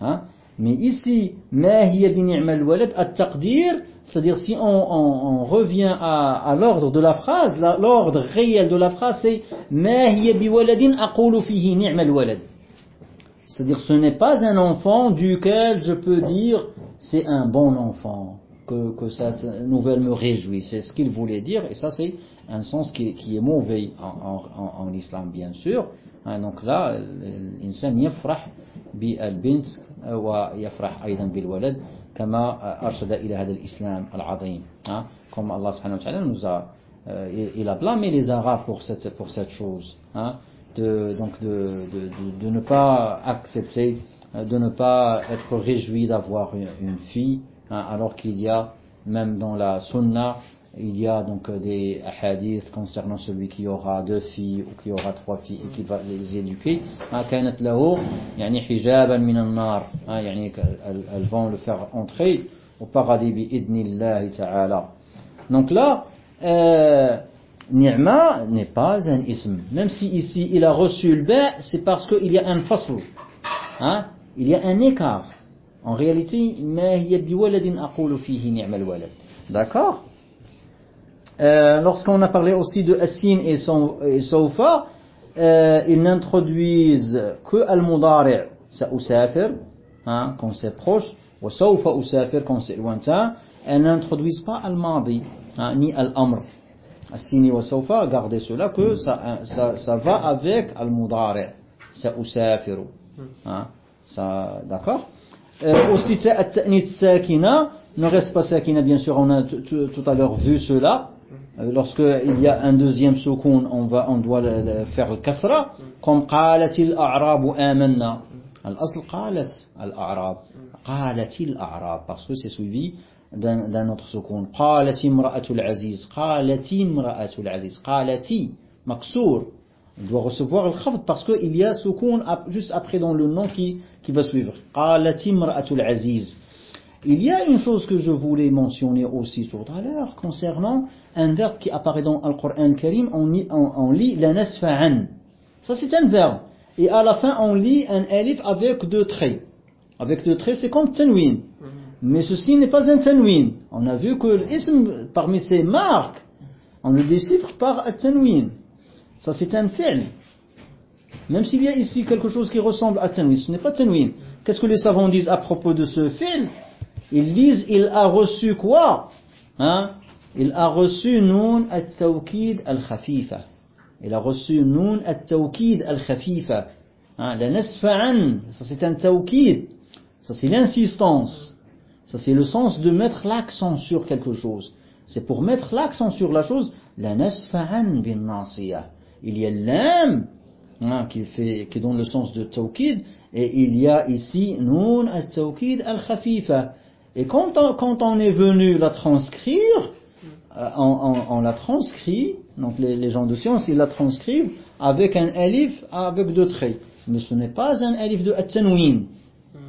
Speaker 1: Hein? Mais ici, hiya bi ni'mal walad at-taqdir, c'est-à-dire si on, revient à, l'ordre de la phrase, l'ordre réel de la phrase c'est C'est-à-dire ce n'est pas un enfant duquel je peux dire c'est un bon enfant, que, que cette nouvelle me réjouit. C'est ce qu'il voulait dire et ça c'est un sens qui, est mauvais en, islam bien sûr. Hein, donc là, l'insan yafrah bi al-bint wa yafrah aydan bil walad. كما أرشد إلى هذا الإسلام العظيم. Comme Allah subhanahu wa ta'ala nous a, euh, il a blâmé les Arabes pour cette, pour cette chose. Hein, de, donc de, de, de, de, ne pas accepter, de ne pas être réjoui d'avoir une, une, fille, hein, alors qu'il y a, même dans la sunna, il y a donc des hadiths concernant celui qui aura deux filles ou qui aura trois filles et qui va les éduquer كانت له يعني حجابا من النار يعني elles vont le faire entrer au paradis بإذن الله تعالى donc là euh, Ni'ma n'est pas un ism même si ici il a reçu le ba c'est parce qu'il y a un fasl hein? il y a un écart en réalité ما هي بولد أقول فيه نعم الولد d'accord Euh, lorsqu'on a parlé aussi de Assin et, son, Sofa, euh, ils n'introduisent que Al-Mudari' usafir, hein, quand c'est proche, ou Sofa usafir quand c'est lointain, elles n'introduisent pas Al-Madi, hein, ni Al-Amr. Assin et Sofa, gardez cela que ça, ça va avec Al-Mudari' ça usafiru. Hein, d'accord? Euh, Aussi, At-Ta'nit Sakina, ne reste pas Sakina, bien sûr, on a tout à l'heure vu cela. Euh, Lorsqu'il y a un deuxième soukoun, on, va, on doit le- le faire le kasra, comme قالت الأعراب آمنا. الأصل قالت الأعراب قالت الأعراب parce que c'est suivi d'un autre soukoun قالت امرأة العزيز قالت امرأة العزيز قالت مكسور il doit recevoir le khafd parce qu'il y a soukoun juste après dans le nom qui, qui va suivre قالت امرأة العزيز il y a une chose que je voulais mentionner aussi tout à l'heure concernant un verbe qui apparaît dans le Coran Karim, on, lit- on- on lit la nasfa'an. Ça c'est un verbe. Et à la fin on lit un alif avec deux traits. Avec deux traits c'est comme tanwin. Mais ceci n'est pas un tanwin. On a vu que l'ism parmi ces marques, on le déchiffre par un tanwin. Ça c'est un fi'l. Même s'il y a ici quelque chose qui ressemble à tanwin, ce n'est pas tanwin. Qu'est-ce que les savants disent à propos de ce fi'l? Ils disent il a reçu quoi hein? Il a reçu nun at-tawkid al-khafifa. Il a reçu nun at-tawkid al-khafifa. Hein, la nasfa'an, ça c'est un tawkid. Ça c'est l'insistance. Ça c'est le sens de mettre l'accent sur quelque chose. C'est pour mettre l'accent sur la chose, la nasfa'an bin nasiya. Il y a l'âme hein, qui, fait, qui donne le sens de tawkid et il y a ici nun at-tawkid al-khafifa. Et quand on, quand on est venu la transcrire, euh, on, on- on la transcrit, donc les, les gens de science, ils la transcrivent avec un alif avec deux traits. Mais ce n'est pas un alif de at-tanwin.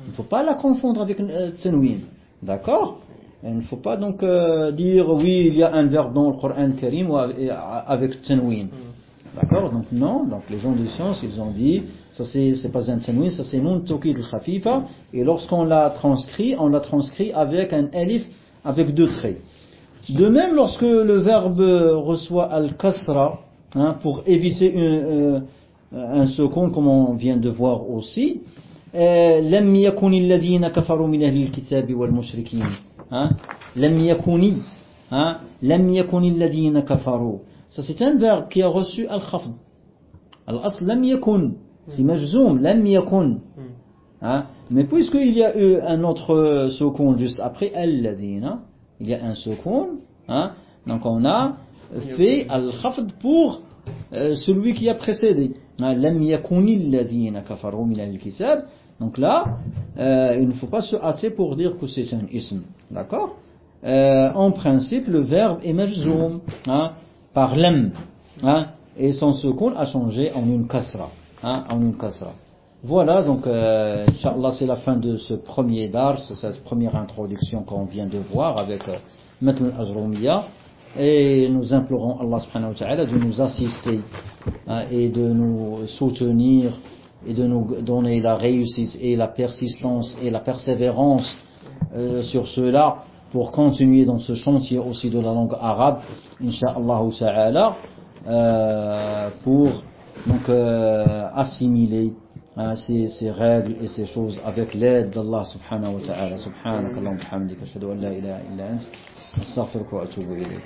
Speaker 1: Il ne faut pas la confondre avec un tanwin. D'accord? Il ne faut pas donc euh, dire oui, il y a un verbe dans le Coran Karim avec, avec tanwin. D'accord? Donc non, donc les gens de science, ils ont dit, ça c'est c'est pas un tanwin, ça c'est nun tawkid al-khafifa, et lorsqu'on l'a transcrit, on l'a transcrit avec un alif avec deux traits. De même, lorsque le verbe reçoit al-kasra, hein, pour éviter une, euh, un second, comme on vient de voir aussi, euh, لم يكن الذين كفروا من أهل الكتاب والمشركين hein, لم يكن hein, لم يكن الذين كفروا ça c'est un verbe qui a reçu al-khafd al-asl لم يكن c'est majzoum, lam yakun. Hmm. Hein? Mais puisqu'il y a eu un autre euh, seconde juste après alladhina, il y a un seconde, hein, donc on a fait al-khafd pour euh, celui qui a précédé. Hein? Lam yakunil kafaru min al-kitab. Donc là, euh, il ne faut pas se hâter pour dire que c'est un ism. D'accord? En principe, le verbe est majzoum hein? par lam. Et son seconde a changé en une kasra. Hein. Voilà, donc, euh, c'est la fin de ce premier dars, cette première introduction qu'on vient de voir avec euh, Matn al-Ajrumiya. Et nous implorons Allah subhanahu wa ta'ala de nous assister hein, et de nous soutenir et de nous donner la réussite et la persistance et la persévérance euh, sur cela pour continuer dans ce chantier aussi de la langue arabe, Inch'Allah ta'ala, euh, pour donc euh, assimiler hein, ces, ces règles et ces choses avec l'aide d'Allah subhanahu wa ta'ala. Subhanak Allahumma bihamdika ashhadu an la ilaha illa ant astaghfiruka wa atubu ilayk.